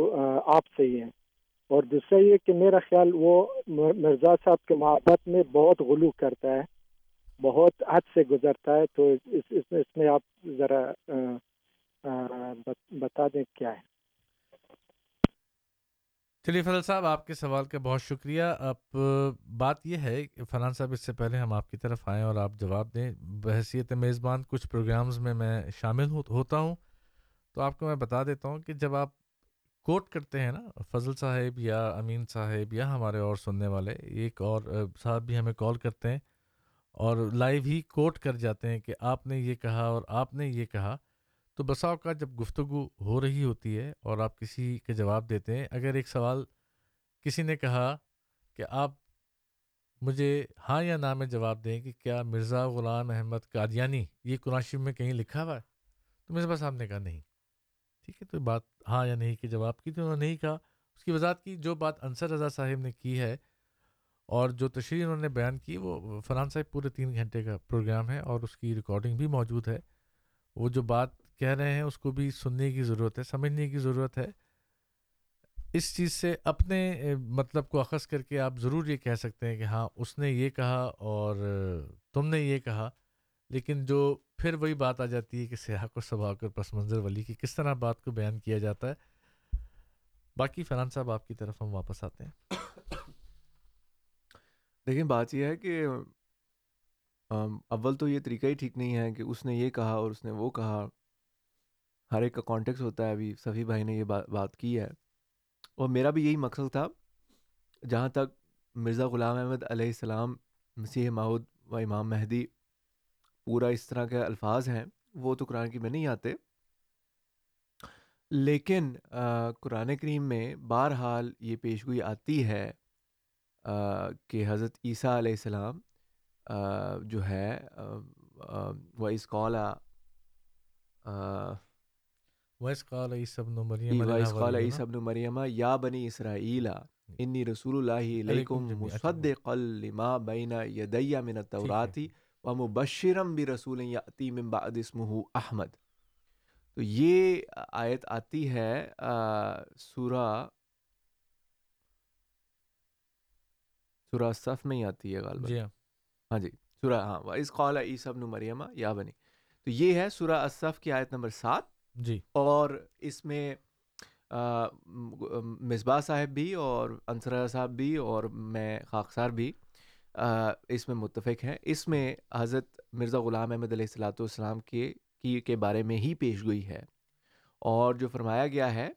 آپ صحیح ہیں۔ اور دوسرا یہ کہ میرا خیال وہ مرزا صاحب کے محبت میں بہت غلو کرتا ہے بہت حد سے گزرتا ہے۔ تو اس اس, اس میں آپ ذرا بتا دیں کیا ہے۔ چلیے فضل صاحب، آپ کے سوال کا بہت شکریہ۔ اب بات یہ ہے کہ فرحان صاحب، اس سے پہلے ہم آپ کی طرف آئیں اور آپ جواب دیں۔ بحثیت میزبان، کچھ پروگرامز میں میں شامل ہوتا ہوں۔ تو آپ کو میں بتا دیتا ہوں کہ جب آپ کوٹ کرتے ہیں نا، فضل صاحب یا امین صاحب یا ہمارے اور سننے والے، ایک اور صاحب بھی ہمیں کال کرتے ہیں اور لائیو ہی کوٹ کر جاتے ہیں کہ آپ نے یہ کہا اور آپ نے یہ کہا۔ تو بسا اوقات جب گفتگو ہو رہی ہوتی ہے اور آپ کسی کے جواب دیتے ہیں، اگر ایک سوال کسی نے کہا کہ آپ مجھے ہاں یا نہ میں جواب دیں کہ کیا مرزا غلام احمد قادیانی یہ قرآن شریف میں کہیں لکھا ہوا ہے؟ تو مرزا صاحب نے کہا نہیں۔ ٹھیک ہے، تو بات ہاں یا نہیں کے جواب کی تو انہوں نے نہیں کہا۔ اس کی وضاحت کی جو بات انصر رضا صاحب نے کی ہے اور جو تشریح انہوں نے بیان کی، وہ فرحان صاحب پورے تین گھنٹے کا پروگرام ہے اور اس کی ریکارڈنگ بھی موجود ہے۔ وہ جو بات کہہ رہے ہیں، اس کو بھی سننے کی ضرورت ہے، سمجھنے کی ضرورت ہے۔ اس چیز سے اپنے مطلب کو اخذ کر کے آپ ضرور یہ کہہ سکتے ہیں کہ ہاں اس نے یہ کہا اور تم نے یہ کہا۔ لیکن جو پھر وہی بات آ جاتی ہے کہ سیاح کو سبا کر پس منظر ولی کی کس طرح بات کو بیان کیا جاتا ہے۔ باقی فرحان صاحب، آپ کی طرف ہم واپس آتے ہیں۔ دیکھیں، بات یہ ہے کہ اول تو یہ طریقہ ہی ٹھیک نہیں ہے کہ اس نے یہ کہا اور اس نے وہ کہا۔ ہر ایک کا کانٹیکس ہوتا ہے، ابھی صفی بھائی نے یہ بات کی ہے۔ اور میرا بھی یہی مقصد تھا، جہاں تک مرزا غلام احمد علیہ السلام، مسیح ماؤد و امام مہدی پورا اس طرح کے الفاظ ہیں، وہ تو قرآن کی میں نہیں آتے۔ لیکن قرآن کریم میں بہرحال یہ پیشگوئی آتی ہے کہ حضرت عیسیٰ علیہ السلام جو ہے وہ اس قولا ویس قال عیسی ابن مریم ویس قال عیسی ابن مریم یا بنی اسرائیل انی رسول اللہ علیکم مصدق لما بین یدی من التوراتی و مبشرم برسول یاتی من بعد اسمہ احمد تو یہ آیت آتی ہے سورہ سورہ صف میں ہی آتی ہے غالبا۔ جی ہاں۔ ہاں جی سورہ ہاں وَإِذْ قَالَ عِيسَى ابْنُ مَرْيَمَ یا بنی تو یہ ہے سورہ اصف کی آیت نمبر سات۔ جی۔ اور اس میں مصباح صاحب بھی اور انصر صاحب بھی اور میں خاکسار بھی اس میں متفق ہیں۔ اس میں حضرت مرزا غلام احمد علیہ السلاۃ والسلام کے، کی، کے بارے میں ہی پیش گوئی ہے۔ اور جو فرمایا گیا ہے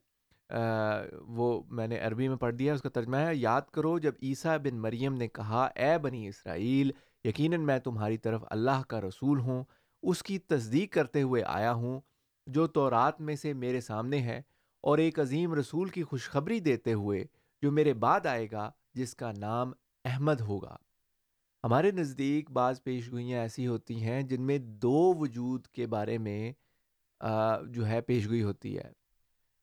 وہ میں نے عربی میں پڑھ دیا، اس کا ترجمہ ہے، یاد کرو جب عیسیٰ بن مریم نے کہا، اے بنی اسرائیل، یقیناً میں تمہاری طرف اللہ کا رسول ہوں، اس کی تصدیق کرتے ہوئے آیا ہوں جو تو رات میں سے میرے سامنے ہے اور ایک عظیم رسول کی خوشخبری دیتے ہوئے جو میرے بعد آئے گا، جس کا نام احمد ہوگا۔ ہمارے نزدیک بعض پیش گوئیاں ایسی ہوتی ہیں جن میں دو وجود کے بارے میں جو ہے پیش گوئی ہوتی ہے۔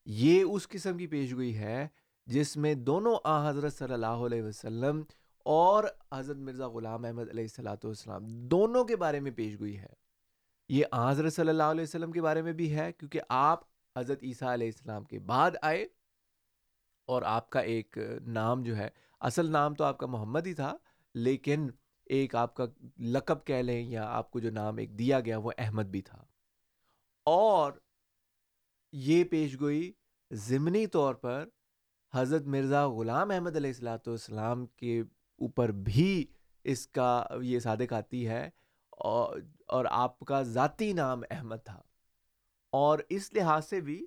یہ اس قسم کی پیش گوئی ہے جس میں دونوں آ، حضرت صلی اللہ علیہ وسلم اور حضرت مرزا غلام احمد علیہ السلاۃ والسلام دونوں کے بارے میں پیش گوئی ہے۔ یہ حضرت صلی اللہ علیہ وسلم کے بارے میں بھی ہے، کیونکہ آپ حضرت عیسیٰ علیہ السلام کے بعد آئے اور آپ کا ایک نام جو ہے، اصل نام تو آپ کا محمد ہی تھا، لیکن ایک آپ کا لقب کہہ لیں یا آپ کو جو نام ایک دیا گیا وہ احمد بھی تھا۔ اور یہ پیش گوئی ضمنی طور پر حضرت مرزا غلام احمد علیہ السلاۃ والسلام کے اوپر بھی اس کا یہ صادق آتی ہے اور اور آپ کا ذاتی نام احمد تھا۔ اور اس لحاظ سے بھی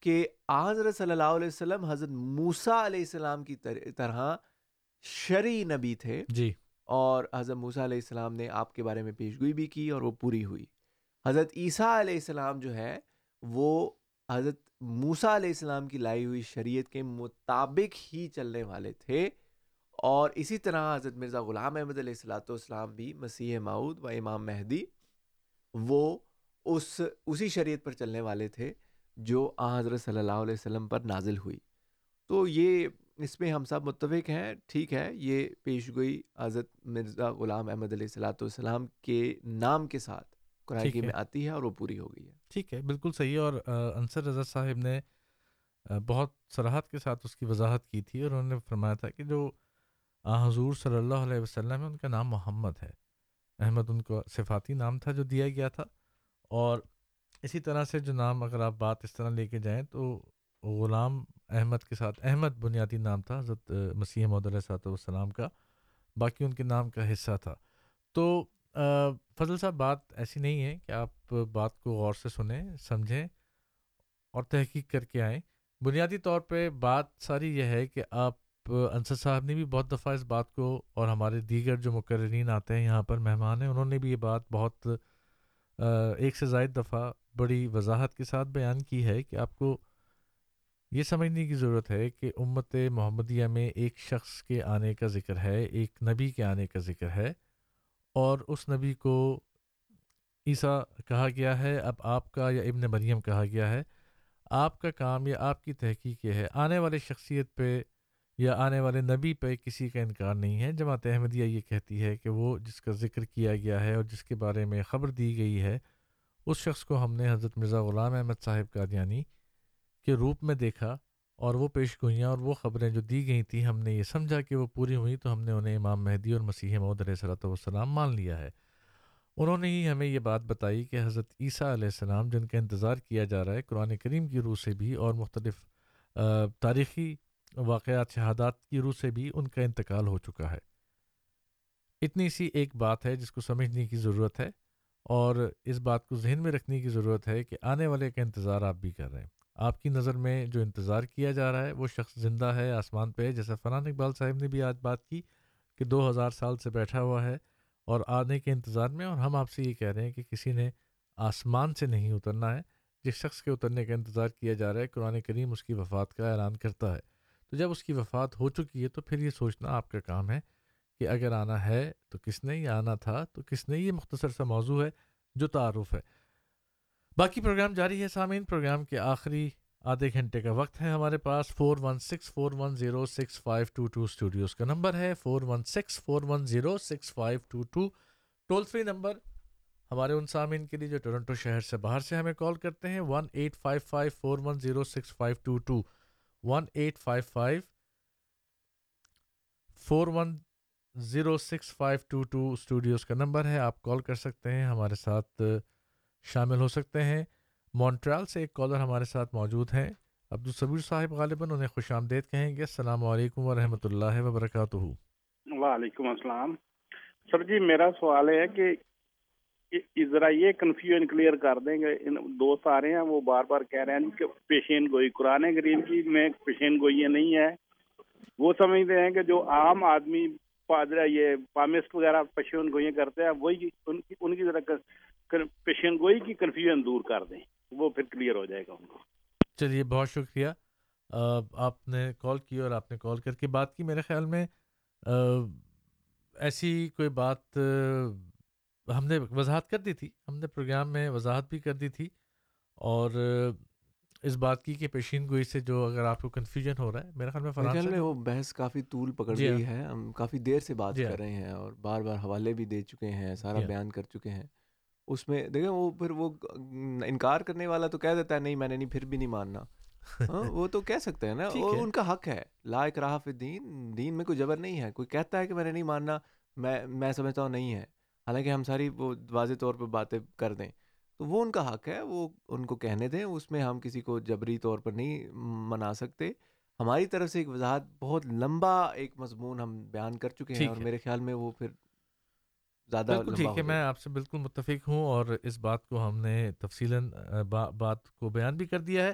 کہ حضرت صلی اللہ علیہ وسلم حضرت موسا علیہ السلام کی طرح شرعی نبی تھے۔ جی۔ اور حضرت موسیٰ علیہ السلام نے آپ کے بارے میں پیش گوئی بھی کی اور وہ پوری ہوئی۔ حضرت عیسیٰ علیہ السلام جو ہے وہ حضرت موسیٰ علیہ السلام کی لائی ہوئی شریعت کے مطابق ہی چلنے والے تھے۔ اور اسی طرح حضرت مرزا غلام احمد علیہ السلاۃ والسلام بھی مسیح معود و امام مہدی وہ اس اسی شریعت پر چلنے والے تھے جو آ حضرت صلی اللہ علیہ وسلم پر نازل ہوئی۔ تو یہ اس میں ہم سب متفق ہیں ٹھیک ہے یہ پیش گوئی حضرت مرزا غلام احمد علیہ السلاۃ والسلام کے نام کے ساتھ قرآن میں آتی ہے اور وہ پوری ہو گئی ہے۔ ٹھیک ہے بالکل صحیح۔ اور انصر رضا صاحب نے بہت سراحت کے ساتھ اس کی وضاحت کی تھی اور انہوں نے فرمایا تھا کہ جو حضور صلی اللہ علیہ وسلم ہے ان کا نام محمد ہے۔ احمد ان کو صفاتی نام تھا جو دیا گیا تھا۔ اور اسی طرح سے جو نام اگر آپ بات اس طرح لے کے جائیں تو غلام احمد کے ساتھ، احمد بنیادی نام تھا، حضرت مسیح محدود علیہ صاحب والسلام کا۔ باقی ان کے نام کا حصہ تھا۔ تو فضل صاحب، بات ایسی نہیں ہے کہ آپ بات کو غور سے سنیں، سمجھیں اور تحقیق کر کے آئیں۔ بنیادی طور پہ بات ساری یہ ہے کہ آپ انصر صاحب نے بھی بہت دفعہ اس بات کو اور ہمارے دیگر جو مقررین آتے ہیں، یہاں پر مہمان ہیں، انہوں نے بھی یہ بات بہت ایک سے زائد دفعہ بڑی وضاحت کے ساتھ بیان کی ہے کہ آپ کو یہ سمجھنے کی ضرورت ہے کہ امت محمدیہ میں ایک شخص کے آنے کا ذکر ہے، ایک نبی کے آنے کا ذکر ہے اور اس نبی کو عیسیٰ کہا گیا ہے، اب آپ کا یا ابن مریم کہا گیا ہے، آپ کا کام یا آپ کی تحقیق یہ ہے۔ آنے والے شخصیت پہ یا آنے والے نبی پہ کسی کا انکار نہیں ہے۔ جماعت احمدیہ یہ کہتی ہے کہ وہ جس کا ذکر کیا گیا ہے اور جس کے بارے میں خبر دی گئی ہے، اس شخص کو ہم نے حضرت مرزا غلام احمد صاحب کا دیانی کے روپ میں دیکھا اور وہ پیش گوئیاں اور وہ خبریں جو دی گئی تھیں، ہم نے یہ سمجھا کہ وہ پوری ہوئی تو ہم نے انہیں امام مہدی اور مسیح محدود علیہ صلاۃ والسلام مان لیا ہے۔ انہوں نے ہی ہمیں یہ بات بتائی کہ حضرت عیسیٰ علیہ السلام جن کا انتظار کیا جا رہا ہے قرآن کریم کی روح سے بھی اور مختلف تاریخی واقعات شہادات کی روح سے بھی ان کا انتقال ہو چکا ہے۔ اتنی سی ایک بات ہے جس کو سمجھنے کی ضرورت ہے اور اس بات کو ذہن میں رکھنے کی ضرورت ہے کہ آنے والے کا انتظار آپ بھی کر رہے ہیں۔ آپ کی نظر میں جو انتظار کیا جا رہا ہے وہ شخص زندہ ہے، آسمان پہ جیسا فرحان اقبال صاحب نے بھی آج بات کی کہ دو ہزار سال سے بیٹھا ہوا ہے اور آنے کے انتظار میں اور ہم آپ سے یہ کہہ رہے ہیں کہ کسی نے آسمان سے نہیں اترنا ہے۔ جس شخص کے اترنے کا انتظار کیا جا رہا ہے، قرآن کریم اس کی وفات کا اعلان کرتا ہے۔ تو جب اس کی وفات ہو چکی ہے تو پھر یہ سوچنا آپ کا کام ہے کہ اگر آنا ہے تو کس نے یا آنا تھا، تو کس نے یہ مختصر سا موضوع ہے جو تعارف ہے۔ باقی پروگرام جاری ہے سامعین، پروگرام کے آخری آدھے گھنٹے کا وقت ہے ہمارے پاس four one six four one zero six five two two studios کا نمبر ہے four one six four one zero six five two two toll free number. ہمارے ان سامعین کے لیے جو ٹورنٹو شہر سے باہر سے ہمیں کال کرتے ہیں one eight five five four one zero six five two two one eight five five four one zero six five two two studios کا نمبر ہے، آپ کال کر سکتے ہیں، ہمارے ساتھ شامل ہو سکتے ہیں۔ مونٹرال سے ایک کالر ہمارے ساتھ موجود ہیں۔ عبدالصبیر صاحب غالباً انہیں خوش آمدید کہیں گے۔ السلام علیکم ورحمۃ اللہ وبرکاتہ۔ وعلیکم السلام۔ سر جی میرا سوال ہے کہ ذرا یہ کنفیوژن کلیئر کر دیں گے۔ دوست آ رہے ہیں، وہ بار بار کہہ رہے ہیں کہ پیشین گوئی، قرآن کریم کی میں پیشین گوئی نہیں ہے۔ وہ سمجھتے ہیں کہ جو عام آدمی پادرا یہ پامسٹ وغیرہ پیشین گوئیاں کرتے ہیں، وہی ان کی ان کی ذرا پیشین گوئی کی کنفیوژن دور کر دیں۔ وہ پھر کلیئر ہو جائے گا ان کو۔ چلیے، بہت شکریہ۔ آپ نے کال کی اور آپ نے کال کر کے بات کی۔ میرے خیال میں ایسی کوئی بات ہم نے وضاحت کر دی تھی ہم نے پروگرام میں وضاحت بھی کر دی تھی اور اس بات کی کہ پیشین گوئی سے جو اگر آپ کو کنفیوژن ہو رہا ہے میرے خیال میں خیال میں وہ بحث کافی طول پکڑ جی گئی ہے ہم کافی دیر سے بات کر رہے ہیں اور بار بار حوالے بھی دے چکے ہیں سارا بیان کر چکے ہیں۔ اس میں دیکھیں وہ پھر وہ انکار کرنے والا تو کہہ دیتا ہے نہیں میں نے نہیں پھر بھی نہیں ماننا۔ [laughs] وہ تو کہہ سکتے ہیں نا وہ ان کا حق ہے۔ لا اکراہ فی دین دین میں کوئی جبر نہیں ہے۔ کوئی کہتا ہے کہ میں نے نہیں ماننا میں میں سمجھتا ہوں نہیں ہے۔ حالانکہ ہم ساری وہ واضح طور پہ باتیں کر دیں۔ تو وہ ان کا حق ہے وہ ان کو کہنے دیں اس میں ہم کسی کو جبری طور پر نہیں منا سکتے۔ ہماری طرف سے ایک وضاحت بہت لمبا ایک مضمون ہم بیان کر چکے ہیں اور میرے خیال میں وہ پھر زیادہ بالکل ٹھیک ہے میں آپ سے بالکل متفق ہوں اور اس بات کو ہم نے تفصیل بات کو بیان بھی کر دیا ہے۔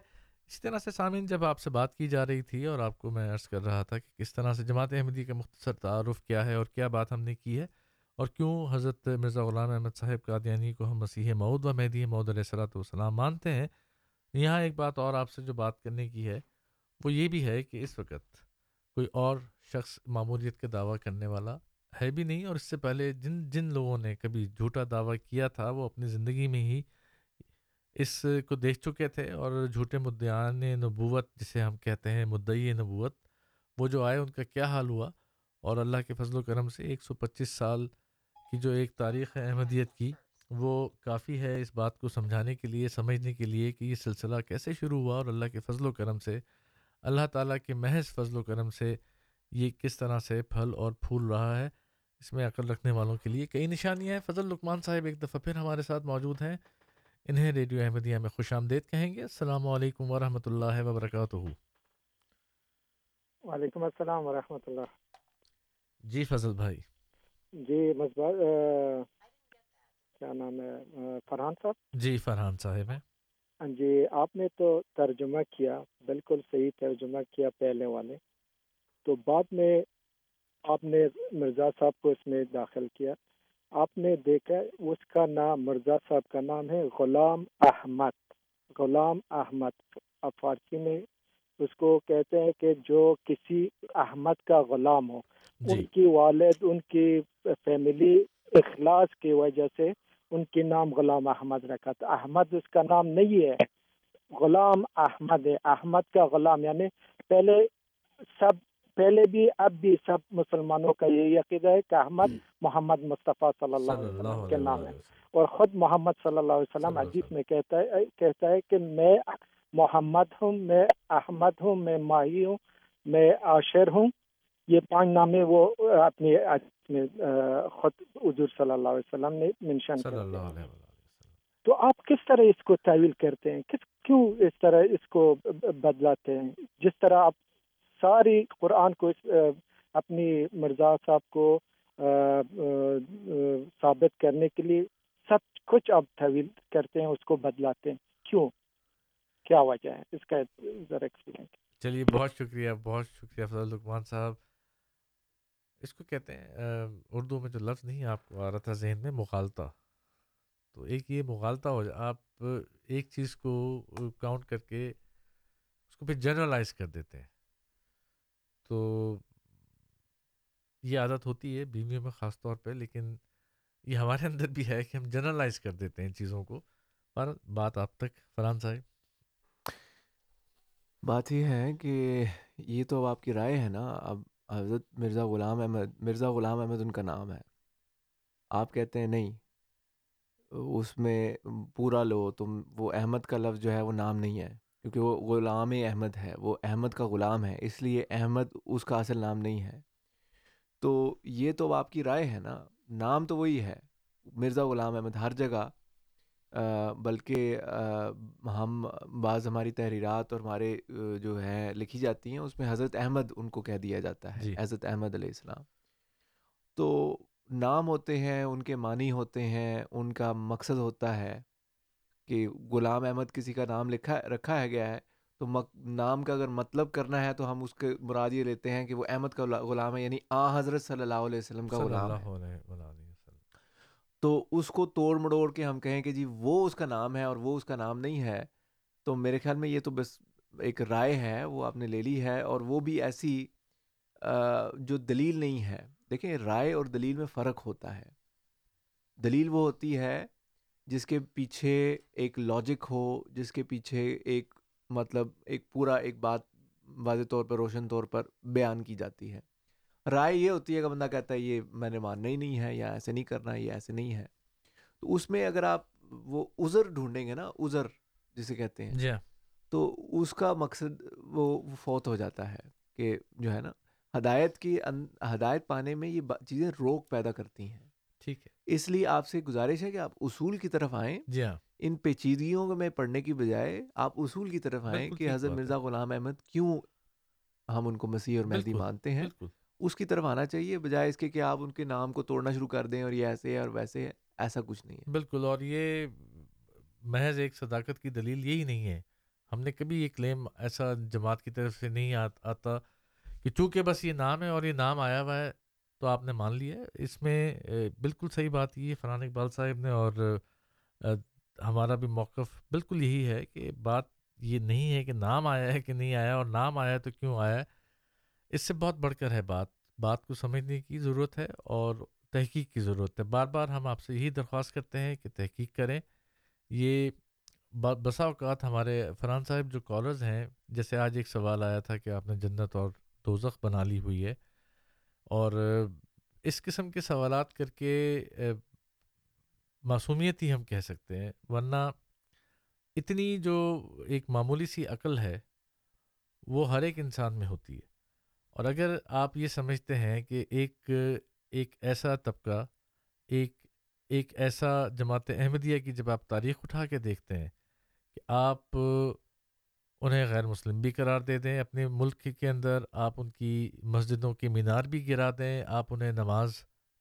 اسی طرح سے سامعین جب آپ سے بات کی جا رہی تھی اور آپ کو میں عرض کر رہا تھا کہ کس طرح سے جماعت احمدی کا مختصر تعارف کیا ہے اور کیا بات ہم نے کی ہے اور کیوں حضرت مرزا غلام احمد صاحب قادیانی کو ہم مسیح مود و مہدی مود علیہ صلاۃ والسلام مانتے ہیں، یہاں ایک بات اور آپ سے جو بات کرنے کی ہے، وہ یہ بھی ہے کہ اس وقت کوئی اور شخص معمولیت کا دعویٰ کرنے والا ہے بھی نہیں اور اس سے پہلے جن جن لوگوں نے کبھی جھوٹا دعویٰ کیا تھا، وہ اپنی زندگی میں ہی اس کو دیکھ چکے تھے اور جھوٹے مدعان نبوت جسے ہم کہتے ہیں مدعی نبوت، وہ جو آئے، ان کا کیا حال ہوا؟ اور اللہ کے فضل و کرم سے ایک سو پچیس سال کی جو ایک تاریخ ہے احمدیت کی وہ کافی ہے اس بات کو سمجھانے کے لیے سمجھنے کے لیے کہ یہ سلسلہ کیسے شروع ہوا اور اللہ کے فضل و کرم سے اللہ تعالیٰ کے محض فضل و کرم سے یہ کس طرح سے پھل اور پھول رہا ہے اس میں عقل رکھنے والوں کے لیے کئی نشانیاں ہیں۔ فضل لکمان صاحب ایک دفعہ پھر ہمارے ساتھ موجود ہیں۔ انہیں ریڈیو احمدیہ میں خوش آمدید کہیں گے۔ السلام علیکم ورحمۃ اللہ وبرکاتہ۔ وعلیکم السلام ورحمۃ اللہ۔ جی فضل بھائی۔ جی مصباح کیا نام ہے؟ فرحان صاحب۔ جی فرحان صاحب ہیں۔ ہاں جی آپ نے تو ترجمہ کیا بالکل صحیح ترجمہ کیا پہلے والے۔ تو بعد میں آپ نے مرزا صاحب کو اس میں داخل کیا۔ آپ نے دیکھا اس کا نام مرزا صاحب کا نام ہے غلام احمد۔ غلام احمد فارسی میں اس کو کہتے ہیں کہ جو کسی احمد کا غلام ہو. ان کی والد ان کی فیملی اخلاص کی وجہ سے ان کے نام غلام احمد رکھا تھا۔ احمد اس کا نام نہیں ہے۔ غلام احمد ہے۔ احمد کا غلام یعنی پہلے سب پہلے بھی اب بھی سب مسلمانوں کا یہ عقیدہ ہے کہ احمد محمد مصطفیٰ صلی اللہ علیہ وسلم کے نام ہے۔ اور خود محمد صلی اللہ علیہ وسلم عجیب میں کہتا ہے کہتا ہے کہ میں محمد ہوں میں احمد ہوں میں ماہی ہوں میں عاشر ہوں۔ یہ پانچ نامے وہ اپنے خود حضور صلی اللہ علیہ وسلم نے منشن کر تو آپ کس طرح اس کو تعویل کرتے ہیں؟ کس کیوں اس طرح اس کو بدلاتے ہیں؟ جس طرح آپ ساری قرآن کو اپنی مرزا صاحب کو ثابت کرنے کے لیے سب کچھ آپ طویل کرتے ہیں اس کو بدلاتے ہیں۔ کیوں؟ کیا وجہ ہے؟ اس کا ذرا ایکسپلین۔ چلیے بہت شکریہ بہت شکریہ فضل صاحب۔ اس کو کہتے ہیں اردو میں جو لفظ نہیں، آپ کو آ رہا تھا ذہن میں، مغالطہ۔ تو ایک یہ مغالطہ ہو جائے آپ ایک چیز کو کاؤنٹ کر کے اس کو پھر جنرلائز کر دیتے ہیں۔ تو یہ عادت ہوتی ہے بیویوں میں خاص طور پہ، لیکن یہ ہمارے اندر بھی ہے کہ ہم جنرلائز کر دیتے ہیں چیزوں کو۔ پر بات آپ تک، فرحان صاحب۔ بات یہ ہے کہ یہ تو اب آپ کی رائے ہے نا، اب حضرت مرزا غلام احمد، مرزا غلام احمد ان کا نام ہے۔ آپ کہتے ہیں نہیں، اس میں پورا لو، تم، وہ احمد کا لفظ جو ہے وہ نام نہیں ہے، کیونکہ وہ غلام احمد ہے، وہ احمد کا غلام ہے، اس لیے احمد اس کا اصل نام نہیں ہے۔ تو یہ تو آپ کی رائے ہے نا، نام تو وہی ہے۔ مرزا غلام احمد ہر جگہ بلکہ ہم بعض ہماری تحریرات اور ہمارے جو ہیں لکھی جاتی ہیں اس میں حضرت احمد ان کو کہہ دیا جاتا ہے جی۔ حضرت احمد علیہ السلام۔ تو نام ہوتے ہیں ان کے معنی ہوتے ہیں ان کا مقصد ہوتا ہے کہ غلام احمد کسی کا نام لکھا رکھا ہے گیا ہے تو نام کا اگر مطلب کرنا ہے تو ہم اس کے مراد یہ لیتے ہیں کہ وہ احمد کا غلام ہے یعنی آ حضرت صلی اللہ علیہ وسلم کا غلام ہے۔ تو اس کو توڑ مڑوڑ کے ہم کہیں کہ جی وہ اس کا نام ہے اور وہ اس کا نام نہیں ہے، تو میرے خیال میں یہ تو بس ایک رائے ہے، وہ آپ نے لے لی ہے اور وہ بھی ایسی جو دلیل نہیں ہے۔ دیکھیں، رائے اور دلیل میں فرق ہوتا ہے۔ دلیل وہ ہوتی ہے جس کے پیچھے ایک لاجک ہو، جس کے پیچھے ایک مطلب ایک پورا ایک بات واضح طور پر، روشن طور پر بیان کی جاتی ہے۔ رائے یہ ہوتی ہے کہ بندہ کہتا ہے یہ میں نے ماننا ہی نہیں ہے یا ایسے نہیں کرنا یا ایسے نہیں ہے۔ تو اس میں اگر آپ وہ عذر ڈھونڈیں گے نا عذر جسے کہتے ہیں جی ہاں۔ تو اس کا مقصد وہ فوت ہو جاتا ہے کہ جو ہے نا ہدایت کی ہدایت پانے میں یہ چیزیں روک پیدا کرتی ہیں۔ ٹھیک ہے۔ اس لیے آپ سے گزارش ہے کہ آپ اصول کی طرف آئیں۔ جی ہاں۔ ان پیچیدگیوں میں پڑھنے کی بجائے آپ اصول کی طرف آئیں کہ حضرت مرزا غلام احمد کیوں ہم ان کو مسیح اور مہدی مانتے ہیں۔ اس کی طرف آنا چاہیے، بجائے اس کے کہ آپ ان کے نام کو توڑنا شروع کر دیں اور یہ ایسے ہے اور ویسے ہے ایسا کچھ نہیں ہے۔ بالکل، اور یہ محض ایک صداقت کی دلیل یہی نہیں ہے۔ ہم نے کبھی یہ کلیم ایسا جماعت کی طرف سے نہیں آتا کہ چونکہ بس یہ نام ہے اور یہ نام آیا ہوا ہے تو آپ نے مان لیا۔ ہے اس میں بالکل صحیح بات یہ فرحان اقبال صاحب نے اور ہمارا بھی موقف بالکل یہی ہے کہ بات یہ نہیں ہے کہ نام آیا ہے کہ نہیں آیا، اور نام آیا تو کیوں آیا؟ ہے اس سے بہت بڑھ کر ہے بات بات کو سمجھنے کی ضرورت ہے اور تحقیق کی ضرورت ہے۔ بار بار ہم آپ سے یہی درخواست کرتے ہیں کہ تحقیق کریں۔ یہ بسا اوقات ہمارے فرحان صاحب جو کالرز ہیں، جیسے آج ایک سوال آیا تھا کہ آپ نے جنت اور دوزخ بنا لی ہوئی ہے اور اس قسم کے سوالات کر کے معصومیت ہی ہم کہہ سکتے ہیں۔ ورنہ اتنی جو ایک معمولی سی عقل ہے، وہ ہر ایک انسان میں ہوتی ہے۔ اور اگر آپ یہ سمجھتے ہیں کہ ایک ایک ایسا طبقہ، ایک ایک ایسا جماعت احمدیہ کی جب آپ تاریخ اٹھا کے دیکھتے ہیں کہ آپ انہیں غیر مسلم بھی قرار دے دیں، اپنے ملک کے اندر آپ ان کی مسجدوں کی مینار بھی گرا دیں، آپ انہیں نماز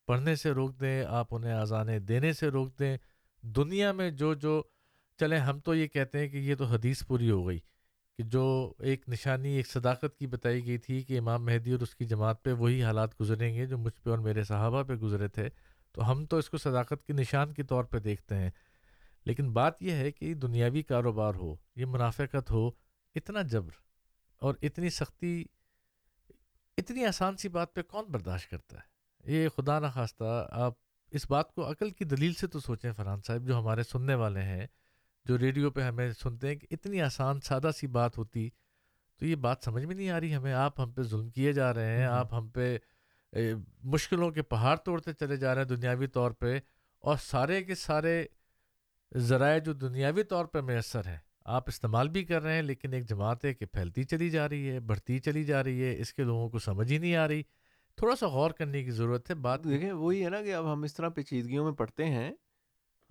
پڑھنے سے روک دیں، آپ انہیں اذانیں دینے سے روک دیں، دنیا میں جو جو، چلیں ہم تو یہ کہتے ہیں کہ یہ تو حدیث پوری ہو گئی۔ کہ جو ایک نشانی، ایک صداقت کی بتائی گئی تھی کہ امام مہدی اور اس کی جماعت پہ وہی حالات گزریں گے جو مجھ پہ اور میرے صحابہ پہ گزرے تھے، تو ہم تو اس کو صداقت کی نشان کے طور پہ دیکھتے ہیں۔ لیکن بات یہ ہے کہ دنیاوی کاروبار ہو، یہ منافقت ہو، اتنا جبر اور اتنی سختی، اتنی آسان سی بات پہ کون برداشت کرتا ہے؟ یہ خدا نخواستہ، آپ اس بات کو عقل کی دلیل سے تو سوچیں فرحان صاحب، جو ہمارے سننے والے ہیں جو ریڈیو پہ ہمیں سنتے ہیں کہ اتنی آسان سادہ سی بات ہوتی تو یہ بات سمجھ میں نہیں آ رہی ہمیں۔ آپ ہم پہ ظلم کیے جا رہے ہیں آپ ہم پہ مشکلوں کے پہاڑ توڑتے چلے جا رہے ہیں دنیاوی طور پہ اور سارے کے سارے ذرائع جو دنیاوی طور پہ میسر ہیں آپ استعمال بھی کر رہے ہیں لیکن ایک جماعت ہے کہ پھیلتی چلی جا رہی ہے بڑھتی چلی جا رہی ہے اس کے لوگوں کو سمجھ ہی نہیں آ رہی۔ تھوڑا سا غور کرنے کی ضرورت ہے بات دیکھیں وہی ہے نا کہ اب ہم اس طرح پیچیدگیوں میں پڑھتے ہیں۔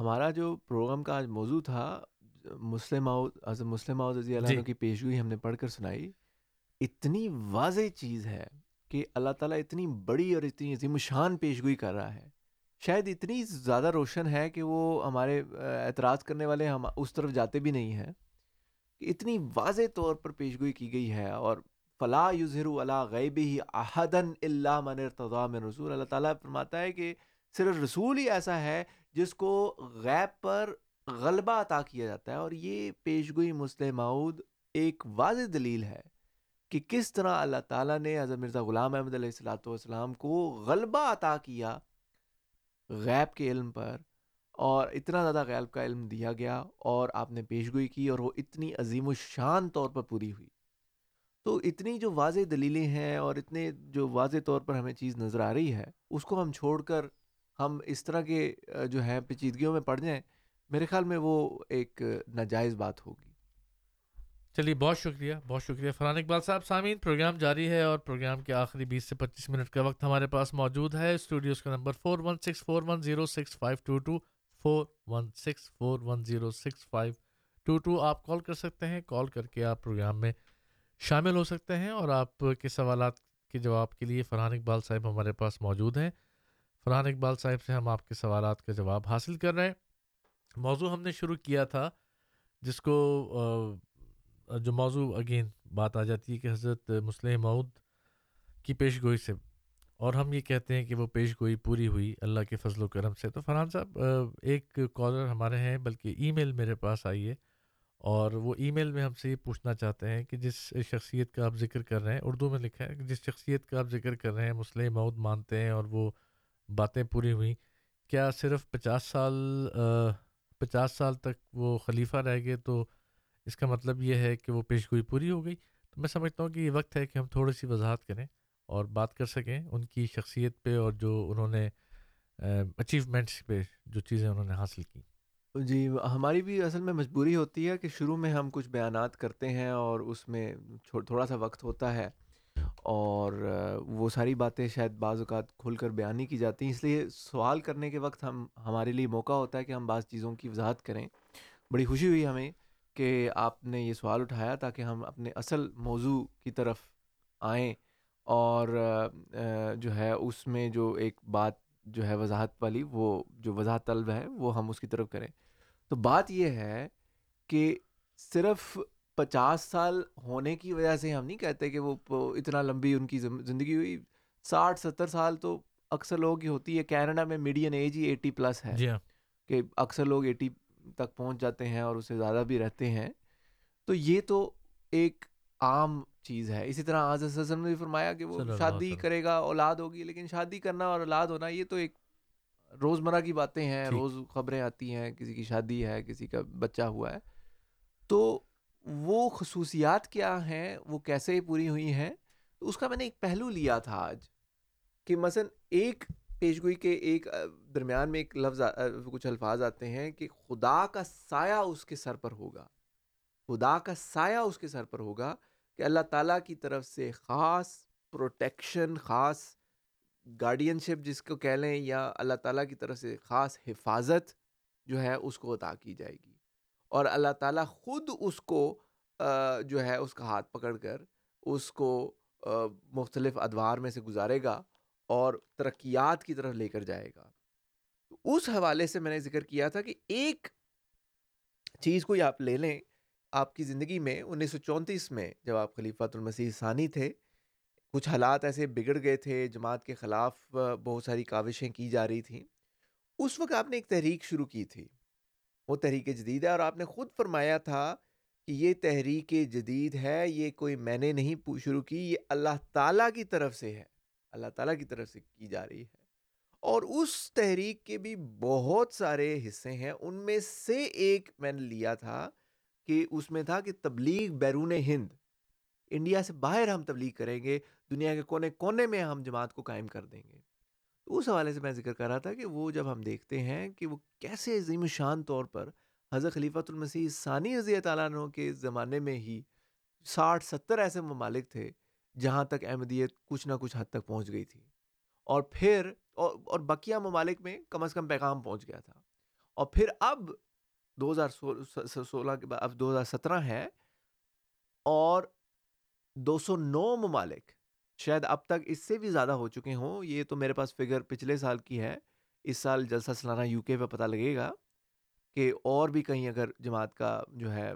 ہمارا جو پروگرام کا آج موضوع تھا مسلم حضرت مسلم رضی اللہ جی۔ عنہ کی پیشگوئی ہم نے پڑھ کر سنائی۔ اتنی واضح چیز ہے کہ اللہ تعالیٰ اتنی بڑی اور اتنی عظیم شان پیشگوئی کر رہا ہے۔ شاید اتنی زیادہ روشن ہے کہ وہ ہمارے اعتراض کرنے والے ہم اس طرف جاتے بھی نہیں ہیں۔ کہ اتنی واضح طور پر پیشگوئی کی گئی ہے اور فلاح یظہر اللہ غیب ہی احدن اللہ من ارتضا من رسول۔ اللہ تعالیٰ فرماتا ہے کہ صرف رسول ہی ایسا ہے جس کو غیب پر غلبہ عطا کیا جاتا ہے اور یہ پیشگوئی مسلم معود ایک واضح دلیل ہے کہ کس طرح اللہ تعالیٰ نے حضرت مرزا غلام احمد علیہ السلاۃ والسلام کو غلبہ عطا کیا غیب کے علم پر اور اتنا زیادہ غیب کا علم دیا گیا اور آپ نے پیشگوئی کی اور وہ اتنی عظیم و شان طور پر پوری ہوئی۔ تو اتنی جو واضح دلیلیں ہیں اور اتنے جو واضح طور پر ہمیں چیز نظر آ رہی ہے، اس کو ہم چھوڑ کر ہم اس طرح کے جو ہے پیچیدگیوں میں پڑ جائیں، میرے خیال میں وہ ایک ناجائز بات ہوگی۔ چلیے، بہت شکریہ بہت شکریہ۔ فرحان اقبال صاحب، سامعین، پروگرام جاری ہے اور پروگرام کے آخری بیس سے پچیس منٹ کا وقت ہمارے پاس موجود ہے۔ اسٹوڈیوز کا number four one six four one zero six five two two four one six four one zero six five two two آپ کال کر سکتے ہیں، کال کر کے آپ پروگرام میں شامل ہو سکتے ہیں اور آپ کے سوالات کے جواب کے لیے فرحان اقبال صاحب ہمارے پاس موجود ہیں۔ فرحان اقبال صاحب سے ہم آپ کے سوالات کا جواب حاصل کر رہے ہیں۔ موضوع ہم نے شروع کیا تھا، جس کو جو موضوع اگین بات آ جاتی ہے کہ حضرت مسلم مود کی پیش گوئی سے، اور ہم یہ کہتے ہیں کہ وہ پیش گوئی پوری ہوئی اللہ کے فضل و کرم سے۔ تو فرحان صاحب ایک کالر ہمارے ہیں، بلکہ ای میل میرے پاس آئی ہے، اور وہ ای میل میں ہم سے یہ پوچھنا چاہتے ہیں کہ جس شخصیت کا آپ ذکر کر رہے ہیں، اردو میں لکھا ہے کہ جس شخصیت کا آپ ذکر کر رہے ہیں مسلم مود مانتے ہیں اور وہ باتیں پوری ہوئیں۔ کیا صرف پچاس سال پچاس سال تک وہ خلیفہ رہ گئے تو اس کا مطلب یہ ہے کہ وہ پیش گوئی پوری ہو گئی؟ تو میں سمجھتا ہوں کہ یہ وقت ہے کہ ہم تھوڑی سی وضاحت کریں اور بات کر سکیں ان کی شخصیت پہ اور جو انہوں نے اچیومنٹس پہ جو چیزیں انہوں نے حاصل کی جی ہماری بھی اصل میں مجبوری ہوتی ہے کہ شروع میں ہم کچھ بیانات کرتے ہیں اور اس میں تھوڑا سا وقت ہوتا ہے۔ اور وہ ساری باتیں شاید بعض اوقات کھل کر بیان نہیں کی جاتی۔ ہیں اس لیے سوال کرنے کے وقت ہم، ہمارے لیے موقع ہوتا ہے کہ ہم بعض چیزوں کی وضاحت کریں۔ بڑی خوشی ہوئی ہمیں کہ آپ نے یہ سوال اٹھایا تاکہ ہم اپنے اصل موضوع کی طرف آئیں اور جو ہے اس میں جو ایک بات جو ہے وضاحت والی، وہ جو وضاحت طلب ہے، وہ ہم اس کی طرف کریں۔ تو بات یہ ہے کہ صرف پچاس سال ہونے کی وجہ سے ہم نہیں کہتے کہ وہ اتنا لمبی ان کی زندگی ہوئی۔ ساٹھ ستر سال تو اکثر لوگوں کی ہوتی ہے۔ کینیڈا میں میڈین ایج ہی ایٹی پلس ہے جی ہاں۔ کہ اکثر لوگ ایٹی تک پہنچ جاتے ہیں اور اس سے زیادہ بھی رہتے ہیں۔ تو یہ تو ایک عام چیز ہے۔ اسی طرح آزاد حسن نے بھی فرمایا کہ وہ شادی کرے گا اولاد ہوگی لیکن شادی کرنا اور اولاد ہونا یہ تو ایک روزمرہ کی باتیں ہیں۔ روز خبریں آتی ہیں کسی کی شادی ہے کسی کا بچہ ہوا ہے۔ تو وہ خصوصیات کیا ہیں، وہ کیسے پوری ہوئی ہیں، اس کا میں نے ایک پہلو لیا تھا آج کہ مثلا ایک پیش گوئی کے ایک درمیان میں ایک لفظ کچھ الفاظ آتے ہیں کہ خدا کا سایہ اس کے سر پر ہوگا۔ خدا کا سایہ اس کے سر پر ہوگا کہ اللہ تعالیٰ کی طرف سے خاص پروٹیکشن، خاص گارڈین شپ جس کو کہہ لیں، یا اللہ تعالیٰ کی طرف سے خاص حفاظت جو ہے، اس کو عطا کی جائے گی۔ اور اللہ تعالیٰ خود اس کو جو ہے، اس کا ہاتھ پکڑ کر اس کو مختلف ادوار میں سے گزارے گا اور ترقیات کی طرف لے کر جائے گا۔ اس حوالے سے میں نے ذکر کیا تھا کہ ایک چیز کو آپ لے لیں، آپ کی زندگی میں انیس سو چونتیس میں جب آپ خلیفۃ المسیح ثانی تھے، کچھ حالات ایسے بگڑ گئے تھے، جماعت کے خلاف بہت ساری کاوشیں کی جا رہی تھیں۔ اس وقت آپ نے ایک تحریک شروع کی تھی۔ وہ تحریک جدید ہے اور آپ نے خود فرمایا تھا کہ یہ تحریک جدید ہے، یہ کوئی میں نے نہیں شروع کی، یہ اللہ تعالیٰ کی طرف سے ہے، اللہ تعالیٰ کی طرف سے کی جا رہی ہے۔ اور اس تحریک کے بھی بہت سارے حصے ہیں، ان میں سے ایک میں نے لیا تھا کہ اس میں تھا کہ تبلیغ بیرون ہند۔ انڈیا سے باہر ہم تبلیغ کریں گے، دنیا کے کونے کونے میں ہم جماعت کو قائم کر دیں گے۔ اس حوالے سے میں ذکر کر رہا تھا کہ وہ جب ہم دیکھتے ہیں کہ وہ کیسے عظیم شان طور پر حضرت خلیفۃ المسیح ثانی رضی تعالیٰ عنہ کے زمانے میں ہی ساٹھ ستر ایسے ممالک تھے جہاں تک احمدیت کچھ نہ کچھ حد تک پہنچ گئی تھی اور پھر اور اور بقیہ ممالک میں کم از کم پیغام پہنچ گیا تھا اور پھر اب دو ہزار سولہ کے بعد، اب دو ہزار سترہ ہے اور دو سو نو ممالک شاید اب تک اس سے بھی زیادہ ہو چکے ہوں۔ یہ تو میرے پاس فگر پچھلے سال کی ہے۔ اس سال جلسہ سالانہ یو کے پہ پتہ لگے گا کہ اور بھی کہیں اگر جماعت کا جو ہے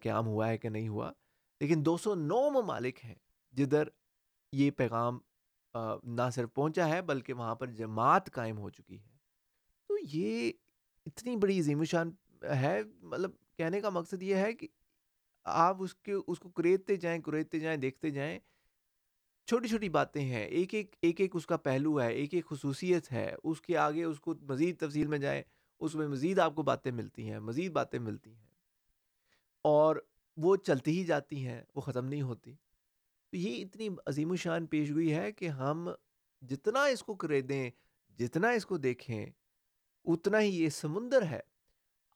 قیام ہوا ہے کہ نہیں ہوا۔ لیکن دو سو نو ممالک ہیں جدھر یہ پیغام نہ صرف پہنچا ہے بلکہ وہاں پر جماعت قائم ہو چکی ہے۔ تو یہ اتنی بڑی عظیم شان ہے۔ مطلب کہنے کا مقصد یہ ہے کہ آپ اس کے، اس کو کریدتے جائیں کریدتے جائیں، دیکھتے جائیں۔ چھوٹی چھوٹی باتیں ہیں، ایک ایک ایک ایک اس کا پہلو ہے، ایک ایک خصوصیت ہے، اس کے آگے اس کو مزید تفصیل میں جائیں، اس میں مزید آپ کو باتیں ملتی ہیں، مزید باتیں ملتی ہیں۔ اور وہ چلتی ہی جاتی ہیں، وہ ختم نہیں ہوتی۔ تو یہ اتنی عظیم و شان پیشگوئی ہے کہ ہم جتنا اس کو خریدیں جتنا اس کو دیکھیں، اتنا ہی یہ سمندر ہے۔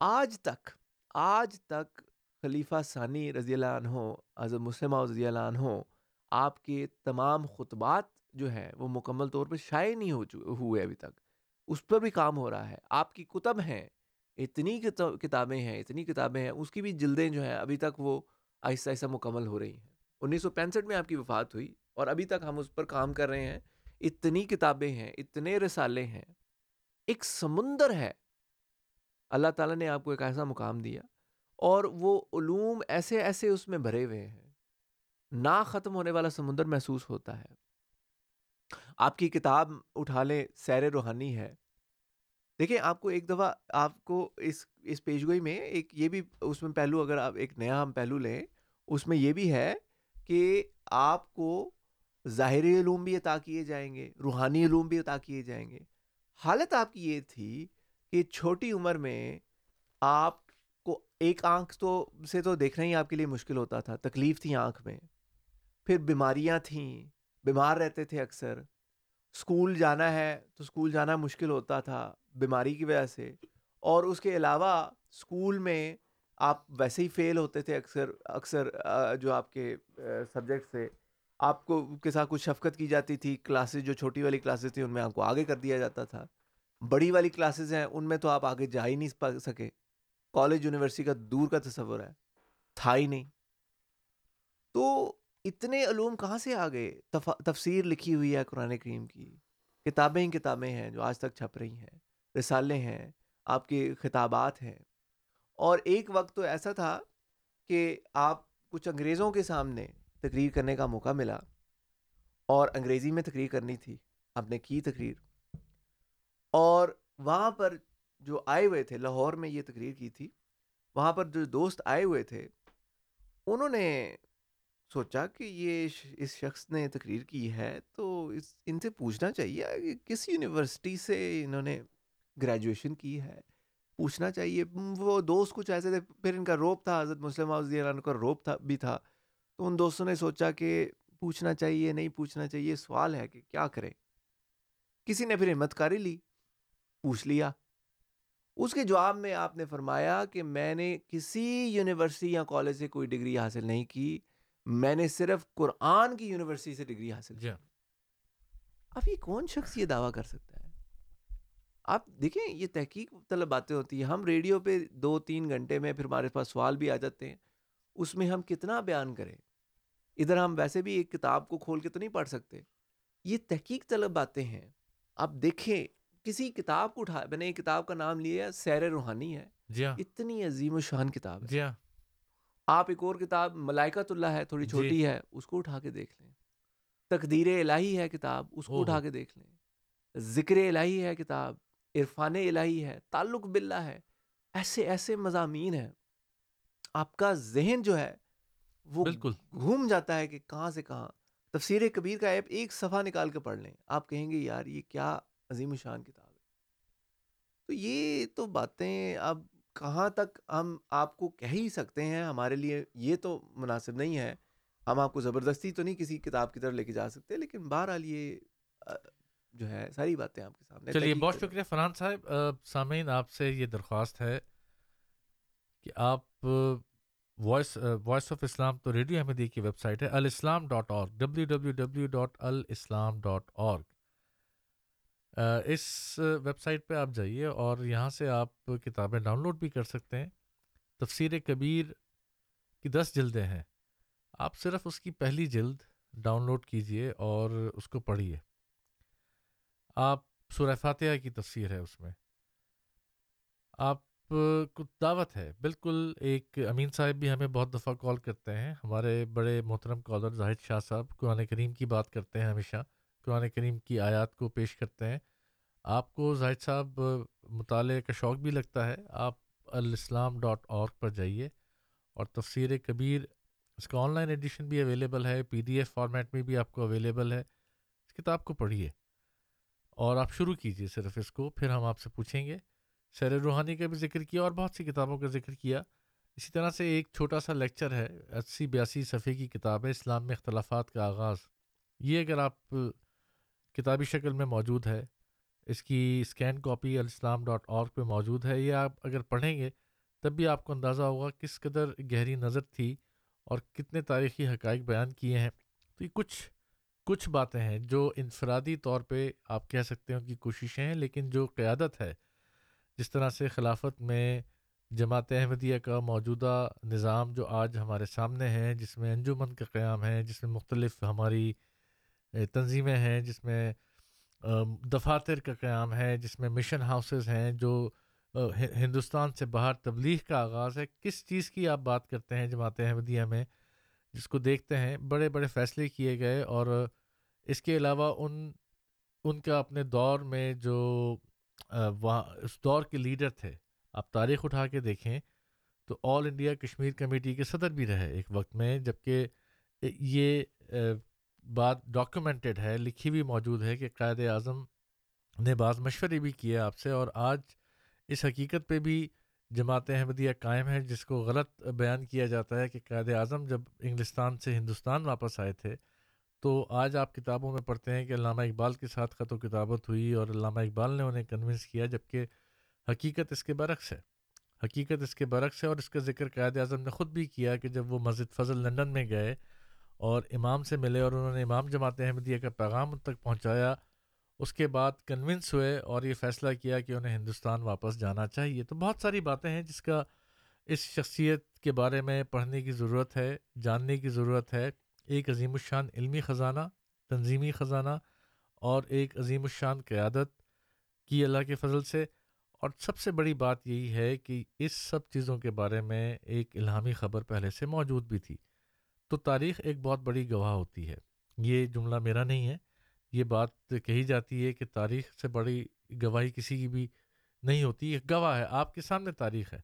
آج تک آج تک خلیفہ ثانی رضی اللہ عنہ حضرت مسلمہ رضی اللہ عنہ آپ کے تمام خطبات جو ہیں، وہ مکمل طور پہ شائع نہیں ہو ہوئے ابھی تک۔ اس پر بھی کام ہو رہا ہے۔ آپ کی کتب ہیں، اتنی کتابیں ہیں، اتنی کتابیں ہیں، اس کی بھی جلدیں جو ہیں ابھی تک وہ آہستہ آہستہ مکمل ہو رہی ہیں۔ انیس سو پینسٹھ میں آپ کی وفات ہوئی اور ابھی تک ہم اس پر کام کر رہے ہیں۔ اتنی کتابیں ہیں، اتنے رسالے ہیں۔ ایک سمندر ہے۔ اللہ تعالیٰ نے آپ کو ایک ایسا مقام دیا اور وہ علوم ایسے ایسے اس میں بھرے ہوئے ہیں۔ نہ ختم ہونے والا سمندر محسوس ہوتا ہے۔ آپ کی کتاب اٹھا لیں، سیر روحانی ہے۔ دیکھیں، آپ کو ایک دفعہ، آپ کو اس اس پیشگوئی میں ایک یہ بھی، اس میں پہلو اگر آپ ایک نیا ہم پہلو لیں، اس میں یہ بھی ہے کہ آپ کو ظاہری علوم بھی عطا کیے جائیں گے، روحانی علوم بھی عطا کیے جائیں گے۔ حالت آپ کی یہ تھی کہ چھوٹی عمر میں آپ کو ایک آنکھ تو، سے تو دیکھنا ہی آپ کے لیے مشکل ہوتا تھا، تکلیف تھی آنکھ میں۔ پھر بیماریاں تھیں، بیمار رہتے تھے اکثر۔ اسکول جانا ہے تو اسکول جانا مشکل ہوتا تھا بیماری کی وجہ سے۔ اور اس کے علاوہ اسکول میں آپ ویسے ہی فیل ہوتے تھے اکثر اکثر جو آپ کے سبجیکٹ تھے آپ کو، کے ساتھ کچھ شفقت کی جاتی تھی، کلاسز جو چھوٹی والی کلاسز تھیں ان میں آپ کو آگے کر دیا جاتا تھا۔ بڑی والی کلاسز ہیں، ان میں تو آپ آگے جا ہی نہیں پا سکے۔ کالج، یونیورسٹی کا دور کا تصور ہے، تھا ہی نہیں۔ تو اتنے علوم کہاں سے آ گئے؟ تفسیر لکھی ہوئی ہے قرآن کریم کی۔ کتابیں ہی کتابیں ہیں جو آج تک چھپ رہی ہیں۔ رسالے ہیں، آپ کے خطابات ہیں۔ اور ایک وقت تو ایسا تھا کہ آپ کچھ انگریزوں کے سامنے تقریر کرنے کا موقع ملا۔ اور انگریزی میں تقریر کرنی تھی۔ آپ نے کی تقریر۔ اور وہاں پر جو آئے ہوئے تھے، لاہور میں یہ تقریر کی تھی، وہاں پر جو دوست آئے ہوئے تھے، انہوں نے سوچا کہ یہ اس شخص نے تقریر کی ہے، تو اس، ان سے پوچھنا چاہیے کہ کس یونیورسٹی سے انہوں نے گریجویشن کی ہے، پوچھنا چاہیے۔ وہ دوست کچھ ایسے تھے، پھر ان کا روپ تھا، حضرت مسلم عنہ کا روپ تھا، بھی تھا۔ تو ان دوستوں نے سوچا کہ پوچھنا چاہیے، نہیں پوچھنا چاہیے، سوال ہے کہ کیا کریں۔ کسی نے پھر ہمت کاری لی، پوچھ لیا۔ اس کے جواب میں آپ نے فرمایا کہ میں نے کسی یونیورسٹی یا کالج سے کوئی ڈگری حاصل نہیں کی۔ میں نے صرف قرآن کی یونیورسٹی سے ڈگری حاصل کی۔ اب یہ کون شخص یہ دعویٰ کر سکتا ہے؟ آپ دیکھیں یہ تحقیق طلب باتیں ہوتی ہیں۔ ہم ریڈیو پہ دو تین گھنٹے میں پھر ہمارے پاس سوال بھی آ جاتے ہیں۔ اس میں ہم کتنا بیان کریں؟ ادھر ہم ویسے بھی ایک کتاب کو کھول کے تو نہیں پڑھ سکتے۔ یہ تحقیق طلب باتیں ہیں۔ آپ دیکھیں کسی کتاب کو اٹھا میں نے ایک کتاب کا نام لیا سیر روحانی ہے۔ جی ہاں۔ اتنی عظیم و شان کتاب ہے۔ جی ہاں۔ آپ ایک اور کتاب ملائکت اللہ ہے تھوڑی چھوٹی ہے اس کو اٹھا کے دیکھ لیں۔ تقدیر الہی ہے کتاب اس کو اٹھا کے دیکھ لیں۔ ذکر الہی ہے کتاب عرفان الہی ہے تعلق باللہ ہے۔ ایسے ایسے مضامین ہیں۔ آپ کا ذہن جو ہے وہ بالکل۔ گھوم جاتا ہے کہ کہاں سے کہاں۔ تفسیر کبیر کا ایپ ایک صفحہ نکال کے پڑھ لیں۔ آپ کہیں گے یار یہ کیا عظیم شان کتاب ہے تو یہ تو باتیں اب کہاں تک ہم آپ کو کہہ ہی سکتے ہیں ہمارے لیے یہ تو مناسب نہیں ہے۔ ہم آپ کو زبردستی تو نہیں کسی کتاب کی طرف لے کے جا سکتے لیکن بہرحال یہ جو ہے ساری باتیں آپ کے سامنے چلیے بہت شکریہ فرحان صاحب سامعین آپ سے یہ درخواست ہے کہ آپ وائس وائس آف اسلام تو ریڈیو احمدی کی ویب سائٹ ہے alislam dot org W W W dot alislam dot org اس ویب سائٹ پہ آپ جائیے اور یہاں سے آپ کتابیں ڈاؤن لوڈ بھی کر سکتے ہیں۔ تفسیر کبیر کی دس جلدیں ہیں۔ آپ صرف اس کی پہلی جلد ڈاؤن لوڈ کیجیے اور اس کو پڑھیے۔ آپ سورہ فاتحہ کی تفسیر ہے اس میں۔ آپ کو دعوت ہے۔ بالکل ایک امین صاحب بھی ہمیں بہت دفعہ کال کرتے ہیں۔ ہمارے بڑے محترم کالر زاہد شاہ صاحب قرآن کریم کی بات کرتے ہیں ہمیشہ۔ قرآن کریم کی آیات کو پیش کرتے ہیں۔ آپ کو زاہد صاحب مطالعے کا شوق بھی لگتا ہے۔ آپ الاسلام ڈاٹ اور پر جائیے اور تفسیر کبیر، اس کا آن لائن ایڈیشن بھی اویلیبل ہے۔ پی ڈی ایف فارمیٹ میں بھی آپ کو اویلیبل ہے۔ اس کتاب کو پڑھیے اور آپ شروع کیجیے صرف اس کو، پھر ہم آپ سے پوچھیں گے۔ سیر روحانی کا بھی ذکر کیا اور بہت سی کتابوں کا ذکر کیا۔ اسی طرح سے ایک چھوٹا سا لیکچر ہے، اسی بیاسی صفحے کی کتاب ہے، اسلام میں اختلافات کا آغاز۔ یہ اگر آپ کتابی شکل میں موجود ہے۔ اس کی اسکین کاپی الاسلام ڈاٹ اور پہ موجود ہے۔ یہ آپ اگر پڑھیں گے تب بھی آپ کو اندازہ ہوگا کس قدر گہری نظر تھی اور کتنے تاریخی حقائق بیان کیے ہیں۔ تو یہ کچھ کچھ باتیں ہیں جو انفرادی طور پہ آپ کہہ سکتے ہیں ان کی کوششیں ہیں، لیکن جو قیادت ہے، جس طرح سے خلافت میں جماعت احمدیہ کا موجودہ نظام جو آج ہمارے سامنے ہے، جس میں انجمن کا قیام ہے جس میں مختلف ہماری تنظیمیں ہیں جس میں دفاتر کا قیام ہے، جس میں مشن ہاؤسز ہیں جو ہندوستان سے باہر تبلیغ کا آغاز ہے۔ کس چیز کی آپ بات کرتے ہیں جماعت احمدیہ میں؟ جس کو دیکھتے ہیں، بڑے بڑے فیصلے کیے گئے اور اس کے علاوہ ان ان کا اپنے دور میں جو وہاں اس دور کے لیڈر تھے، آپ تاریخ اٹھا کے دیکھیں تو آل انڈیا کشمیر کمیٹی کے صدر بھی رہے ایک وقت میں جبکہ یہ بات ڈاکیومنٹڈ ہے، لکھی بھی موجود ہے کہ قائد اعظم نے بعض مشورے بھی کیے آپ سے اور آج اس حقیقت پہ بھی جماعت احمدیہ قائم ہے جس کو غلط بیان کیا جاتا ہے کہ قائد اعظم جب انگلستان سے ہندوستان واپس آئے تھے تو آج آپ کتابوں میں پڑھتے ہیں کہ علامہ اقبال کے ساتھ خط و کتابت ہوئی اور علامہ اقبال نے انہیں کنونس کیا جبکہ حقیقت اس کے برعکس ہے۔ حقیقت اس کے برعکس ہے اور اس کا ذکر قائد اعظم نے خود بھی کیا کہ جب وہ مسجد فضل لنڈن میں گئے اور امام سے ملے اور انہوں نے امام جماعت احمدیہ کا پیغام ان تک پہنچایا، اس کے بعد کنونس ہوئے اور یہ فیصلہ کیا کہ انہیں ہندوستان واپس جانا چاہیے۔ تو بہت ساری باتیں ہیں جس کا اس شخصیت کے بارے میں پڑھنے کی ضرورت ہے، جاننے کی ضرورت ہے۔ ایک عظیم الشان علمی خزانہ، تنظیمی خزانہ اور ایک عظیم الشان قیادت کی اللہ کے فضل سے۔ اور سب سے بڑی بات یہی ہے کہ اس سب چیزوں کے بارے میں ایک الہامی خبر پہلے سے موجود بھی تھی۔ تو تاریخ ایک بہت بڑی گواہ ہوتی ہے۔ یہ جملہ میرا نہیں ہے۔ یہ بات کہی جاتی ہے کہ تاریخ سے بڑی گواہی کسی کی بھی نہیں ہوتی، یہ گواہ ہے، آپ کے سامنے تاریخ ہے۔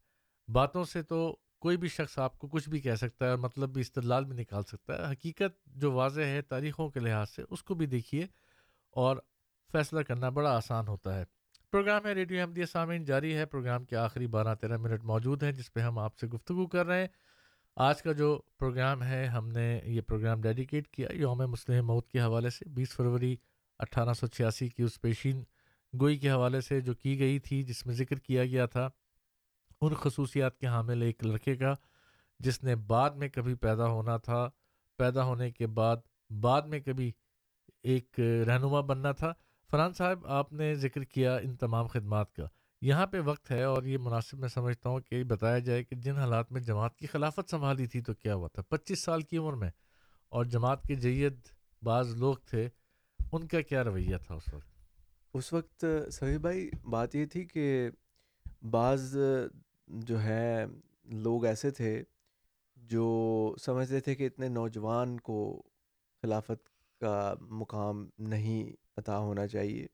باتوں سے تو کوئی بھی شخص آپ کو کچھ بھی کہہ سکتا ہے اور مطلب بھی استدلال بھی نکال سکتا ہے۔ حقیقت جو واضح ہے تاریخوں کے لحاظ سے، اس کو بھی دیکھیے اور فیصلہ کرنا بڑا آسان ہوتا ہے۔ پروگرام ہے، ریڈیو احمدیہ سامعین جاری ہے۔ پروگرام کے آخری بارہ تیرہ منٹ موجود ہیں، جس پہ ہم آپ سے گفتگو کر رہے ہیں۔ آج کا جو پروگرام ہے، ہم نے یہ پروگرام ڈیڈیکیٹ کیا یوم مسلم موت کے حوالے سے، بیس فروری اٹھارہ سو چھیاسی کی اس پیشین گوئی کے حوالے سے جو کی گئی تھی، جس میں ذکر کیا گیا تھا، ان خصوصیات کے حامل ایک لڑکے کا، جس نے بعد میں کبھی پیدا ہونا تھا۔ پیدا ہونے کے بعد بعد میں کبھی ایک رہنما بننا تھا۔ فرحان صاحب، آپ نے ذکر کیا ان تمام خدمات کا۔ یہاں پہ وقت ہے اور یہ مناسب میں سمجھتا ہوں کہ بتایا جائے کہ جن حالات میں جماعت کی خلافت سنبھالی تھی تو کیا ہوا تھا؟ پچیس سال کی عمر میں۔ اور جماعت کے جید بعض لوگ تھے، ان کا کیا رویہ تھا اس وقت؟ اس وقت سبھی بھائی، بات یہ تھی کہ بعض جو ہے لوگ ایسے تھے جو سمجھتے تھے کہ اتنے نوجوان کو خلافت کا مقام نہیں عطا ہونا چاہیے۔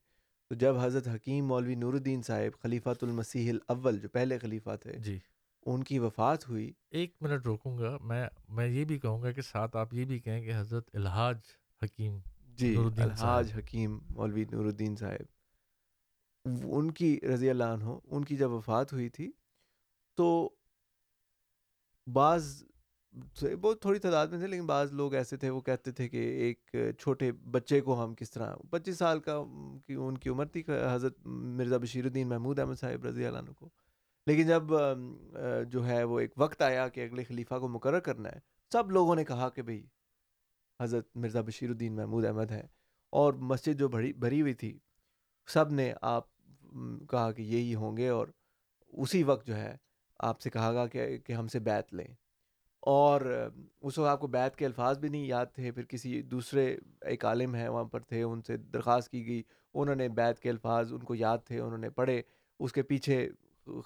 تو جب حضرت حکیم مولوی نور الدین صاحب خلیفۃ المسیح الاول جو پہلے خلیفہ تھے جی۔ ان کی وفات ہوئی۔ ایک منٹ روکوں گا۔ میں میں یہ بھی کہوں گا کہ ساتھ آپ یہ بھی کہیں کہ حضرت الحاج حکیم جی الحاج حکیم مولوی نور الدین صاحب ان کی رضی اللہ عنہ ان کی جب وفات ہوئی تھی تو بعض بہت تھوڑی تعداد میں تھے، لیکن بعض لوگ ایسے تھے، وہ کہتے تھے کہ ایک چھوٹے بچے کو ہم کس طرح، پچیس سال کا کی، ان کی عمر تھی، حضرت مرزا بشیر الدین محمود احمد صاحب رضی اللہ عنہ کو۔ لیکن جب جو ہے، وہ ایک وقت آیا کہ اگلے خلیفہ کو مقرر کرنا ہے، سب لوگوں نے کہا کہ بھئی، حضرت مرزا بشیر الدین محمود احمد ہیں۔ اور مسجد جو بھری بھری ہوئی تھی، سب نے آپ کہا کہ یہی ہوں گے اور اسی وقت جو ہے، آپ سے کہا گا کہ کہ ہم سے بیت لیں۔ اور اس وقت آپ کو بیت کے الفاظ بھی نہیں یاد تھے پھر کسی دوسرے ایک عالم ہیں وہاں پر تھے ان سے درخواست کی گئی انہوں نے بیت کے الفاظ ان کو یاد تھے انہوں نے پڑھے اس کے پیچھے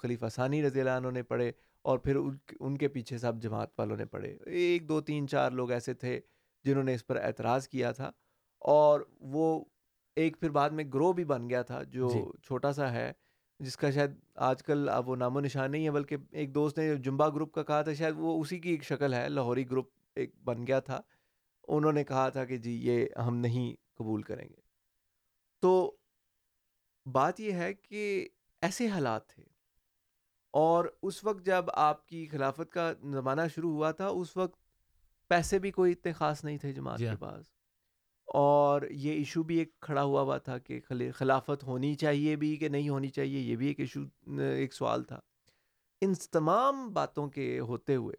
خلیفہ ثانی رضی اللہ عنہ نے پڑھے اور پھر ان کے پیچھے سب جماعت والوں نے پڑھے ایک دو تین چار لوگ ایسے تھے جنہوں نے اس پر اعتراض کیا تھا اور وہ ایک پھر بعد میں گروہ بھی بن گیا تھا جو جی. چھوٹا سا ہے جس کا شاید آج کل اب وہ نام و نشان نہیں ہے بلکہ ایک دوست نے جمبا گروپ کا کہا تھا شاید وہ اسی کی ایک شکل ہے لاہوری گروپ ایک بن گیا تھا۔ انہوں نے کہا تھا کہ جی یہ ہم نہیں قبول کریں گے۔ تو بات یہ ہے کہ ایسے حالات تھے۔ اور اس وقت جب آپ کی خلافت کا زمانہ شروع ہوا تھا اس وقت پیسے بھی کوئی اتنے خاص نہیں تھے جماعت جی کے ہاں۔ پاس۔ اور یہ ایشو بھی ایک کھڑا ہوا ہوا تھا کہ خلافت ہونی چاہیے بھی کہ نہیں ہونی چاہیے یہ بھی ایک ایشو ایک سوال تھا۔ ان تمام باتوں کے ہوتے ہوئے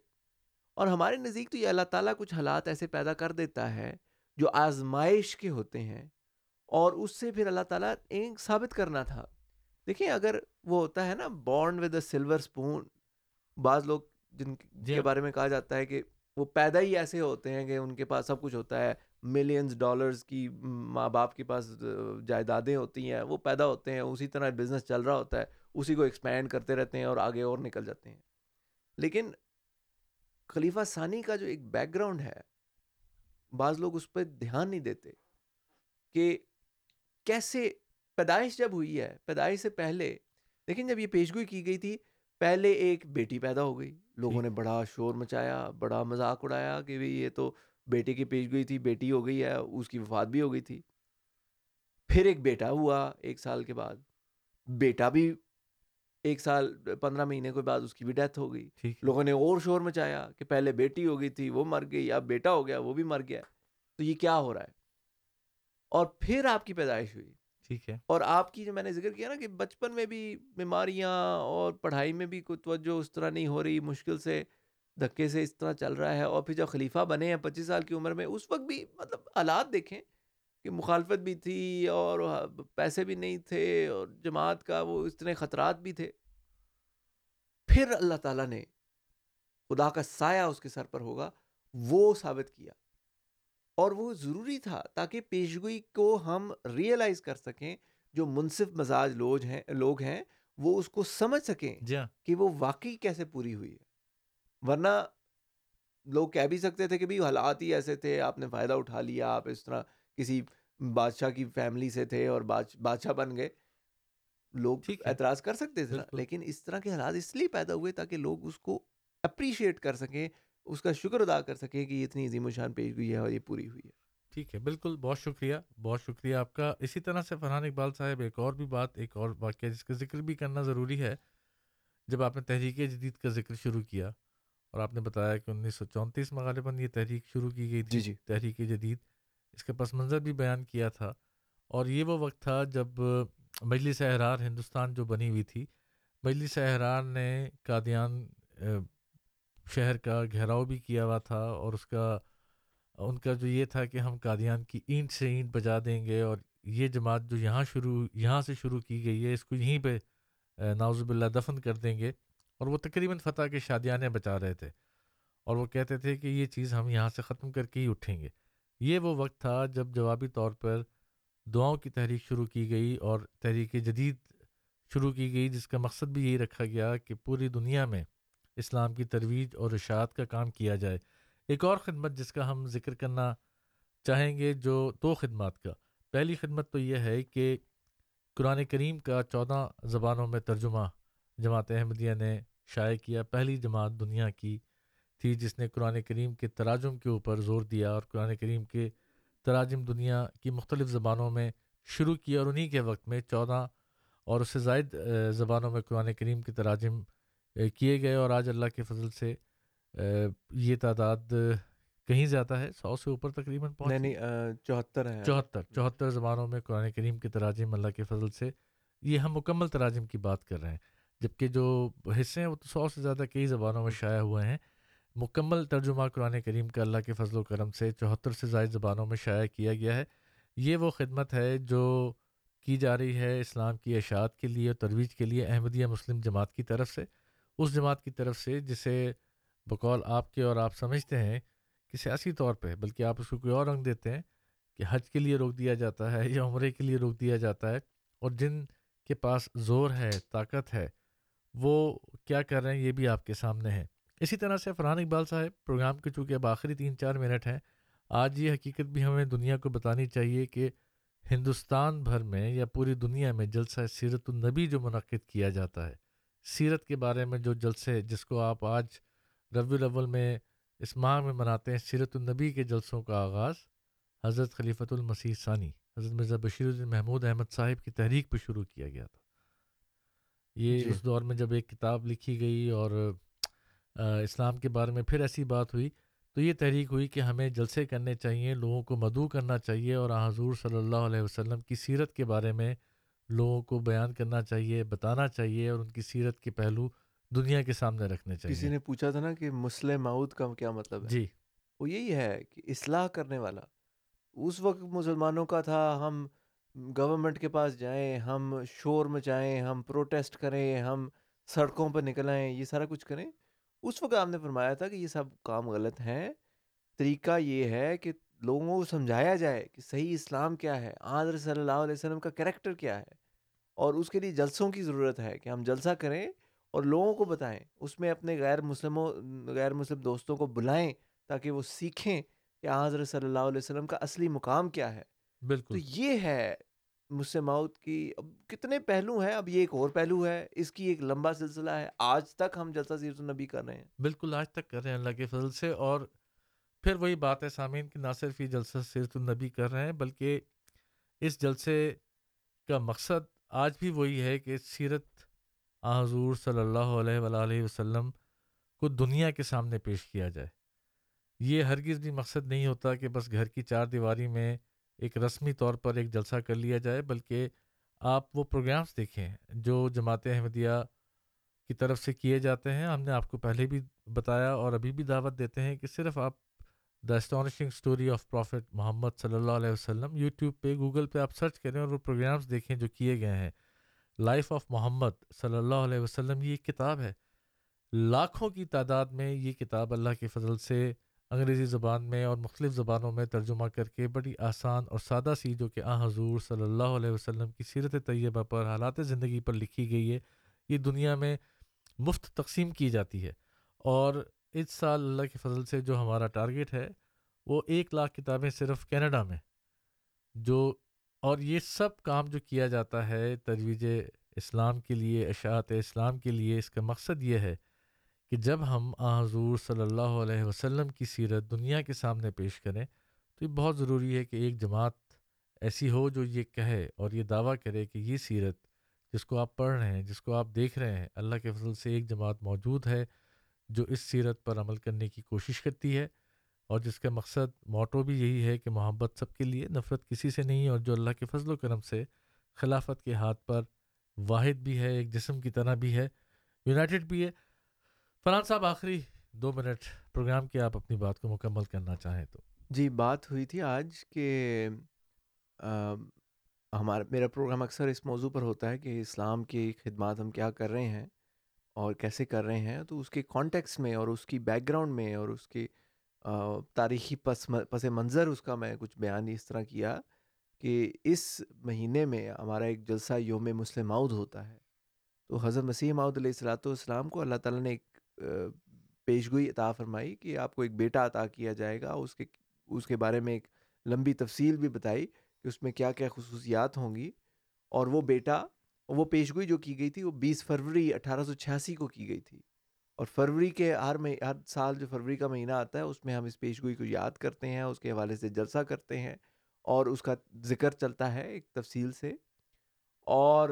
اور ہمارے نزدیک تو یہ اللہ تعالیٰ کچھ حالات ایسے پیدا کر دیتا ہے جو آزمائش کے ہوتے ہیں اور اس سے پھر اللہ تعالیٰ ایک ثابت کرنا تھا۔ دیکھیں اگر وہ ہوتا ہے نا born with a silver spoon بعض لوگ جن جی۔ کے بارے میں کہا جاتا ہے کہ وہ پیدا ہی ایسے ہوتے ہیں کہ ان کے پاس سب کچھ ہوتا ہے۔ ملینز ڈالرز کی ماں باپ کے پاس جائیدادیں ہوتی ہیں، وہ پیدا ہوتے ہیں، اسی طرح بزنس چل رہا ہوتا ہے، اسی کو ایکسپینڈ کرتے رہتے ہیں اور آگے اور نکل جاتے ہیں۔ لیکن خلیفہ ثانی کا جو ایک بیک گراؤنڈ ہے، بعض لوگ اس پہ دھیان نہیں دیتے کہ کیسے پیدائش جب ہوئی ہے، پیدائش سے پہلے لیکن جب یہ پیشگوئی کی گئی تھی، پہلے ایک بیٹی پیدا ہو گئی۔ لوگوں نے بڑا شور مچایا بڑا مذاق اڑایا کہ بھئی یہ تو بیٹے کی پیشگوئی تھی بیٹی ہو گئی ہے اس کی وفات بھی ہو گئی تھی۔ پھر ایک بیٹا ہوا ایک سال کے بعد۔ بیٹا بھی ایک سال پندرہ مہینے کے بعد اس کی بھی ڈیتھ ہو گئی۔ لوگوں نے اور شور مچایا کہ پہلے بیٹی ہو گئی تھی وہ مر گئی اب بیٹا ہو گیا وہ بھی مر گیا تو یہ کیا ہو رہا ہے؟ اور پھر آپ کی پیدائش ہوئی۔ ٹھیک ہے۔ اور آپ کی جو میں نے ذکر کیا نا کہ بچپن میں بھی بیماریاں اور پڑھائی میں بھی کوئی توجہ اس طرح نہیں ہو رہی، مشکل سے دھکے سے اس طرح چل رہا ہے اور پھر جب خلیفہ بنے ہیں پچیس سال کی عمر میں، اس وقت بھی مطلب حالات دیکھیں کہ مخالفت بھی تھی اور ہاں، پیسے بھی نہیں تھے اور جماعت کا وہ اتنے خطرات بھی تھے۔ پھر اللہ تعالیٰ نے خدا کا سایہ اس کے سر پر ہوگا، وہ ثابت کیا۔ اور وہ ضروری تھا تاکہ پیشگوئی کو ہم ریئلائز کر سکیں جو منصف مزاج لوگ ہیں لوگ ہیں وہ اس کو سمجھ سکیں جی ہاں۔ کہ وہ واقعی کیسے پوری ہوئی ہے۔ ورنہ لوگ کہہ بھی سکتے تھے کہ بھی حالات ہی ایسے تھے آپ نے فائدہ اٹھا لیا آپ اس طرح کسی بادشاہ کی فیملی سے تھے اور بادشاہ بن گئے۔ لوگ اعتراض کر سکتے تھے لیکن اس طرح کے حالات اس لیے پیدا ہوئے تاکہ لوگ اس کو اپریشیٹ کر سکیں اس کا شکر ادا کر سکیں کہ یہ اتنی عظیم و شان پیش ہوئی ہے اور یہ پوری ہوئی ہے۔ ٹھیک ہے بالکل بہت شکریہ بہت شکریہ آپ کا۔ اسی طرح سے فرحان اقبال صاحب ایک اور بھی بات ایک اور واقعہ جس کا ذکر بھی کرنا ضروری ہے۔ جب آپ نے تحریک جدید کا ذکر شروع کیا اور آپ نے بتایا کہ انیس سو چونتیس میں غالباً یہ تحریک شروع کی گئی تھی جی جی۔ تحریک جدید اس کا پس منظر بھی بیان کیا تھا۔ اور یہ وہ وقت تھا جب مجلس احرار ہندوستان جو بنی ہوئی تھی مجلس احرار نے قادیان شہر کا گھیراؤ بھی کیا ہوا تھا اور اس کا، ان کا جو یہ تھا کہ ہم قادیان کی اینٹ سے اینٹ بجا دیں گے اور یہ جماعت جو یہاں شروع، یہاں سے شروع کی گئی ہے، اس کو یہیں پہ ناوزب اللہ دفن کر دیں گے اور وہ تقریباً فتح کے شادیانے بچا رہے تھے اور وہ کہتے تھے کہ یہ چیز ہم یہاں سے ختم کر کے ہی اٹھیں گے۔ یہ وہ وقت تھا جب جوابی طور پر دعاؤں کی تحریک شروع کی گئی اور تحریک جدید شروع کی گئی، جس کا مقصد بھی یہی رکھا گیا کہ پوری دنیا میں اسلام کی ترویج اور اشاعت کا کام کیا جائے۔ ایک اور خدمت جس کا ہم ذکر کرنا چاہیں گے جو دو خدمات کا۔ پہلی خدمت تو یہ ہے کہ قرآن کریم کا چودہ زبانوں میں ترجمہ جماعت احمدیہ نے شائع کیا۔ پہلی جماعت دنیا کی تھی جس نے قرآن کریم کے تراجم کے اوپر زور دیا اور قرآن کریم کے تراجم دنیا کی مختلف زبانوں میں شروع کیا اور انہی کے وقت میں چودہ اور اس سے زائد زبانوں میں قرآن کریم کے تراجم کیے گئے اور آج اللہ کے فضل سے یہ تعداد کہیں زیادہ ہے؟ سو سے اوپر تقریباً نہیں نہیں چوہتر ہے۔ چوہتر چوہتر زبانوں میں قرآن کریم کے تراجم اللہ کے فضل سے یہ ہم مکمل تراجم کی بات کر رہے ہیں۔ جبکہ جو حصے ہیں وہ تو سو سے زیادہ کئی زبانوں میں شائع ہوئے ہیں۔ مکمل ترجمہ قرآن کریم کا اللہ کے فضل و کرم سے چوہتر سے زائد زبانوں میں شائع کیا گیا ہے۔ یہ وہ خدمت ہے جو کی جا رہی ہے اسلام کی اشاعت کے لیے ترویج کے لیے احمدیہ مسلم جماعت کی طرف سے۔ اس جماعت کی طرف سے جسے بقول آپ کے اور آپ سمجھتے ہیں کہ سیاسی طور پہ، بلکہ آپ اس کو کوئی اور رنگ دیتے ہیں کہ حج کے لیے روک دیا جاتا ہے یا عمرے کے لیے روک دیا جاتا ہے اور جن کے پاس زور ہے، طاقت ہے، وہ کیا کر رہے ہیں یہ بھی آپ کے سامنے ہے اسی طرح سے فرحان اقبال صاحب، پروگرام کے چونکہ اب آخری تین چار منٹ ہیں، آج یہ حقیقت بھی ہمیں دنیا کو بتانی چاہیے کہ ہندوستان بھر میں یا پوری دنیا میں جلسہ سیرت النبی جو منعقد کیا جاتا ہے سیرت کے بارے میں جو جلسے جس کو آپ آج ربی الاول میں اس ماہ میں مناتے ہیں سیرت النبی کے جلسوں کا آغاز حضرت خلیفۃ المسیح ثانی حضرت مرزا بشیر الدین محمود احمد صاحب کی تحریک پہ شروع کیا گیا تھا۔ یہ جی۔ اس دور میں جب ایک کتاب لکھی گئی اور اسلام کے بارے میں پھر ایسی بات ہوئی تو یہ تحریک ہوئی کہ ہمیں جلسے کرنے چاہیے لوگوں کو مدعو کرنا چاہیے اور حضور صلی اللہ علیہ وسلم کی سیرت کے بارے میں لوگوں کو بیان کرنا چاہیے بتانا چاہیے اور ان کی سیرت کے پہلو دنیا کے سامنے رکھنے چاہیے۔ کسی نے پوچھا تھا نا کہ مسلم معود کا کیا مطلب ہے؟ جی۔ وہ یہی ہے کہ اصلاح کرنے والا۔ اس وقت مسلمانوں کا تھا ہم گورنمنٹ کے پاس جائیں ہم شور مچائیں ہم پروٹیسٹ کریں ہم سڑکوں پر نکل آئیں یہ سارا کچھ کریں۔ اس وقت آپ نے فرمایا تھا کہ یہ سب کام غلط ہیں۔ طریقہ یہ ہے کہ لوگوں کو سمجھایا جائے کہ صحیح اسلام کیا ہے آدر صلی اللہ علیہ وسلم کا کریکٹر کیا ہے اور اس کے لیے جلسوں کی ضرورت ہے کہ ہم جلسہ کریں اور لوگوں کو بتائیں اس میں اپنے غیر مسلموں غیر مسلم دوستوں کو بلائیں تاکہ وہ سیکھیں کہ حضرت صلی اللہ علیہ وسلم کا اصلی مقام کیا ہے۔ بالکل۔ تو یہ ہے مسلماؤت کی اب کتنے پہلو ہیں اب یہ ایک اور پہلو ہے اس کی ایک لمبا سلسلہ ہے آج تک ہم جلسہ سیرت النبی کر رہے ہیں۔ بالکل آج تک کر رہے ہیں اللہ کے فضل سے اور پھر وہی بات ہے سامعین کہ نہ صرف یہ جلسہ سیرت النبی کر رہے ہیں، بلکہ اس جلسے کا مقصد آج بھی وہی ہے کہ سیرت حضور صلی اللہ علیہ وآلہ وسلم کو دنیا کے سامنے پیش کیا جائے۔ یہ ہرگز بھی مقصد نہیں ہوتا کہ بس گھر کی چار دیواری میں ایک رسمی طور پر ایک جلسہ کر لیا جائے، بلکہ آپ وہ پروگرامز دیکھیں جو جماعت احمدیہ کی طرف سے کیے جاتے ہیں۔ ہم نے آپ کو پہلے بھی بتایا اور ابھی بھی دعوت دیتے ہیں کہ صرف آپ the astonishing story of prophet Muhammad صلی اللہ علیہ وسلم یوٹیوب پہ گوگل پہ آپ سرچ کریں اور وہ پروگرامز دیکھیں جو کیے گئے ہیں. لائف آف محمد صلی اللہ علیہ وسلم یہ ایک کتاب ہے. لاکھوں کی تعداد میں یہ کتاب اللہ کے فضل سے انگریزی زبان میں اور مختلف زبانوں میں ترجمہ کر کے بڑی آسان اور سادہ سی جو کہ آ حضور صلی اللہ علیہ وسلم کی سیرت طیبہ پر حالات زندگی پر لکھی گئی ہے، یہ دنیا میں مفت تقسیم کی جاتی ہے اور اس سال اللہ کے فضل سے جو ہمارا ٹارگیٹ ہے، وہ ایک لاکھ کتابیں صرف کینیڈا میں۔ جو، اور یہ سب کام جو کیا جاتا ہے تجویز اسلام کے لیے، اشاعت اسلام کے لیے، اس کا مقصد یہ ہے کہ جب ہم حضور صلی اللہ علیہ وسلم کی سیرت دنیا کے سامنے پیش کریں، تو یہ بہت ضروری ہے کہ ایک جماعت ایسی ہو جو یہ کہے اور یہ دعویٰ کرے کہ یہ سیرت جس کو آپ پڑھ رہے ہیں، جس کو آپ دیکھ رہے ہیں، اللہ کے فضل سے ایک جماعت موجود ہے۔ جو اس سیرت پر عمل کرنے کی کوشش کرتی ہے اور جس کا مقصد موٹو بھی یہی ہے کہ محبت سب کے لیے، نفرت کسی سے نہیں اور جو اللہ کے فضل و کرم سے خلافت کے ہاتھ پر واحد بھی ہے، ایک جسم کی طرح بھی ہے، یونائٹڈ بھی ہے۔ فرحان صاحب، آخری دو منٹ پروگرام کے آپ اپنی بات کو مکمل کرنا چاہیں تو۔ جی بات ہوئی تھی آج کہ ہمارا، میرا پروگرام اکثر اس موضوع پر ہوتا ہے کہ اسلام کی خدمات ہم کیا کر رہے ہیں۔ اور کیسے کر رہے ہیں، تو اس کے کانٹیکس میں اور اس کی بیک گراؤنڈ میں اور اس کی تاریخی پس پس منظر اس کا میں کچھ بیان اس طرح کیا کہ اس مہینے میں ہمارا ایک جلسہ یوم مسلم ماؤد ہوتا ہے۔ تو حضرت مسیح ماؤد علیہ السلاۃ والسلام کو اللہ تعالیٰ نے ایک پیشگوئی عطا فرمائی کہ آپ کو ایک بیٹا عطا کیا جائے گا۔ اس کے اس کے بارے میں ایک لمبی تفصیل بھی بتائی کہ اس میں کیا کیا خصوصیات ہوں گی اور وہ بیٹا وہ پیشگوئی جو کی گئی تھی وہ بیس فروری اٹھارہ سو چھیاسی کو کی گئی تھی۔ اور فروری کے ہر میں ہر سال جو فروری کا مہینہ آتا ہے، اس میں ہم اس پیشگوئی کو یاد کرتے ہیں، اس کے حوالے سے جلسہ کرتے ہیں اور اس کا ذکر چلتا ہے ایک تفصیل سے۔ اور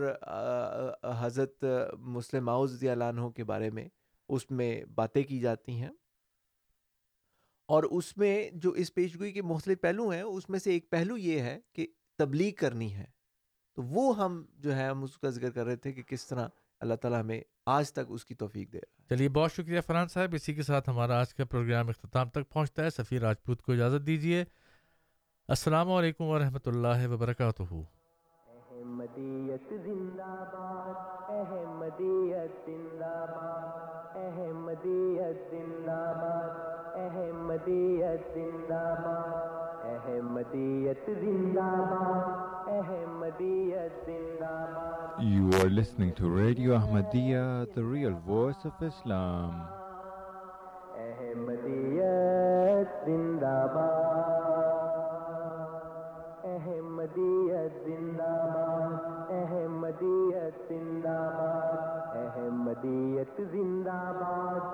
حضرت مسلم ماؤز عنہ کے بارے میں اس میں باتیں کی جاتی ہیں۔ اور اس میں جو اس پیشگوئی کے مختلف پہلو ہیں، اس میں سے ایک پہلو یہ ہے کہ تبلیغ کرنی ہے۔ تو وہ ہم جو ہے ہم اس کا ذکر کر رہے تھے کہ کس طرح اللہ تعالیٰ ہمیں آج تک اس کی توفیق دے رہا ہے۔ چلیے بہت شکریہ فرحان صاحب۔ اسی کے ساتھ ہمارا آج کا پروگرام اختتام تک پہنچتا ہے۔ سفیر راجپوت کو اجازت دیجیے السلام علیکم ورحمۃ اللہ وبرکاتہ۔ احمدیت زندہ باد احمدیت زندہ باد احمدیت زندہ باد احمدیت زندہ باد۔ احمدیت زندہ باد احمدیت زندہ باد You are listening to Radio Ahmadiyya, the real voice of Islam. احمدیت زندہ باد احمدیت زندہ باد احمدیت زندہ باد احمدیت زندہ باد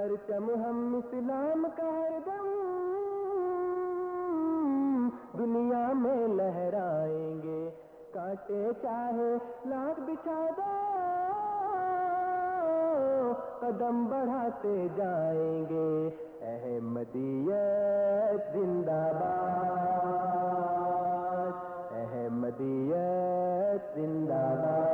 پرچم ہم اسلام کا ہر دم۔ دنیا میں لہرائیں گے۔ کاٹے چاہے لاکھ بچھا قدم بڑھاتے جائیں گے۔ زندہ باد احمدیت زندہ باد۔ احمدیت زندہ باد۔